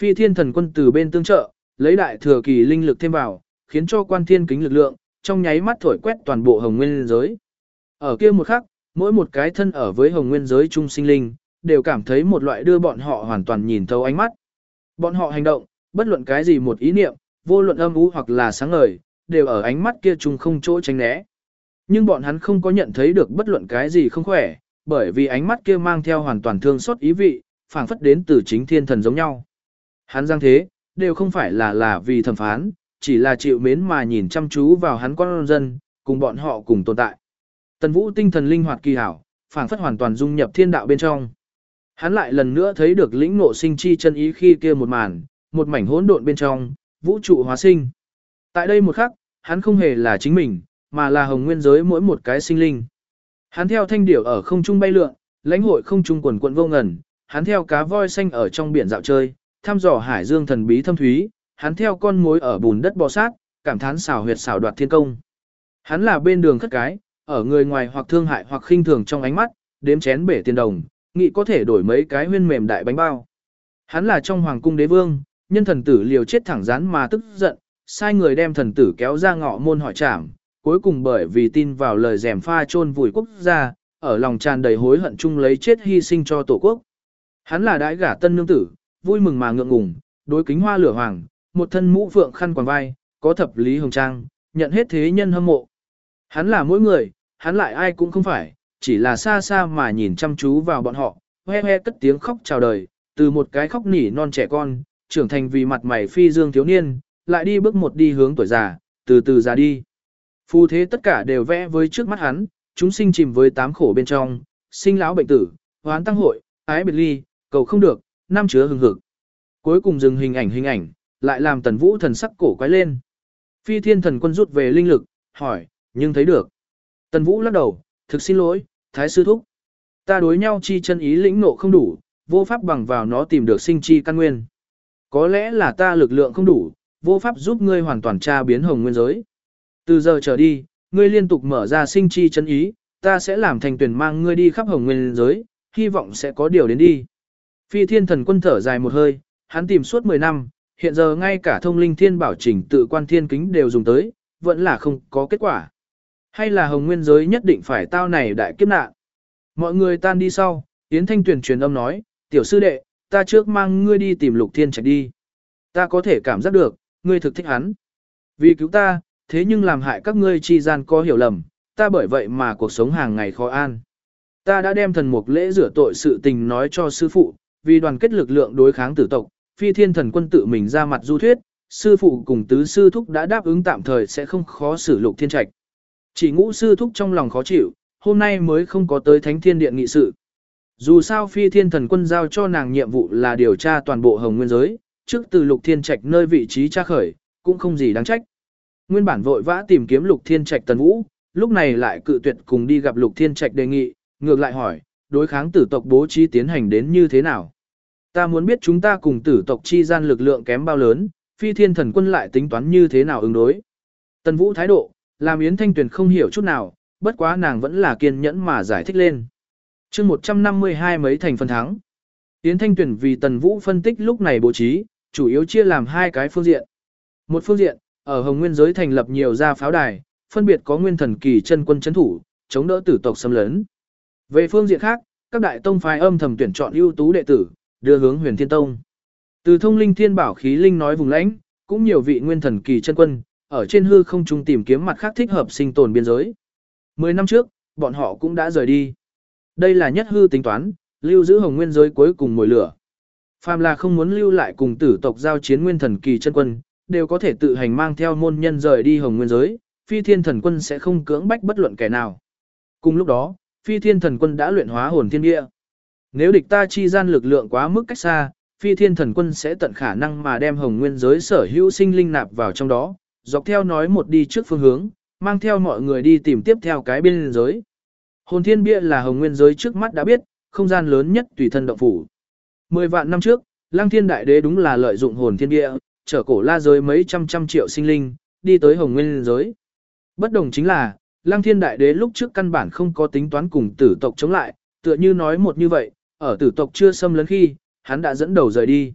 Phi thiên thần quân từ bên tương trợ, lấy đại thừa kỳ linh lực thêm vào, khiến cho quan thiên kính lực lượng, trong nháy mắt thổi quét toàn bộ hồng nguyên giới. Ở kia một khắc, mỗi một cái thân ở với hồng nguyên giới trung sinh linh, đều cảm thấy một loại đưa bọn họ hoàn toàn nhìn thấu ánh mắt. Bọn họ hành động, bất luận cái gì một ý niệm, vô luận âm ú hoặc là sáng ngời, đều ở ánh mắt kia chung không chỗ tránh né. Nhưng bọn hắn không có nhận thấy được bất luận cái gì không khỏe, bởi vì ánh mắt kia mang theo hoàn toàn thương xót ý vị, phảng phất đến từ chính thiên thần giống nhau. Hắn giang thế, đều không phải là là vì thẩm phán, chỉ là chịu mến mà nhìn chăm chú vào hắn con dân, cùng bọn họ cùng tồn tại. Tần Vũ tinh thần linh hoạt kỳ hảo, phảng phất hoàn toàn dung nhập thiên đạo bên trong. Hắn lại lần nữa thấy được lĩnh ngộ sinh chi chân ý khi kia một màn, một mảnh hỗn độn bên trong, vũ trụ hóa sinh. Tại đây một khắc, hắn không hề là chính mình, mà là hồng nguyên giới mỗi một cái sinh linh. Hắn theo thanh điểu ở không trung bay lượn, lãnh hội không trung quần quận vô ngần, hắn theo cá voi xanh ở trong biển dạo chơi, thăm dò hải dương thần bí thâm thúy, hắn theo con mối ở bùn đất bò sát, cảm thán xảo huyệt xảo đoạt thiên công. Hắn là bên đường khất cái, ở người ngoài hoặc thương hại hoặc khinh thường trong ánh mắt, đếm chén bể tiền đồng, nghĩ có thể đổi mấy cái huyên mềm đại bánh bao. Hắn là trong hoàng cung đế vương, nhân thần tử liều chết thẳng rán mà tức giận, sai người đem thần tử kéo ra ngọ môn hỏi trảm, cuối cùng bởi vì tin vào lời rèm pha chôn vùi quốc gia, ở lòng tràn đầy hối hận chung lấy chết hy sinh cho tổ quốc. Hắn là đại gả tân nương tử, vui mừng mà ngượng ngùng, đối kính hoa lửa hoàng, một thân mũ phượng khăn quàng vai, có thập lý hồng trang, nhận hết thế nhân hâm mộ. Hắn là mỗi người, hắn lại ai cũng không phải, chỉ là xa xa mà nhìn chăm chú vào bọn họ, hoe hoe cất tiếng khóc chào đời, từ một cái khóc nỉ non trẻ con, trưởng thành vì mặt mày phi dương thiếu niên, lại đi bước một đi hướng tuổi già, từ từ già đi. Phu thế tất cả đều vẽ với trước mắt hắn, chúng sinh chìm với tám khổ bên trong, sinh lão bệnh tử, hoán tăng hội, ái biệt ly, cầu không được, năm chứa hừng hực. Cuối cùng dừng hình ảnh hình ảnh, lại làm tần vũ thần sắc cổ quái lên. Phi thiên thần quân rút về linh lực, hỏi, nhưng thấy được. Tần vũ lắc đầu, thực xin lỗi, thái sư thúc. Ta đối nhau chi chân ý lĩnh nộ không đủ, vô pháp bằng vào nó tìm được sinh chi căn nguyên. Có lẽ là ta lực lượng không đủ, vô pháp giúp ngươi hoàn toàn tra biến hồng nguyên giới. Từ giờ trở đi, ngươi liên tục mở ra sinh chi chân ý, ta sẽ làm thành tuyển mang ngươi đi khắp hồng nguyên giới, hy vọng sẽ có điều đến đi. Phi thiên thần quân thở dài một hơi, hắn tìm suốt 10 năm, hiện giờ ngay cả thông linh thiên bảo chỉnh tự quan thiên kính đều dùng tới, vẫn là không có kết quả. Hay là hồng nguyên giới nhất định phải tao này đại kiếp nạn. Mọi người tan đi sau, Yến Thanh Tuyền truyền âm nói, tiểu sư đệ, ta trước mang ngươi đi tìm lục thiên trạch đi. Ta có thể cảm giác được, ngươi thực thích hắn. Vì cứu ta, thế nhưng làm hại các ngươi chi gian có hiểu lầm, ta bởi vậy mà cuộc sống hàng ngày khó an. Ta đã đem thần mục lễ rửa tội sự tình nói cho sư phụ, vì đoàn kết lực lượng đối kháng tử tộc, phi thiên thần quân tự mình ra mặt du thuyết, sư phụ cùng tứ sư thúc đã đáp ứng tạm thời sẽ không khó xử lục thiên trạch. Chỉ ngũ sư thúc trong lòng khó chịu, hôm nay mới không có tới thánh thiên điện nghị sự. Dù sao phi thiên thần quân giao cho nàng nhiệm vụ là điều tra toàn bộ hồng nguyên giới, trước từ lục thiên trạch nơi vị trí tra khởi, cũng không gì đáng trách. Nguyên bản vội vã tìm kiếm lục thiên trạch tần vũ, lúc này lại cự tuyệt cùng đi gặp lục thiên trạch đề nghị, ngược lại hỏi, đối kháng tử tộc bố trí tiến hành đến như thế nào. Ta muốn biết chúng ta cùng tử tộc chi gian lực lượng kém bao lớn, phi thiên thần quân lại tính toán như thế nào ứng đối. Tần vũ thái độ, làm Yến Thanh Tuyền không hiểu chút nào, bất quá nàng vẫn là kiên nhẫn mà giải thích lên. chương 152 mấy thành phần thắng. Yến Thanh Tuyền vì Tần Vũ phân tích lúc này bố trí, chủ yếu chia làm hai cái phương diện. Một phương diện, ở Hồng Nguyên giới thành lập nhiều gia pháo đài, phân biệt có nguyên thần kỳ chân quân chấn thủ, chống đỡ tử tộc xâm lấn. Về phương diện khác, các đại tông phái âm thầm tuyển chọn ưu tú đệ tử, đưa hướng Huyền Thiên Tông. Từ thông linh thiên bảo khí linh nói vùng lãnh, cũng nhiều vị nguyên thần kỳ chân quân, ở trên hư không trung tìm kiếm mặt khác thích hợp sinh tồn biên giới. Mười năm trước, bọn họ cũng đã rời đi. Đây là nhất hư tính toán, lưu giữ hồng nguyên giới cuối cùng mồi lửa. Phàm là không muốn lưu lại cùng tử tộc giao chiến nguyên thần kỳ chân quân, đều có thể tự hành mang theo môn nhân rời đi hồng nguyên giới, phi thiên thần quân sẽ không cưỡng bách bất luận kẻ nào. Cùng lúc đó, phi thiên thần quân đã luyện hóa hồn thiên địa. Nếu địch ta chi gian lực lượng quá mức cách xa, phi thiên thần quân sẽ tận khả năng mà đem hồng nguyên giới sở hữu sinh linh nạp vào trong đó, dọc theo nói một đi trước phương hướng, mang theo mọi người đi tìm tiếp theo cái biên giới. Hồn thiên bia là hồng nguyên giới trước mắt đã biết, không gian lớn nhất tùy thân động phủ. Mười vạn năm trước, Lăng Thiên Đại Đế đúng là lợi dụng hồn thiên địa, chở cổ la giới mấy trăm trăm triệu sinh linh, đi tới hồng nguyên giới. Bất đồng chính là, Lăng Thiên Đại Đế lúc trước căn bản không có tính toán cùng tử tộc chống lại, tựa như nói một như vậy, ở tử tộc chưa xâm lấn khi, hắn đã dẫn đầu rời đi.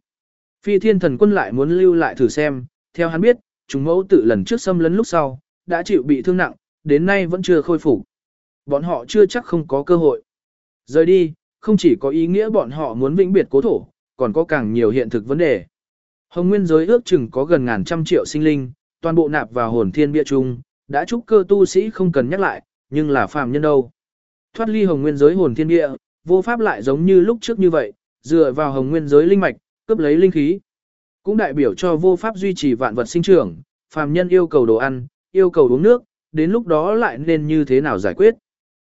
Phi thiên thần quân lại muốn lưu lại thử xem, theo hắn biết, chúng mẫu tự lần trước xâm lấn lúc sau, đã chịu bị thương nặng, đến nay vẫn chưa khôi phục. Bọn họ chưa chắc không có cơ hội. Rời đi, không chỉ có ý nghĩa bọn họ muốn vĩnh biệt cố thổ, còn có càng nhiều hiện thực vấn đề. Hồng nguyên giới ước chừng có gần ngàn trăm triệu sinh linh, toàn bộ nạp vào hồn thiên bia chung, đã chúc cơ tu sĩ không cần nhắc lại, nhưng là phàm nhân đâu. Thoát ly hồng nguyên giới hồn thiên bia, vô pháp lại giống như lúc trước như vậy, dựa vào hồng nguyên giới linh mạch, cướp lấy linh khí. Cũng đại biểu cho vô pháp duy trì vạn vật sinh trưởng, phàm nhân yêu cầu đồ ăn, yêu cầu uống nước, đến lúc đó lại nên như thế nào giải quyết.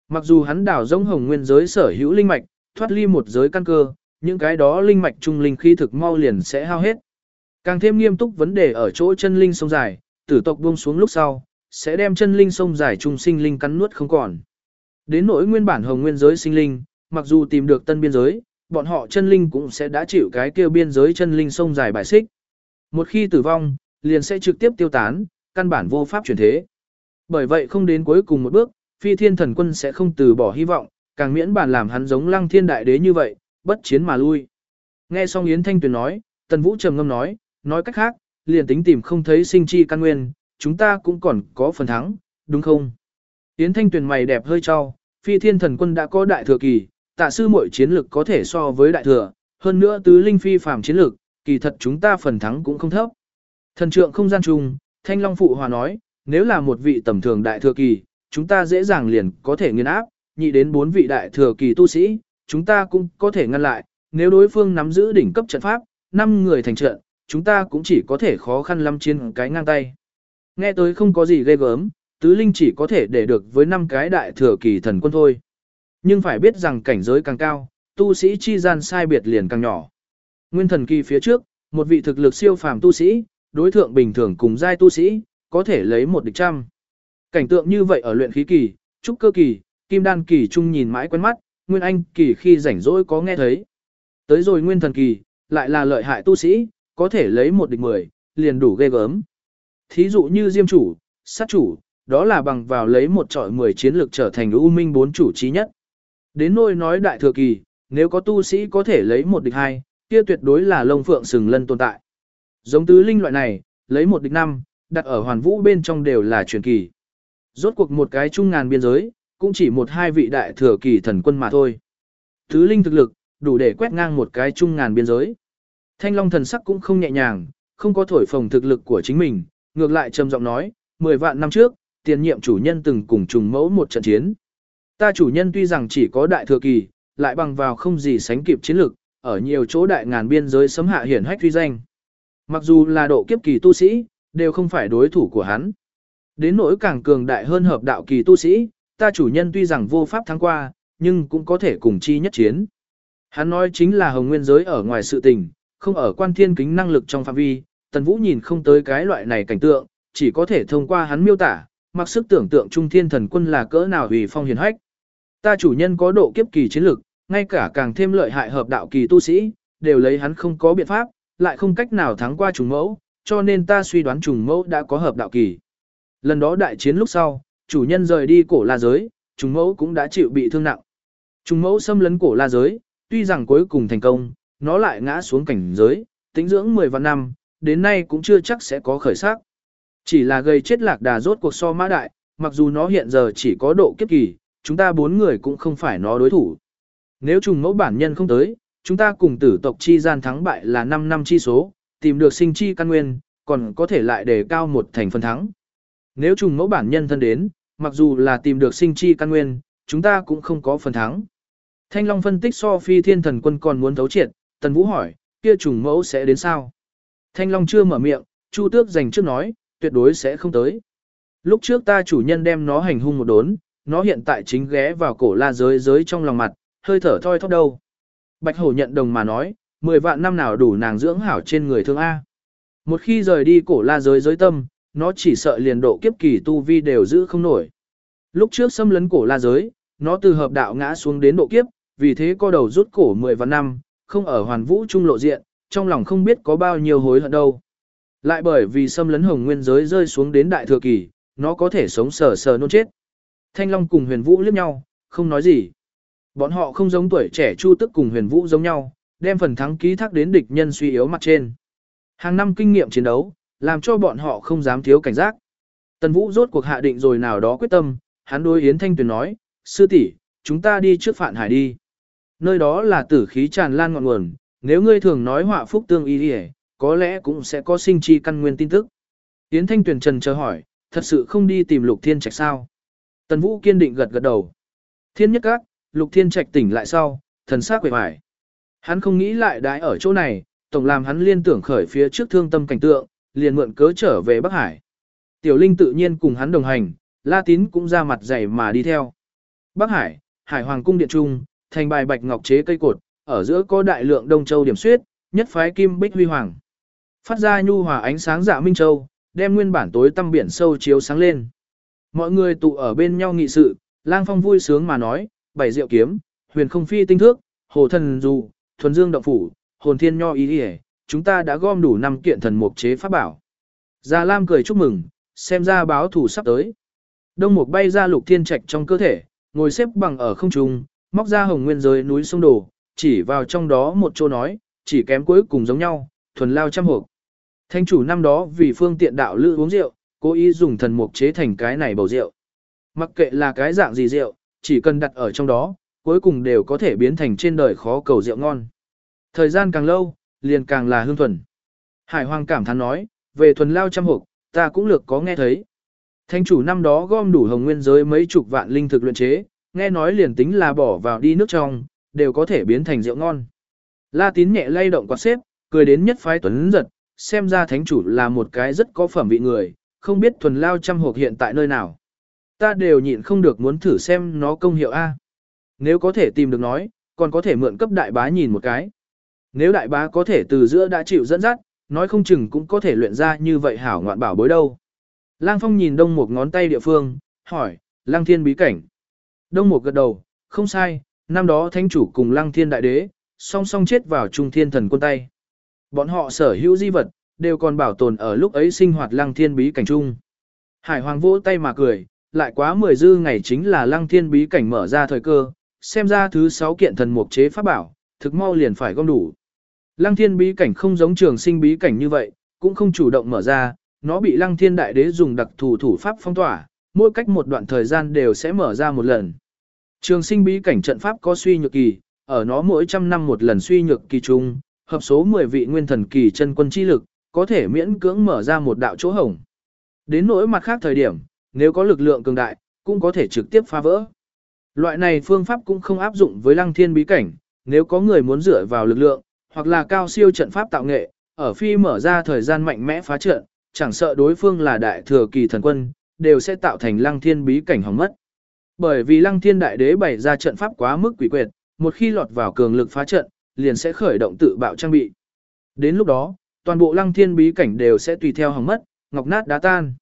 Mặc dù hắn đảo giống hồng nguyên giới sở hữu linh mạch, thoát ly một giới căn cơ, những cái đó linh mạch trung linh khí thực mau liền sẽ hao hết. Càng thêm nghiêm túc vấn đề ở chỗ chân linh sông dài, tử tộc buông xuống lúc sau, sẽ đem chân linh sông dài trung sinh linh cắn nuốt không còn. Đến nỗi nguyên bản hồng nguyên giới sinh linh, mặc dù tìm được tân biên giới, bọn họ chân linh cũng sẽ đã chịu cái kêu biên giới chân linh sông dài bài xích. Một khi tử vong, liền sẽ trực tiếp tiêu tán, căn bản vô pháp chuyển thế. Bởi vậy không đến cuối cùng một bước, phi thiên thần quân sẽ không từ bỏ hy vọng, càng miễn bản làm hắn giống lăng thiên đại đế như vậy, bất chiến mà lui. Nghe xong Yến Thanh Tuyền nói, Tần Vũ trầm ngâm nói, nói cách khác, liền tính tìm không thấy sinh chi căn nguyên, chúng ta cũng còn có phần thắng, đúng không? Yến Thanh Tuyền mày đẹp hơi cho, phi thiên thần quân đã có đại thừa kỳ, tạ sư mọi chiến lực có thể so với đại thừa, hơn nữa tứ linh phi phàm chiến lực, kỳ thật chúng ta phần thắng cũng không thấp. Thần trượng không gian trùng, Thanh Long Phụ Hòa nói, nếu là một vị tầm thường đại thừa kỳ, chúng ta dễ dàng liền có thể nghiên áp, nhị đến bốn vị đại thừa kỳ tu sĩ, chúng ta cũng có thể ngăn lại, nếu đối phương nắm giữ đỉnh cấp trận pháp, năm người thành trận, chúng ta cũng chỉ có thể khó khăn lắm trên cái ngang tay. Nghe tới không có gì ghê gớm, tứ linh chỉ có thể để được với năm cái đại thừa kỳ thần quân thôi. Nhưng phải biết rằng cảnh giới càng cao, tu sĩ chi gian sai biệt liền càng nhỏ. Nguyên thần kỳ phía trước, một vị thực lực siêu phàm tu sĩ, đối thượng bình thường cùng giai tu sĩ, có thể lấy một địch trăm. Cảnh tượng như vậy ở luyện khí kỳ, trúc cơ kỳ, kim đan kỳ chung nhìn mãi quen mắt, nguyên anh kỳ khi rảnh rỗi có nghe thấy. Tới rồi nguyên thần kỳ, lại là lợi hại tu sĩ, có thể lấy một địch mười, liền đủ ghê gớm. Thí dụ như diêm chủ, sát chủ, đó là bằng vào lấy một trọi mười chiến lược trở thành ưu minh bốn chủ trí nhất. Đến nôi nói đại thừa kỳ, nếu có tu sĩ có thể lấy một địch hai, kia tuyệt đối là lông phượng sừng lân tồn tại. Giống tứ linh loại này, lấy một địch năm, đặt ở hoàn vũ bên trong đều là truyền kỳ. Rốt cuộc một cái trung ngàn biên giới, cũng chỉ một hai vị đại thừa kỳ thần quân mà thôi. thứ linh thực lực, đủ để quét ngang một cái trung ngàn biên giới. Thanh long thần sắc cũng không nhẹ nhàng, không có thổi phồng thực lực của chính mình, ngược lại trầm giọng nói, 10 vạn năm trước, tiền nhiệm chủ nhân từng cùng trùng mẫu một trận chiến. Ta chủ nhân tuy rằng chỉ có đại thừa kỳ, lại bằng vào không gì sánh kịp chiến lực, ở nhiều chỗ đại ngàn biên giới sấm hạ hiển hách uy danh. Mặc dù là độ kiếp kỳ tu sĩ, đều không phải đối thủ của hắn. Đến nỗi càng cường đại hơn hợp đạo kỳ tu sĩ, ta chủ nhân tuy rằng vô pháp thắng qua, nhưng cũng có thể cùng chi nhất chiến. Hắn nói chính là hồng nguyên giới ở ngoài sự tình, không ở quan thiên kính năng lực trong phạm vi, tần vũ nhìn không tới cái loại này cảnh tượng, chỉ có thể thông qua hắn miêu tả, mặc sức tưởng tượng trung thiên thần quân là cỡ nào hủy phong hiền hách. Ta chủ nhân có độ kiếp kỳ chiến lực, ngay cả càng thêm lợi hại hợp đạo kỳ tu sĩ, đều lấy hắn không có biện pháp, lại không cách nào thắng qua trùng mẫu, cho nên ta suy đoán trùng mẫu đã có hợp đạo kỳ. Lần đó đại chiến lúc sau, chủ nhân rời đi cổ la giới, trùng mẫu cũng đã chịu bị thương nặng. Trùng mẫu xâm lấn cổ la giới, tuy rằng cuối cùng thành công, nó lại ngã xuống cảnh giới, tính dưỡng 10 vạn năm, đến nay cũng chưa chắc sẽ có khởi sắc. Chỉ là gây chết lạc đà rốt cuộc so mã đại, mặc dù nó hiện giờ chỉ có độ kiếp kỳ, chúng ta bốn người cũng không phải nó đối thủ. Nếu trùng mẫu bản nhân không tới, chúng ta cùng tử tộc chi gian thắng bại là 5 năm chi số, tìm được sinh chi căn nguyên, còn có thể lại đề cao một thành phần thắng. Nếu trùng mẫu bản nhân thân đến, mặc dù là tìm được sinh chi căn nguyên, chúng ta cũng không có phần thắng. Thanh Long phân tích so phi thiên thần quân còn muốn thấu triệt, Tần Vũ hỏi, kia trùng mẫu sẽ đến sao? Thanh Long chưa mở miệng, Chu Tước dành trước nói, tuyệt đối sẽ không tới. Lúc trước ta chủ nhân đem nó hành hung một đốn, nó hiện tại chính ghé vào cổ la giới giới trong lòng mặt, hơi thở thoi thóp đâu. Bạch hổ nhận đồng mà nói, 10 vạn năm nào đủ nàng dưỡng hảo trên người thương A. Một khi rời đi cổ la giới giới tâm, nó chỉ sợ liền độ kiếp kỳ tu vi đều giữ không nổi. Lúc trước xâm lấn cổ la giới, nó từ hợp đạo ngã xuống đến độ kiếp, vì thế co đầu rút cổ 10 vạn năm, không ở hoàn vũ trung lộ diện, trong lòng không biết có bao nhiêu hối hận đâu. Lại bởi vì xâm lấn hồng nguyên giới rơi xuống đến đại thừa kỳ, nó có thể sống sờ sờ nôn chết. Thanh Long cùng huyền vũ liếc nhau, không nói gì. Bọn họ không giống tuổi trẻ chu tức cùng huyền vũ giống nhau, đem phần thắng ký thác đến địch nhân suy yếu mặt trên. Hàng năm kinh nghiệm chiến đấu, làm cho bọn họ không dám thiếu cảnh giác. Tần Vũ rốt cuộc hạ định rồi nào đó quyết tâm, hắn đối Yến Thanh Tuyền nói, sư tỷ, chúng ta đi trước Phạn Hải đi. Nơi đó là tử khí tràn lan ngọn nguồn, nếu ngươi thường nói họa phúc tương y đi có lẽ cũng sẽ có sinh chi căn nguyên tin tức. Yến Thanh Tuyền trần chờ hỏi, thật sự không đi tìm Lục Thiên Trạch sao? Tần Vũ kiên định gật gật đầu. Thiên nhất các, Lục Thiên Trạch tỉnh lại sau, thần sắc quệ hoài. Hắn không nghĩ lại đái ở chỗ này, tổng làm hắn liên tưởng khởi phía trước thương tâm cảnh tượng, liền mượn cớ trở về Bắc Hải. Tiểu Linh tự nhiên cùng hắn đồng hành, La Tín cũng ra mặt dày mà đi theo. Bắc Hải, Hải Hoàng cung điện trung, thành bài bạch ngọc chế cây cột, ở giữa có đại lượng đông châu điểm xuyết, nhất phái kim bích huy hoàng. Phát ra nhu hòa ánh sáng dạ minh châu, đem nguyên bản tối tăm biển sâu chiếu sáng lên. Mọi người tụ ở bên nhau nghị sự, lang phong vui sướng mà nói, bảy diệu kiếm, huyền không phi tinh thước, hồ thần dù, thuần dương động phủ, hồn thiên nho ý hề, chúng ta đã gom đủ năm kiện thần mục chế pháp bảo. Gia Lam cười chúc mừng, xem ra báo thủ sắp tới. Đông mục bay ra lục thiên trạch trong cơ thể, ngồi xếp bằng ở không trung, móc ra hồng nguyên giới núi sông đồ, chỉ vào trong đó một chỗ nói, chỉ kém cuối cùng giống nhau, thuần lao trăm hộp. Thanh chủ năm đó vì phương tiện đạo lữ uống rượu, cố ý dùng thần mục chế thành cái này bầu rượu. Mặc kệ là cái dạng gì rượu, chỉ cần đặt ở trong đó, cuối cùng đều có thể biến thành trên đời khó cầu rượu ngon. Thời gian càng lâu, liền càng là hương thuần. Hải Hoàng cảm thán nói, về thuần lao trăm hộp, ta cũng lược có nghe thấy. Thanh chủ năm đó gom đủ hồng nguyên giới mấy chục vạn linh thực luyện chế, nghe nói liền tính là bỏ vào đi nước trong, đều có thể biến thành rượu ngon. La tín nhẹ lay động quạt xếp, cười đến nhất phái tuấn giật, xem ra thánh chủ là một cái rất có phẩm vị người, không biết thuần lao trăm hộp hiện tại nơi nào. Ta đều nhịn không được muốn thử xem nó công hiệu A. Nếu có thể tìm được nói, còn có thể mượn cấp đại bá nhìn một cái. Nếu đại bá có thể từ giữa đã chịu dẫn dắt, nói không chừng cũng có thể luyện ra như vậy hảo ngoạn bảo bối đâu. Lang Phong nhìn đông một ngón tay địa phương, hỏi, Lang Thiên bí cảnh. Đông một gật đầu, không sai, năm đó thánh chủ cùng Lang Thiên đại đế, song song chết vào trung thiên thần quân tay. Bọn họ sở hữu di vật, đều còn bảo tồn ở lúc ấy sinh hoạt Lang Thiên bí cảnh chung. Hải Hoàng vỗ tay mà cười, lại quá mười dư ngày chính là Lăng Thiên bí cảnh mở ra thời cơ, xem ra thứ sáu kiện thần mục chế pháp bảo, thực mau liền phải gom đủ. Lăng thiên bí cảnh không giống trường sinh bí cảnh như vậy, cũng không chủ động mở ra, nó bị lăng thiên đại đế dùng đặc thù thủ pháp phong tỏa, mỗi cách một đoạn thời gian đều sẽ mở ra một lần. Trường sinh bí cảnh trận pháp có suy nhược kỳ, ở nó mỗi trăm năm một lần suy nhược kỳ chung, hợp số 10 vị nguyên thần kỳ chân quân chi lực, có thể miễn cưỡng mở ra một đạo chỗ hổng. Đến nỗi mặt khác thời điểm, nếu có lực lượng cường đại, cũng có thể trực tiếp phá vỡ. Loại này phương pháp cũng không áp dụng với lăng thiên bí cảnh, nếu có người muốn dựa vào lực lượng, hoặc là cao siêu trận pháp tạo nghệ, ở phi mở ra thời gian mạnh mẽ phá trận, chẳng sợ đối phương là đại thừa kỳ thần quân, đều sẽ tạo thành lăng thiên bí cảnh hỏng mất. Bởi vì lăng thiên đại đế bày ra trận pháp quá mức quỷ quyệt, một khi lọt vào cường lực phá trận, liền sẽ khởi động tự bạo trang bị. Đến lúc đó, toàn bộ lăng thiên bí cảnh đều sẽ tùy theo hỏng mất, ngọc nát đá tan.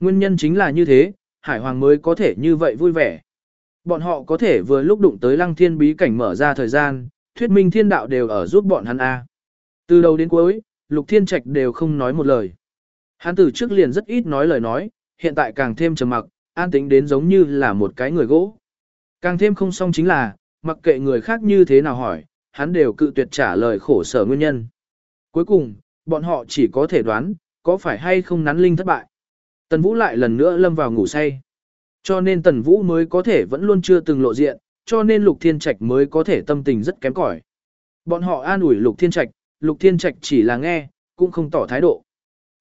Nguyên nhân chính là như thế, Hải Hoàng mới có thể như vậy vui vẻ. Bọn họ có thể vừa lúc đụng tới lăng thiên bí cảnh mở ra thời gian, thuyết minh thiên đạo đều ở giúp bọn hắn A. Từ đầu đến cuối, Lục Thiên Trạch đều không nói một lời. Hắn từ trước liền rất ít nói lời nói, hiện tại càng thêm trầm mặc, an tĩnh đến giống như là một cái người gỗ. Càng thêm không xong chính là, mặc kệ người khác như thế nào hỏi, hắn đều cự tuyệt trả lời khổ sở nguyên nhân. Cuối cùng, bọn họ chỉ có thể đoán, có phải hay không nắn linh thất bại. Tần Vũ lại lần nữa lâm vào ngủ say. Cho nên Tần Vũ mới có thể vẫn luôn chưa từng lộ diện, cho nên Lục Thiên Trạch mới có thể tâm tình rất kém cỏi. Bọn họ an ủi Lục Thiên Trạch, Lục Thiên Trạch chỉ là nghe, cũng không tỏ thái độ.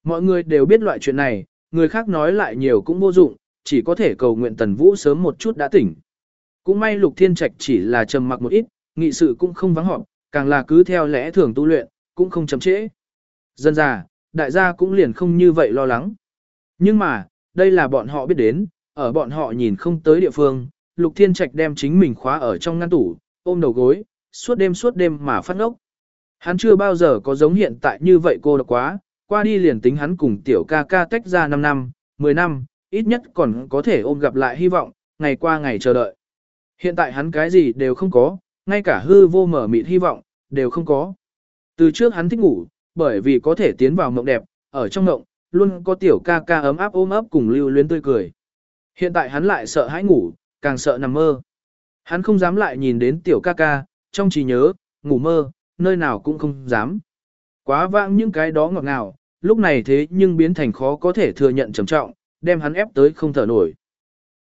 Mọi người đều biết loại chuyện này, người khác nói lại nhiều cũng vô dụng, chỉ có thể cầu nguyện Tần Vũ sớm một chút đã tỉnh. Cũng may Lục Thiên Trạch chỉ là trầm mặc một ít, nghị sự cũng không vắng họp, càng là cứ theo lẽ thường tu luyện, cũng không chậm trễ. Dân già, đại gia cũng liền không như vậy lo lắng. Nhưng mà, đây là bọn họ biết đến, ở bọn họ nhìn không tới địa phương, Lục Thiên Trạch đem chính mình khóa ở trong ngăn tủ, ôm đầu gối, suốt đêm suốt đêm mà phát ngốc. Hắn chưa bao giờ có giống hiện tại như vậy cô độc quá, qua đi liền tính hắn cùng tiểu ca ca tách ra 5 năm, 10 năm, ít nhất còn có thể ôm gặp lại hy vọng, ngày qua ngày chờ đợi. Hiện tại hắn cái gì đều không có, ngay cả hư vô mở mịt hy vọng, đều không có. Từ trước hắn thích ngủ, bởi vì có thể tiến vào mộng đẹp, ở trong mộng, luôn có tiểu ca ca ấm áp ôm ấp cùng lưu luyến tươi cười. Hiện tại hắn lại sợ hãi ngủ, càng sợ nằm mơ. Hắn không dám lại nhìn đến tiểu ca ca, trong trí nhớ, ngủ mơ, nơi nào cũng không dám. Quá vãng những cái đó ngọt ngào, lúc này thế nhưng biến thành khó có thể thừa nhận trầm trọng, đem hắn ép tới không thở nổi.